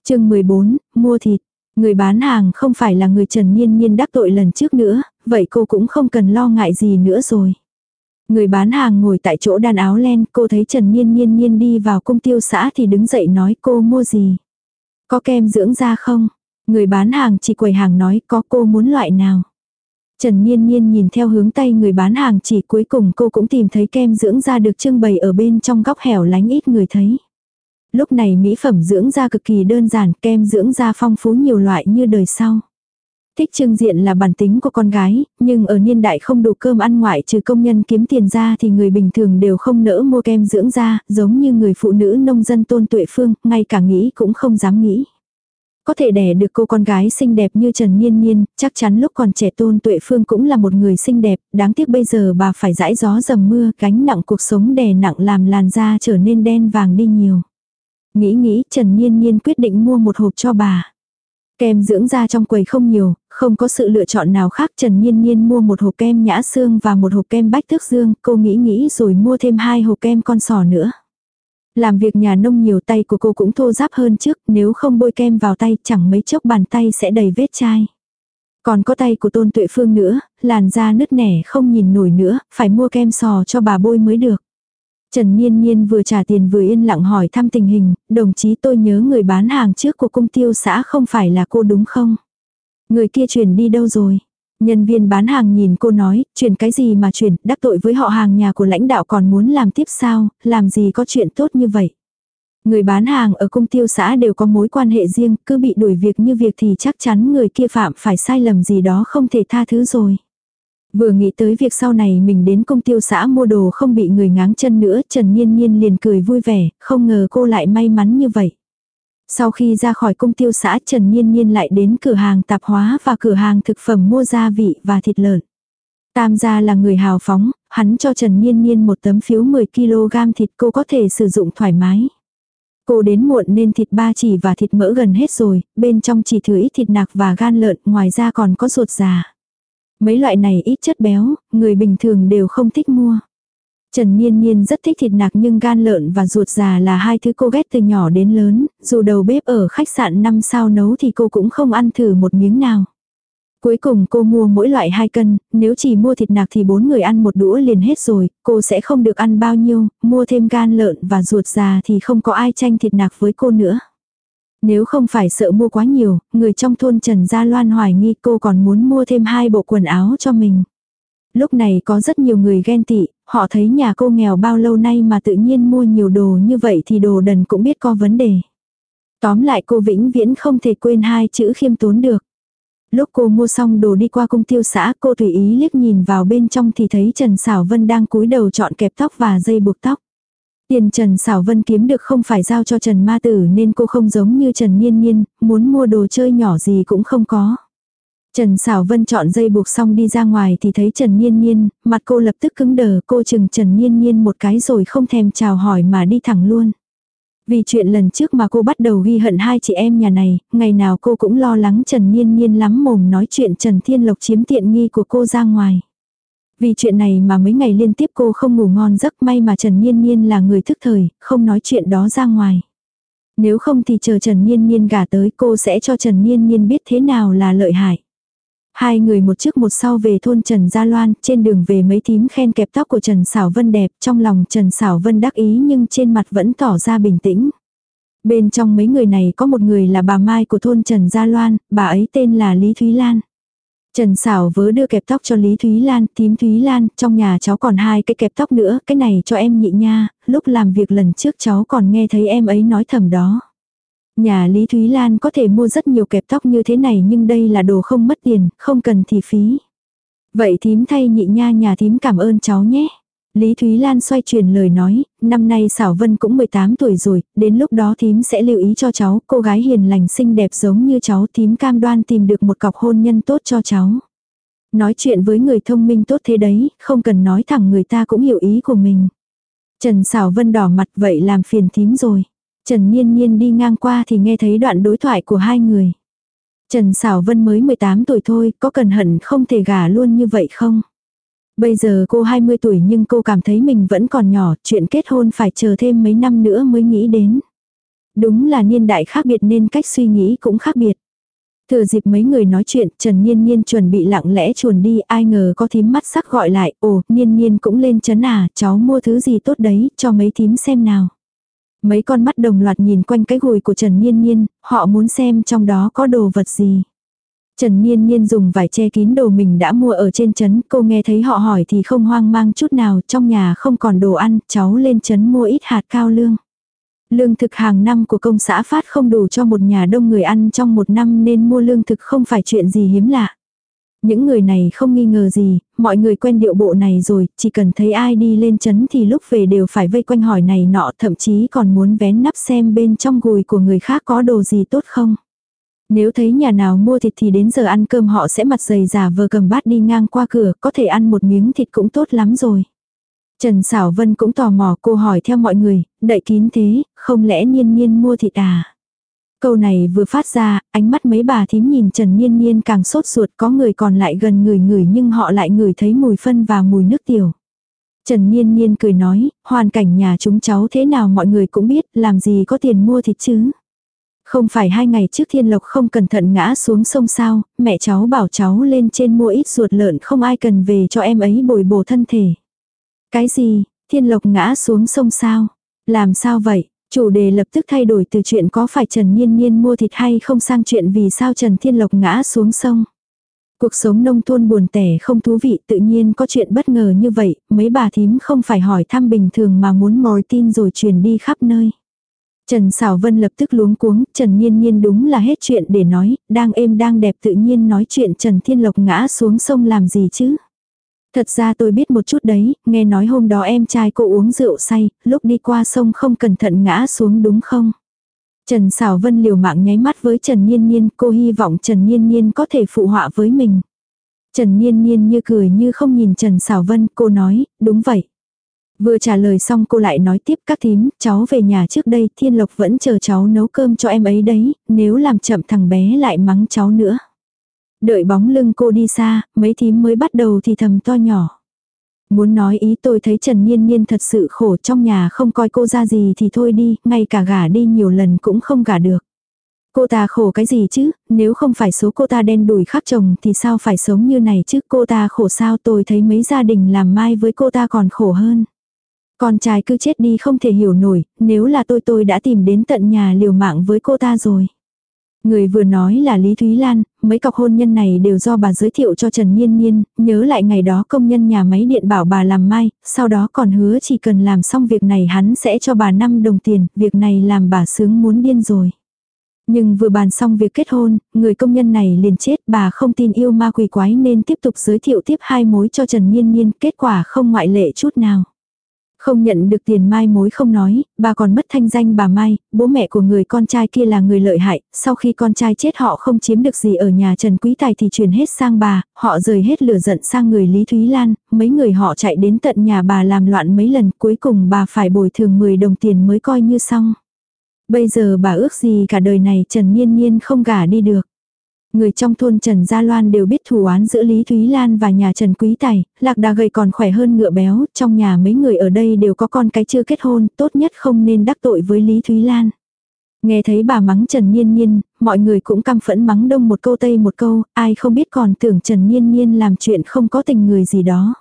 Speaker 1: chương 14, mua thịt. Người bán hàng không phải là người Trần Nhiên Nhiên đắc tội lần trước nữa, vậy cô cũng không cần lo ngại gì nữa rồi. Người bán hàng ngồi tại chỗ đan áo len, cô thấy Trần Nhiên Nhiên Nhiên đi vào cung tiêu xã thì đứng dậy nói cô mua gì. Có kem dưỡng da không? Người bán hàng chỉ quầy hàng nói có cô muốn loại nào. Trần Nhiên Nhiên nhìn theo hướng tay người bán hàng chỉ cuối cùng cô cũng tìm thấy kem dưỡng da được trưng bày ở bên trong góc hẻo lánh ít người thấy. Lúc này mỹ phẩm dưỡng da cực kỳ đơn giản, kem dưỡng da phong phú nhiều loại như đời sau. Thích trưng diện là bản tính của con gái, nhưng ở niên đại không đủ cơm ăn ngoại trừ công nhân kiếm tiền ra thì người bình thường đều không nỡ mua kem dưỡng da, giống như người phụ nữ nông dân tôn tuệ phương, ngay cả nghĩ cũng không dám nghĩ. Có thể đẻ được cô con gái xinh đẹp như Trần Niên Niên, chắc chắn lúc còn trẻ tôn tuệ phương cũng là một người xinh đẹp, đáng tiếc bây giờ bà phải dãi gió dầm mưa, gánh nặng cuộc sống đè nặng làm làn da trở nên đen vàng đi nhiều. Nghĩ nghĩ Trần Niên Niên quyết định mua một hộp cho bà. Kem dưỡng da trong quầy không nhiều, không có sự lựa chọn nào khác Trần Niên Niên mua một hộp kem nhã xương và một hộp kem bách thước dương, cô nghĩ nghĩ rồi mua thêm hai hộp kem con sò nữa. Làm việc nhà nông nhiều tay của cô cũng thô ráp hơn trước, nếu không bôi kem vào tay chẳng mấy chốc bàn tay sẽ đầy vết chai. Còn có tay của Tôn Tuệ Phương nữa, làn da nứt nẻ không nhìn nổi nữa, phải mua kem sò cho bà bôi mới được. Trần Niên Niên vừa trả tiền vừa yên lặng hỏi thăm tình hình, đồng chí tôi nhớ người bán hàng trước của cung tiêu xã không phải là cô đúng không? Người kia chuyển đi đâu rồi? Nhân viên bán hàng nhìn cô nói, chuyển cái gì mà chuyển, đắc tội với họ hàng nhà của lãnh đạo còn muốn làm tiếp sao, làm gì có chuyện tốt như vậy. Người bán hàng ở cung tiêu xã đều có mối quan hệ riêng, cứ bị đuổi việc như việc thì chắc chắn người kia phạm phải sai lầm gì đó không thể tha thứ rồi. Vừa nghĩ tới việc sau này mình đến công tiêu xã mua đồ không bị người ngáng chân nữa, Trần niên niên liền cười vui vẻ, không ngờ cô lại may mắn như vậy. Sau khi ra khỏi công tiêu xã Trần niên niên lại đến cửa hàng tạp hóa và cửa hàng thực phẩm mua gia vị và thịt lợn. Tam gia là người hào phóng, hắn cho Trần niên niên một tấm phiếu 10kg thịt cô có thể sử dụng thoải mái. Cô đến muộn nên thịt ba chỉ và thịt mỡ gần hết rồi, bên trong chỉ thừa ít thịt nạc và gan lợn, ngoài ra còn có ruột già. Mấy loại này ít chất béo, người bình thường đều không thích mua. Trần Niên Niên rất thích thịt nạc nhưng gan lợn và ruột già là hai thứ cô ghét từ nhỏ đến lớn, dù đầu bếp ở khách sạn 5 sao nấu thì cô cũng không ăn thử một miếng nào. Cuối cùng cô mua mỗi loại 2 cân, nếu chỉ mua thịt nạc thì bốn người ăn một đũa liền hết rồi, cô sẽ không được ăn bao nhiêu, mua thêm gan lợn và ruột già thì không có ai tranh thịt nạc với cô nữa. Nếu không phải sợ mua quá nhiều, người trong thôn Trần Gia Loan hoài nghi cô còn muốn mua thêm hai bộ quần áo cho mình. Lúc này có rất nhiều người ghen tị, họ thấy nhà cô nghèo bao lâu nay mà tự nhiên mua nhiều đồ như vậy thì đồ đần cũng biết có vấn đề. Tóm lại cô vĩnh viễn không thể quên hai chữ khiêm tốn được. Lúc cô mua xong đồ đi qua cung tiêu xã cô tùy ý liếc nhìn vào bên trong thì thấy Trần Sảo Vân đang cúi đầu chọn kẹp tóc và dây buộc tóc. Tiền Trần Sảo Vân kiếm được không phải giao cho Trần Ma Tử nên cô không giống như Trần Niên Niên, muốn mua đồ chơi nhỏ gì cũng không có. Trần Sảo Vân chọn dây buộc xong đi ra ngoài thì thấy Trần Niên Niên, mặt cô lập tức cứng đờ, cô chừng Trần Niên Niên một cái rồi không thèm chào hỏi mà đi thẳng luôn. Vì chuyện lần trước mà cô bắt đầu ghi hận hai chị em nhà này, ngày nào cô cũng lo lắng Trần Niên Niên lắm mồm nói chuyện Trần Thiên Lộc chiếm tiện nghi của cô ra ngoài. Vì chuyện này mà mấy ngày liên tiếp cô không ngủ ngon giấc may mà Trần Niên Niên là người thức thời, không nói chuyện đó ra ngoài. Nếu không thì chờ Trần Niên Niên gả tới cô sẽ cho Trần Niên Niên biết thế nào là lợi hại. Hai người một trước một sau về thôn Trần Gia Loan, trên đường về mấy thím khen kẹp tóc của Trần Sảo Vân đẹp, trong lòng Trần Sảo Vân đắc ý nhưng trên mặt vẫn tỏ ra bình tĩnh. Bên trong mấy người này có một người là bà Mai của thôn Trần Gia Loan, bà ấy tên là Lý Thúy Lan. Trần Sảo vớ đưa kẹp tóc cho Lý Thúy Lan, tím Thúy Lan, trong nhà cháu còn hai cái kẹp tóc nữa, cái này cho em nhị nha, lúc làm việc lần trước cháu còn nghe thấy em ấy nói thầm đó. Nhà Lý Thúy Lan có thể mua rất nhiều kẹp tóc như thế này nhưng đây là đồ không mất tiền, không cần thì phí. Vậy thím thay nhị nha nhà thím cảm ơn cháu nhé. Lý Thúy Lan xoay chuyển lời nói, năm nay Sảo Vân cũng 18 tuổi rồi, đến lúc đó thím sẽ lưu ý cho cháu, cô gái hiền lành xinh đẹp giống như cháu thím cam đoan tìm được một cọc hôn nhân tốt cho cháu. Nói chuyện với người thông minh tốt thế đấy, không cần nói thẳng người ta cũng hiểu ý của mình. Trần Sảo Vân đỏ mặt vậy làm phiền thím rồi. Trần Niên Niên đi ngang qua thì nghe thấy đoạn đối thoại của hai người. Trần Sảo Vân mới 18 tuổi thôi, có cần hận không thể gả luôn như vậy không? Bây giờ cô 20 tuổi nhưng cô cảm thấy mình vẫn còn nhỏ, chuyện kết hôn phải chờ thêm mấy năm nữa mới nghĩ đến. Đúng là niên đại khác biệt nên cách suy nghĩ cũng khác biệt. Thừa dịp mấy người nói chuyện, Trần Niên Niên chuẩn bị lặng lẽ chuồn đi, ai ngờ có thím mắt sắc gọi lại, ồ, Niên Niên cũng lên chấn à, cháu mua thứ gì tốt đấy, cho mấy thím xem nào. Mấy con mắt đồng loạt nhìn quanh cái gùi của Trần Niên Niên, họ muốn xem trong đó có đồ vật gì. Trần Niên Niên dùng vải che kín đồ mình đã mua ở trên trấn, cô nghe thấy họ hỏi thì không hoang mang chút nào, trong nhà không còn đồ ăn, cháu lên trấn mua ít hạt cao lương. Lương thực hàng năm của công xã phát không đủ cho một nhà đông người ăn trong một năm nên mua lương thực không phải chuyện gì hiếm lạ. Những người này không nghi ngờ gì, mọi người quen điệu bộ này rồi, chỉ cần thấy ai đi lên chấn thì lúc về đều phải vây quanh hỏi này nọ, thậm chí còn muốn vén nắp xem bên trong gùi của người khác có đồ gì tốt không. Nếu thấy nhà nào mua thịt thì đến giờ ăn cơm họ sẽ mặt dày giả vờ cầm bát đi ngang qua cửa, có thể ăn một miếng thịt cũng tốt lắm rồi. Trần Sảo Vân cũng tò mò cô hỏi theo mọi người, đậy kín thế, không lẽ niên niên mua thịt à? Câu này vừa phát ra, ánh mắt mấy bà thím nhìn Trần Niên Niên càng sốt ruột có người còn lại gần người người nhưng họ lại ngửi thấy mùi phân và mùi nước tiểu. Trần Niên Niên cười nói, hoàn cảnh nhà chúng cháu thế nào mọi người cũng biết, làm gì có tiền mua thịt chứ. Không phải hai ngày trước Thiên Lộc không cẩn thận ngã xuống sông sao, mẹ cháu bảo cháu lên trên mua ít ruột lợn không ai cần về cho em ấy bồi bổ thân thể. Cái gì, Thiên Lộc ngã xuống sông sao? Làm sao vậy? Chủ đề lập tức thay đổi từ chuyện có phải Trần Nhiên Nhiên mua thịt hay không sang chuyện vì sao Trần Thiên Lộc ngã xuống sông. Cuộc sống nông thôn buồn tẻ không thú vị tự nhiên có chuyện bất ngờ như vậy, mấy bà thím không phải hỏi thăm bình thường mà muốn mồi tin rồi truyền đi khắp nơi. Trần Sảo Vân lập tức luống cuống, Trần Nhiên Nhiên đúng là hết chuyện để nói, đang êm đang đẹp tự nhiên nói chuyện Trần Thiên Lộc ngã xuống sông làm gì chứ. Thật ra tôi biết một chút đấy, nghe nói hôm đó em trai cô uống rượu say, lúc đi qua sông không cẩn thận ngã xuống đúng không? Trần Sảo Vân liều mạng nháy mắt với Trần Nhiên Nhiên, cô hy vọng Trần Nhiên Nhiên có thể phụ họa với mình. Trần Nhiên Nhiên như cười như không nhìn Trần Sảo Vân, cô nói, đúng vậy. Vừa trả lời xong cô lại nói tiếp các thím, cháu về nhà trước đây, Thiên Lộc vẫn chờ cháu nấu cơm cho em ấy đấy, nếu làm chậm thằng bé lại mắng cháu nữa. Đợi bóng lưng cô đi xa, mấy thím mới bắt đầu thì thầm to nhỏ. Muốn nói ý tôi thấy Trần Niên Niên thật sự khổ trong nhà không coi cô ra gì thì thôi đi, ngay cả gả đi nhiều lần cũng không gả được. Cô ta khổ cái gì chứ, nếu không phải số cô ta đen đùi khắc chồng thì sao phải sống như này chứ cô ta khổ sao tôi thấy mấy gia đình làm mai với cô ta còn khổ hơn. Con trai cứ chết đi không thể hiểu nổi, nếu là tôi tôi đã tìm đến tận nhà liều mạng với cô ta rồi. Người vừa nói là Lý Thúy Lan, mấy cọc hôn nhân này đều do bà giới thiệu cho Trần Nhiên Nhiên, nhớ lại ngày đó công nhân nhà máy điện bảo bà làm mai, sau đó còn hứa chỉ cần làm xong việc này hắn sẽ cho bà 5 đồng tiền, việc này làm bà sướng muốn điên rồi. Nhưng vừa bàn xong việc kết hôn, người công nhân này liền chết, bà không tin yêu ma quỷ quái nên tiếp tục giới thiệu tiếp hai mối cho Trần Nhiên Nhiên, kết quả không ngoại lệ chút nào. Không nhận được tiền mai mối không nói, bà còn mất thanh danh bà Mai, bố mẹ của người con trai kia là người lợi hại, sau khi con trai chết họ không chiếm được gì ở nhà Trần Quý Tài thì chuyển hết sang bà, họ rời hết lửa giận sang người Lý Thúy Lan, mấy người họ chạy đến tận nhà bà làm loạn mấy lần cuối cùng bà phải bồi thường 10 đồng tiền mới coi như xong. Bây giờ bà ước gì cả đời này Trần Niên Niên không gả đi được. Người trong thôn Trần Gia Loan đều biết thủ án giữa Lý Thúy Lan và nhà Trần Quý Tài, lạc đà gầy còn khỏe hơn ngựa béo, trong nhà mấy người ở đây đều có con cái chưa kết hôn, tốt nhất không nên đắc tội với Lý Thúy Lan. Nghe thấy bà mắng Trần Nhiên Nhiên, mọi người cũng căm phẫn mắng đông một câu tây một câu, ai không biết còn tưởng Trần Nhiên Nhiên làm chuyện không có tình người gì đó.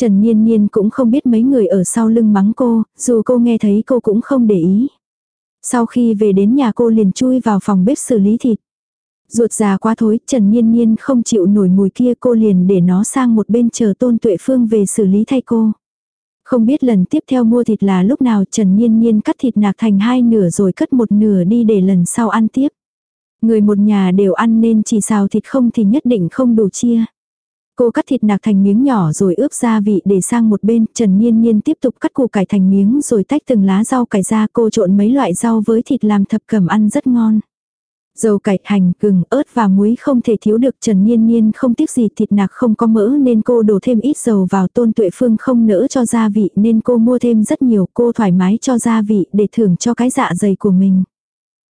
Speaker 1: Trần Nhiên Nhiên cũng không biết mấy người ở sau lưng mắng cô, dù cô nghe thấy cô cũng không để ý. Sau khi về đến nhà cô liền chui vào phòng bếp xử lý thịt. Ruột già quá thối, Trần Niên Niên không chịu nổi mùi kia cô liền để nó sang một bên chờ Tôn Tuệ Phương về xử lý thay cô. Không biết lần tiếp theo mua thịt là lúc nào Trần Niên Niên cắt thịt nạc thành hai nửa rồi cất một nửa đi để lần sau ăn tiếp. Người một nhà đều ăn nên chỉ xào thịt không thì nhất định không đủ chia. Cô cắt thịt nạc thành miếng nhỏ rồi ướp gia vị để sang một bên, Trần Niên Niên tiếp tục cắt củ cải thành miếng rồi tách từng lá rau cải ra cô trộn mấy loại rau với thịt làm thập cẩm ăn rất ngon. Dầu cải, hành, gừng, ớt và muối không thể thiếu được Trần Niên Niên không tiếc gì thịt nạc không có mỡ nên cô đổ thêm ít dầu vào tôn tuệ phương không nỡ cho gia vị nên cô mua thêm rất nhiều cô thoải mái cho gia vị để thưởng cho cái dạ dày của mình.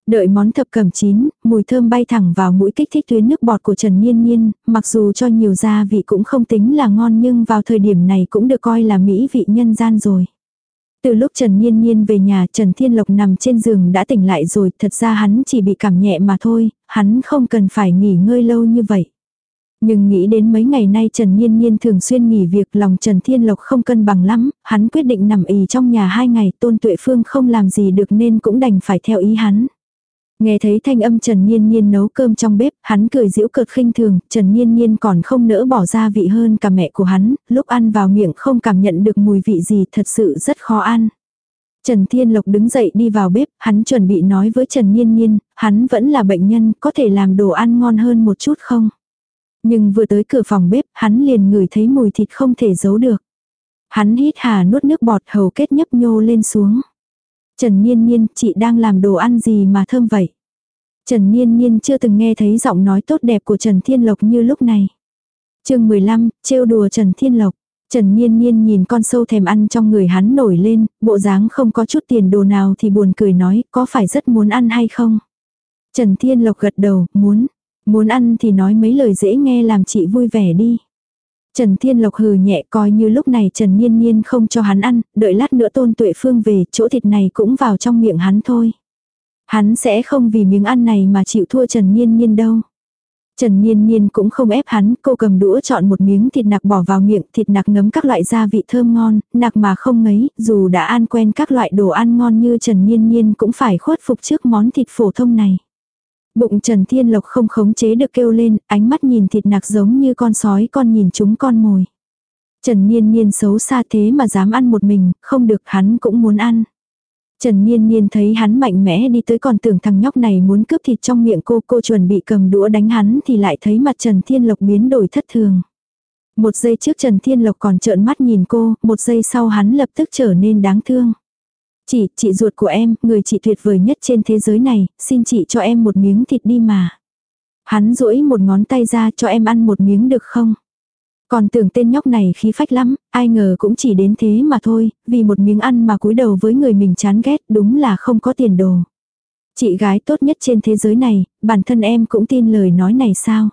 Speaker 1: Đợi món thập cẩm chín, mùi thơm bay thẳng vào mũi kích thích tuyến nước bọt của Trần Niên Niên, mặc dù cho nhiều gia vị cũng không tính là ngon nhưng vào thời điểm này cũng được coi là mỹ vị nhân gian rồi. Từ lúc Trần Nhiên Nhiên về nhà Trần Thiên Lộc nằm trên giường đã tỉnh lại rồi, thật ra hắn chỉ bị cảm nhẹ mà thôi, hắn không cần phải nghỉ ngơi lâu như vậy. Nhưng nghĩ đến mấy ngày nay Trần Nhiên Nhiên thường xuyên nghỉ việc lòng Trần Thiên Lộc không cân bằng lắm, hắn quyết định nằm ì trong nhà hai ngày tôn tuệ phương không làm gì được nên cũng đành phải theo ý hắn. Nghe thấy thanh âm Trần Nhiên Nhiên nấu cơm trong bếp, hắn cười giễu cợt khinh thường, Trần Nhiên Nhiên còn không nỡ bỏ ra vị hơn cả mẹ của hắn, lúc ăn vào miệng không cảm nhận được mùi vị gì thật sự rất khó ăn. Trần Thiên Lộc đứng dậy đi vào bếp, hắn chuẩn bị nói với Trần Nhiên Nhiên, hắn vẫn là bệnh nhân, có thể làm đồ ăn ngon hơn một chút không? Nhưng vừa tới cửa phòng bếp, hắn liền ngửi thấy mùi thịt không thể giấu được. Hắn hít hà nuốt nước bọt hầu kết nhấp nhô lên xuống. Trần Niên Niên, chị đang làm đồ ăn gì mà thơm vậy? Trần Niên Niên chưa từng nghe thấy giọng nói tốt đẹp của Trần Thiên Lộc như lúc này. chương 15, trêu đùa Trần Thiên Lộc. Trần Niên Niên nhìn con sâu thèm ăn trong người hắn nổi lên, bộ dáng không có chút tiền đồ nào thì buồn cười nói, có phải rất muốn ăn hay không? Trần Thiên Lộc gật đầu, muốn. Muốn ăn thì nói mấy lời dễ nghe làm chị vui vẻ đi. Trần Thiên Lộc hừ nhẹ coi như lúc này Trần Nhiên Nhiên không cho hắn ăn, đợi lát nữa tôn tuệ phương về, chỗ thịt này cũng vào trong miệng hắn thôi. Hắn sẽ không vì miếng ăn này mà chịu thua Trần Nhiên Nhiên đâu. Trần Nhiên Nhiên cũng không ép hắn, cô cầm đũa chọn một miếng thịt nạc bỏ vào miệng, thịt nạc ngấm các loại gia vị thơm ngon, nạc mà không ngấy, dù đã ăn quen các loại đồ ăn ngon như Trần Nhiên Nhiên cũng phải khuất phục trước món thịt phổ thông này. Bụng Trần Thiên Lộc không khống chế được kêu lên, ánh mắt nhìn thịt nạc giống như con sói con nhìn chúng con mồi. Trần Niên Niên xấu xa thế mà dám ăn một mình, không được hắn cũng muốn ăn. Trần Niên Niên thấy hắn mạnh mẽ đi tới còn tưởng thằng nhóc này muốn cướp thịt trong miệng cô, cô chuẩn bị cầm đũa đánh hắn thì lại thấy mặt Trần Thiên Lộc biến đổi thất thường. Một giây trước Trần Thiên Lộc còn trợn mắt nhìn cô, một giây sau hắn lập tức trở nên đáng thương. Chị, chị ruột của em, người chị tuyệt vời nhất trên thế giới này, xin chị cho em một miếng thịt đi mà. Hắn duỗi một ngón tay ra cho em ăn một miếng được không? Còn tưởng tên nhóc này khí phách lắm, ai ngờ cũng chỉ đến thế mà thôi, vì một miếng ăn mà cúi đầu với người mình chán ghét đúng là không có tiền đồ. Chị gái tốt nhất trên thế giới này, bản thân em cũng tin lời nói này sao?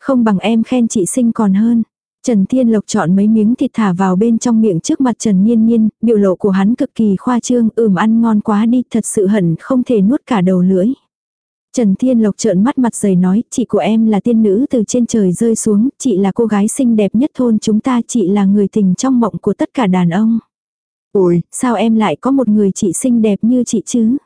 Speaker 1: Không bằng em khen chị sinh còn hơn. Trần Thiên Lộc chọn mấy miếng thịt thả vào bên trong miệng trước mặt Trần Nhiên Nhiên, biểu lộ của hắn cực kỳ khoa trương, ừm ăn ngon quá đi, thật sự hận không thể nuốt cả đầu lưỡi. Trần Thiên Lộc trợn mắt mặt dày nói, chị của em là tiên nữ từ trên trời rơi xuống, chị là cô gái xinh đẹp nhất thôn chúng ta, chị là người tình trong mộng của tất cả đàn ông.
Speaker 2: Ôi,
Speaker 1: Sao em lại có một người chị xinh đẹp như chị chứ?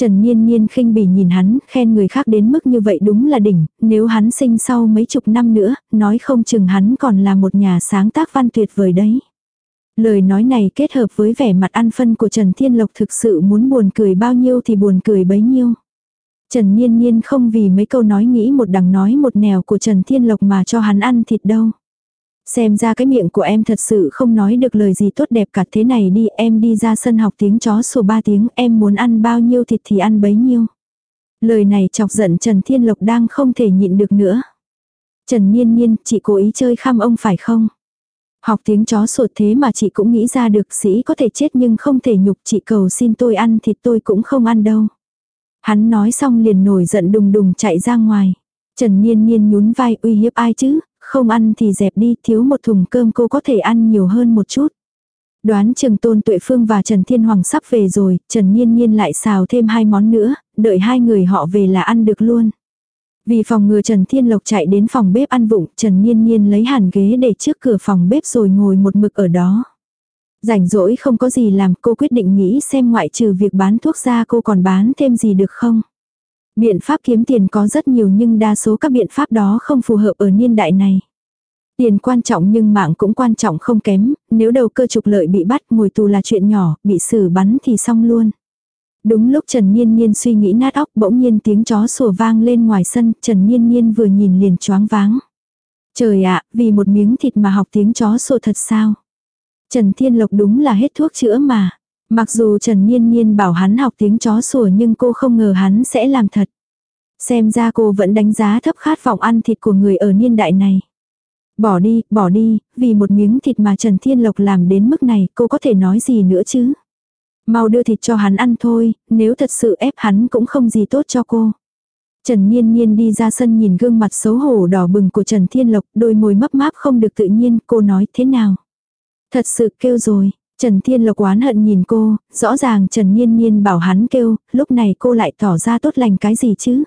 Speaker 1: Trần Niên Niên khinh bỉ nhìn hắn, khen người khác đến mức như vậy đúng là đỉnh, nếu hắn sinh sau mấy chục năm nữa, nói không chừng hắn còn là một nhà sáng tác văn tuyệt vời đấy. Lời nói này kết hợp với vẻ mặt ăn phân của Trần Thiên Lộc thực sự muốn buồn cười bao nhiêu thì buồn cười bấy nhiêu. Trần Niên Niên không vì mấy câu nói nghĩ một đằng nói một nẻo của Trần Thiên Lộc mà cho hắn ăn thịt đâu. Xem ra cái miệng của em thật sự không nói được lời gì tốt đẹp cả thế này đi, em đi ra sân học tiếng chó sủa ba tiếng, em muốn ăn bao nhiêu thịt thì ăn bấy nhiêu. Lời này chọc giận Trần Thiên Lộc đang không thể nhịn được nữa. Trần Niên Niên, chị cố ý chơi khăm ông phải không? Học tiếng chó sủa thế mà chị cũng nghĩ ra được sĩ có thể chết nhưng không thể nhục chị cầu xin tôi ăn thịt tôi cũng không ăn đâu. Hắn nói xong liền nổi giận đùng đùng chạy ra ngoài. Trần Niên Niên nhún vai uy hiếp ai chứ, không ăn thì dẹp đi, thiếu một thùng cơm cô có thể ăn nhiều hơn một chút. Đoán chừng Tôn Tuệ Phương và Trần Thiên Hoàng sắp về rồi, Trần Nhiên Nhiên lại xào thêm hai món nữa, đợi hai người họ về là ăn được luôn. Vì phòng ngừa Trần Thiên Lộc chạy đến phòng bếp ăn vụng, Trần Nhiên Nhiên lấy hàn ghế để trước cửa phòng bếp rồi ngồi một mực ở đó. Rảnh rỗi không có gì làm cô quyết định nghĩ xem ngoại trừ việc bán thuốc ra cô còn bán thêm gì được không. Biện pháp kiếm tiền có rất nhiều nhưng đa số các biện pháp đó không phù hợp ở niên đại này. Tiền quan trọng nhưng mạng cũng quan trọng không kém, nếu đầu cơ trục lợi bị bắt ngồi tù là chuyện nhỏ, bị xử bắn thì xong luôn. Đúng lúc Trần Niên Niên suy nghĩ nát óc bỗng nhiên tiếng chó sủa vang lên ngoài sân, Trần Niên Niên vừa nhìn liền choáng váng. Trời ạ, vì một miếng thịt mà học tiếng chó sủa thật sao? Trần Thiên Lộc đúng là hết thuốc chữa mà. Mặc dù Trần Niên Niên bảo hắn học tiếng chó sủa nhưng cô không ngờ hắn sẽ làm thật. Xem ra cô vẫn đánh giá thấp khát vọng ăn thịt của người ở niên đại này. Bỏ đi, bỏ đi, vì một miếng thịt mà Trần Thiên Lộc làm đến mức này cô có thể nói gì nữa chứ. Mau đưa thịt cho hắn ăn thôi, nếu thật sự ép hắn cũng không gì tốt cho cô. Trần Niên Niên đi ra sân nhìn gương mặt xấu hổ đỏ bừng của Trần Thiên Lộc, đôi môi mấp máp không được tự nhiên, cô nói thế nào. Thật sự kêu rồi, Trần Thiên Lộc oán hận nhìn cô, rõ ràng Trần Nhiên Nhiên bảo hắn kêu, lúc này cô lại tỏ ra tốt lành cái gì chứ.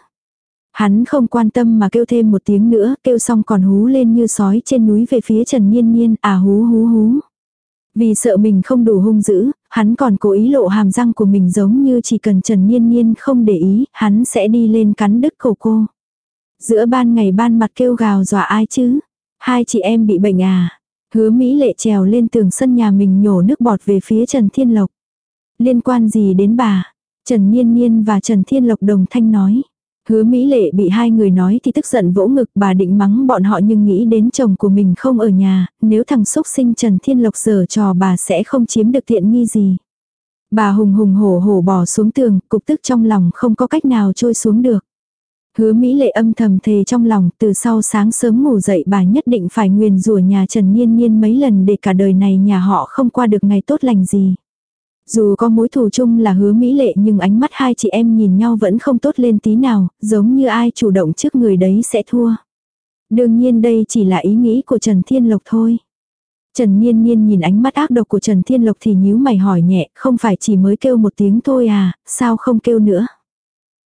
Speaker 1: Hắn không quan tâm mà kêu thêm một tiếng nữa, kêu xong còn hú lên như sói trên núi về phía Trần Nhiên Nhiên, à hú hú hú. Vì sợ mình không đủ hung dữ, hắn còn cố ý lộ hàm răng của mình giống như chỉ cần Trần Nhiên Nhiên không để ý, hắn sẽ đi lên cắn đứt cổ cô. Giữa ban ngày ban mặt kêu gào dọa ai chứ? Hai chị em bị bệnh à? Hứa Mỹ lệ trèo lên tường sân nhà mình nhổ nước bọt về phía Trần Thiên Lộc. Liên quan gì đến bà? Trần Niên Niên và Trần Thiên Lộc đồng thanh nói. Hứa Mỹ lệ bị hai người nói thì tức giận vỗ ngực bà định mắng bọn họ nhưng nghĩ đến chồng của mình không ở nhà, nếu thằng xúc sinh Trần Thiên Lộc giờ trò bà sẽ không chiếm được tiện nghi gì. Bà hùng hùng hổ hổ bò xuống tường, cục tức trong lòng không có cách nào trôi xuống được. Hứa Mỹ lệ âm thầm thề trong lòng từ sau sáng sớm ngủ dậy bà nhất định phải nguyền rủa nhà Trần Niên Niên mấy lần để cả đời này nhà họ không qua được ngày tốt lành gì. Dù có mối thù chung là hứa Mỹ lệ nhưng ánh mắt hai chị em nhìn nhau vẫn không tốt lên tí nào, giống như ai chủ động trước người đấy sẽ thua. Đương nhiên đây chỉ là ý nghĩ của Trần Thiên Lộc thôi. Trần Niên Niên nhìn ánh mắt ác độc của Trần Thiên Lộc thì nhíu mày hỏi nhẹ, không phải chỉ mới kêu một tiếng thôi à, sao không kêu nữa.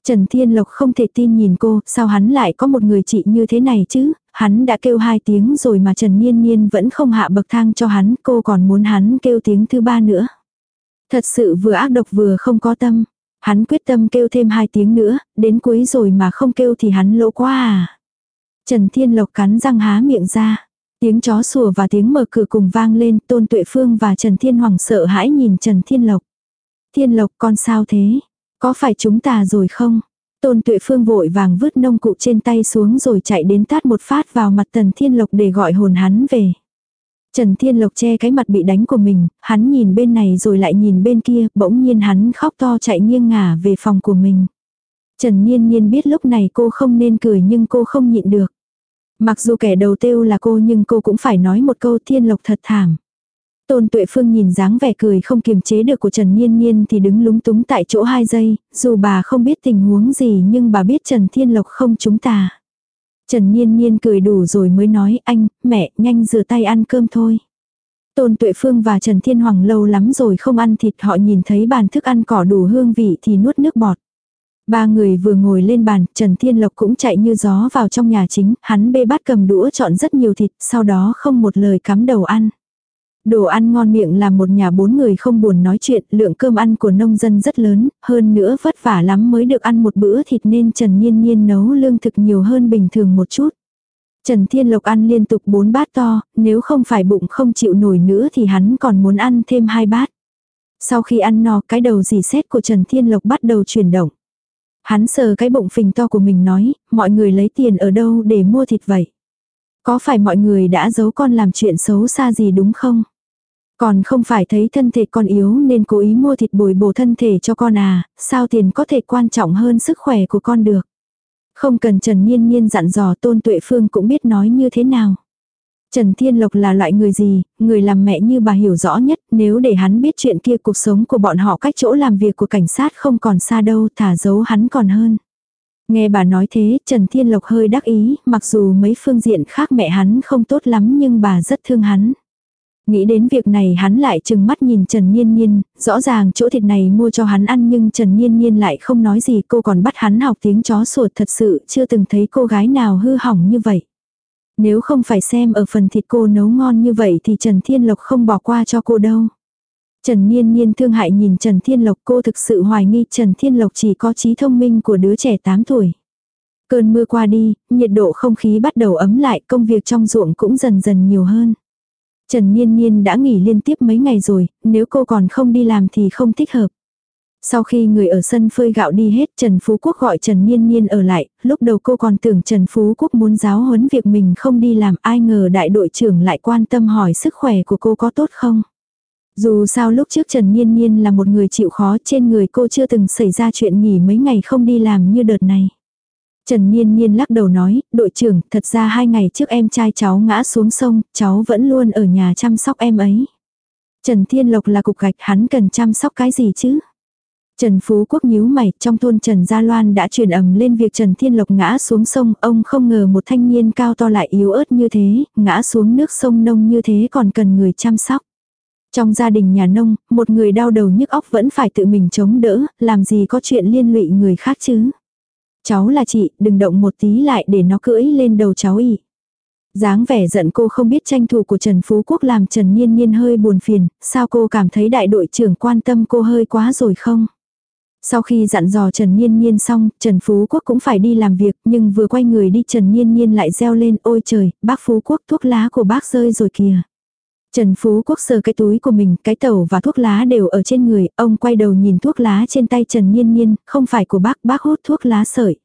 Speaker 1: Trần Thiên Lộc không thể tin nhìn cô, sao hắn lại có một người chị như thế này chứ, hắn đã kêu hai tiếng rồi mà Trần Niên Niên vẫn không hạ bậc thang cho hắn, cô còn muốn hắn kêu tiếng thứ ba nữa. Thật sự vừa ác độc vừa không có tâm. Hắn quyết tâm kêu thêm hai tiếng nữa, đến cuối rồi mà không kêu thì hắn lỗ quá à. Trần Thiên Lộc cắn răng há miệng ra. Tiếng chó sủa và tiếng mở cửa cùng vang lên, Tôn Tuệ Phương và Trần Thiên Hoàng sợ hãi nhìn Trần Thiên Lộc. Thiên Lộc con sao thế? Có phải chúng ta rồi không? Tôn Tuệ Phương vội vàng vứt nông cụ trên tay xuống rồi chạy đến tát một phát vào mặt Tần Thiên Lộc để gọi hồn hắn về. Trần Thiên Lộc che cái mặt bị đánh của mình, hắn nhìn bên này rồi lại nhìn bên kia, bỗng nhiên hắn khóc to chạy nghiêng ngả về phòng của mình. Trần Niên Niên biết lúc này cô không nên cười nhưng cô không nhịn được. Mặc dù kẻ đầu tiêu là cô nhưng cô cũng phải nói một câu Thiên Lộc thật thảm. Tôn Tuệ Phương nhìn dáng vẻ cười không kiềm chế được của Trần Niên Niên thì đứng lúng túng tại chỗ hai giây, dù bà không biết tình huống gì nhưng bà biết Trần Thiên Lộc không chúng ta. Trần Niên Niên cười đủ rồi mới nói anh, mẹ, nhanh rửa tay ăn cơm thôi. Tôn Tuệ Phương và Trần Thiên Hoàng lâu lắm rồi không ăn thịt họ nhìn thấy bàn thức ăn cỏ đủ hương vị thì nuốt nước bọt. Ba người vừa ngồi lên bàn, Trần Thiên Lộc cũng chạy như gió vào trong nhà chính, hắn bê bát cầm đũa chọn rất nhiều thịt, sau đó không một lời cắm đầu ăn. Đồ ăn ngon miệng làm một nhà bốn người không buồn nói chuyện, lượng cơm ăn của nông dân rất lớn, hơn nữa vất vả lắm mới được ăn một bữa thịt nên Trần Nhiên Nhiên nấu lương thực nhiều hơn bình thường một chút. Trần Thiên Lộc ăn liên tục bốn bát to, nếu không phải bụng không chịu nổi nữa thì hắn còn muốn ăn thêm hai bát. Sau khi ăn no cái đầu dì xét của Trần Thiên Lộc bắt đầu chuyển động. Hắn sờ cái bụng phình to của mình nói, mọi người lấy tiền ở đâu để mua thịt vậy? Có phải mọi người đã giấu con làm chuyện xấu xa gì đúng không? Còn không phải thấy thân thể con yếu nên cố ý mua thịt bồi bổ thân thể cho con à, sao tiền có thể quan trọng hơn sức khỏe của con được. Không cần Trần Niên Niên dặn dò Tôn Tuệ Phương cũng biết nói như thế nào. Trần Thiên Lộc là loại người gì, người làm mẹ như bà hiểu rõ nhất, nếu để hắn biết chuyện kia cuộc sống của bọn họ cách chỗ làm việc của cảnh sát không còn xa đâu, thả giấu hắn còn hơn. Nghe bà nói thế, Trần Thiên Lộc hơi đắc ý, mặc dù mấy phương diện khác mẹ hắn không tốt lắm nhưng bà rất thương hắn. Nghĩ đến việc này hắn lại chừng mắt nhìn Trần Niên Niên, rõ ràng chỗ thịt này mua cho hắn ăn nhưng Trần Niên Niên lại không nói gì cô còn bắt hắn học tiếng chó sủa thật sự chưa từng thấy cô gái nào hư hỏng như vậy. Nếu không phải xem ở phần thịt cô nấu ngon như vậy thì Trần Thiên Lộc không bỏ qua cho cô đâu. Trần Niên Niên thương hại nhìn Trần Thiên Lộc cô thực sự hoài nghi Trần Thiên Lộc chỉ có trí thông minh của đứa trẻ 8 tuổi. Cơn mưa qua đi, nhiệt độ không khí bắt đầu ấm lại công việc trong ruộng cũng dần dần nhiều hơn. Trần Niên Niên đã nghỉ liên tiếp mấy ngày rồi, nếu cô còn không đi làm thì không thích hợp. Sau khi người ở sân phơi gạo đi hết Trần Phú Quốc gọi Trần Niên Niên ở lại, lúc đầu cô còn tưởng Trần Phú Quốc muốn giáo huấn việc mình không đi làm ai ngờ đại đội trưởng lại quan tâm hỏi sức khỏe của cô có tốt không. Dù sao lúc trước Trần Niên Niên là một người chịu khó trên người cô chưa từng xảy ra chuyện nghỉ mấy ngày không đi làm như đợt này. Trần Niên Niên lắc đầu nói, đội trưởng, thật ra hai ngày trước em trai cháu ngã xuống sông, cháu vẫn luôn ở nhà chăm sóc em ấy. Trần Thiên Lộc là cục gạch hắn cần chăm sóc cái gì chứ? Trần Phú Quốc nhíu mày, trong thôn Trần Gia Loan đã truyền ầm lên việc Trần Thiên Lộc ngã xuống sông, ông không ngờ một thanh niên cao to lại yếu ớt như thế, ngã xuống nước sông nông như thế còn cần người chăm sóc. Trong gia đình nhà nông, một người đau đầu nhức óc vẫn phải tự mình chống đỡ, làm gì có chuyện liên lụy người khác chứ. Cháu là chị, đừng động một tí lại để nó cưỡi lên đầu cháu ỉ. dáng vẻ giận cô không biết tranh thủ của Trần Phú Quốc làm Trần Niên Niên hơi buồn phiền, sao cô cảm thấy đại đội trưởng quan tâm cô hơi quá rồi không? Sau khi dặn dò Trần Niên Niên xong, Trần Phú Quốc cũng phải đi làm việc, nhưng vừa quay người đi Trần Niên Niên lại reo lên, ôi trời, bác Phú Quốc thuốc lá của bác rơi rồi kìa. Trần Phú Quốc sờ cái túi của mình, cái tẩu và thuốc lá đều ở trên người, ông quay đầu nhìn thuốc lá trên tay Trần Nhiên Nhiên, không phải của bác, bác hút thuốc lá sợi.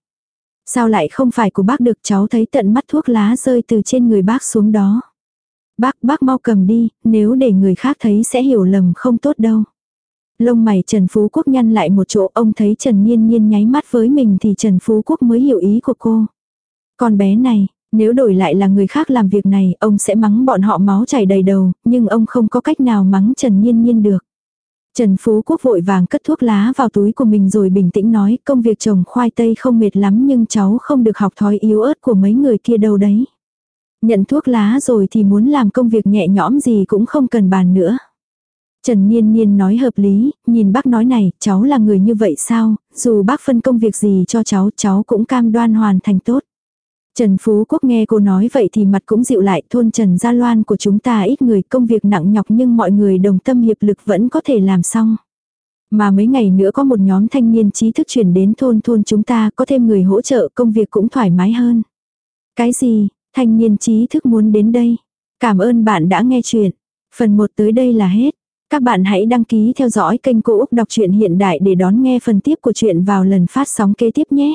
Speaker 1: Sao lại không phải của bác được cháu thấy tận mắt thuốc lá rơi từ trên người bác xuống đó. Bác, bác mau cầm đi, nếu để người khác thấy sẽ hiểu lầm không tốt đâu. Lông mày Trần Phú Quốc nhăn lại một chỗ ông thấy Trần Nhiên Nhiên nháy mắt với mình thì Trần Phú Quốc mới hiểu ý của cô. Con bé này, nếu đổi lại là người khác làm việc này, ông sẽ mắng bọn họ máu chảy đầy đầu, nhưng ông không có cách nào mắng Trần Nhiên Nhiên được. Trần Phú Quốc vội vàng cất thuốc lá vào túi của mình rồi bình tĩnh nói công việc trồng khoai tây không mệt lắm nhưng cháu không được học thói yếu ớt của mấy người kia đâu đấy. Nhận thuốc lá rồi thì muốn làm công việc nhẹ nhõm gì cũng không cần bàn nữa. Trần Niên Niên nói hợp lý, nhìn bác nói này, cháu là người như vậy sao, dù bác phân công việc gì cho cháu, cháu cũng cam đoan hoàn thành tốt. Trần Phú Quốc nghe cô nói vậy thì mặt cũng dịu lại thôn Trần Gia Loan của chúng ta ít người công việc nặng nhọc nhưng mọi người đồng tâm hiệp lực vẫn có thể làm xong. Mà mấy ngày nữa có một nhóm thanh niên trí thức chuyển đến thôn thôn chúng ta có thêm người hỗ trợ công việc cũng thoải mái hơn. Cái gì, thanh niên trí thức muốn đến đây? Cảm ơn bạn đã nghe chuyện. Phần 1 tới đây là hết. Các bạn hãy đăng ký theo dõi kênh Cô Úc Đọc truyện Hiện Đại để đón nghe phần tiếp của chuyện vào lần phát sóng kế tiếp nhé.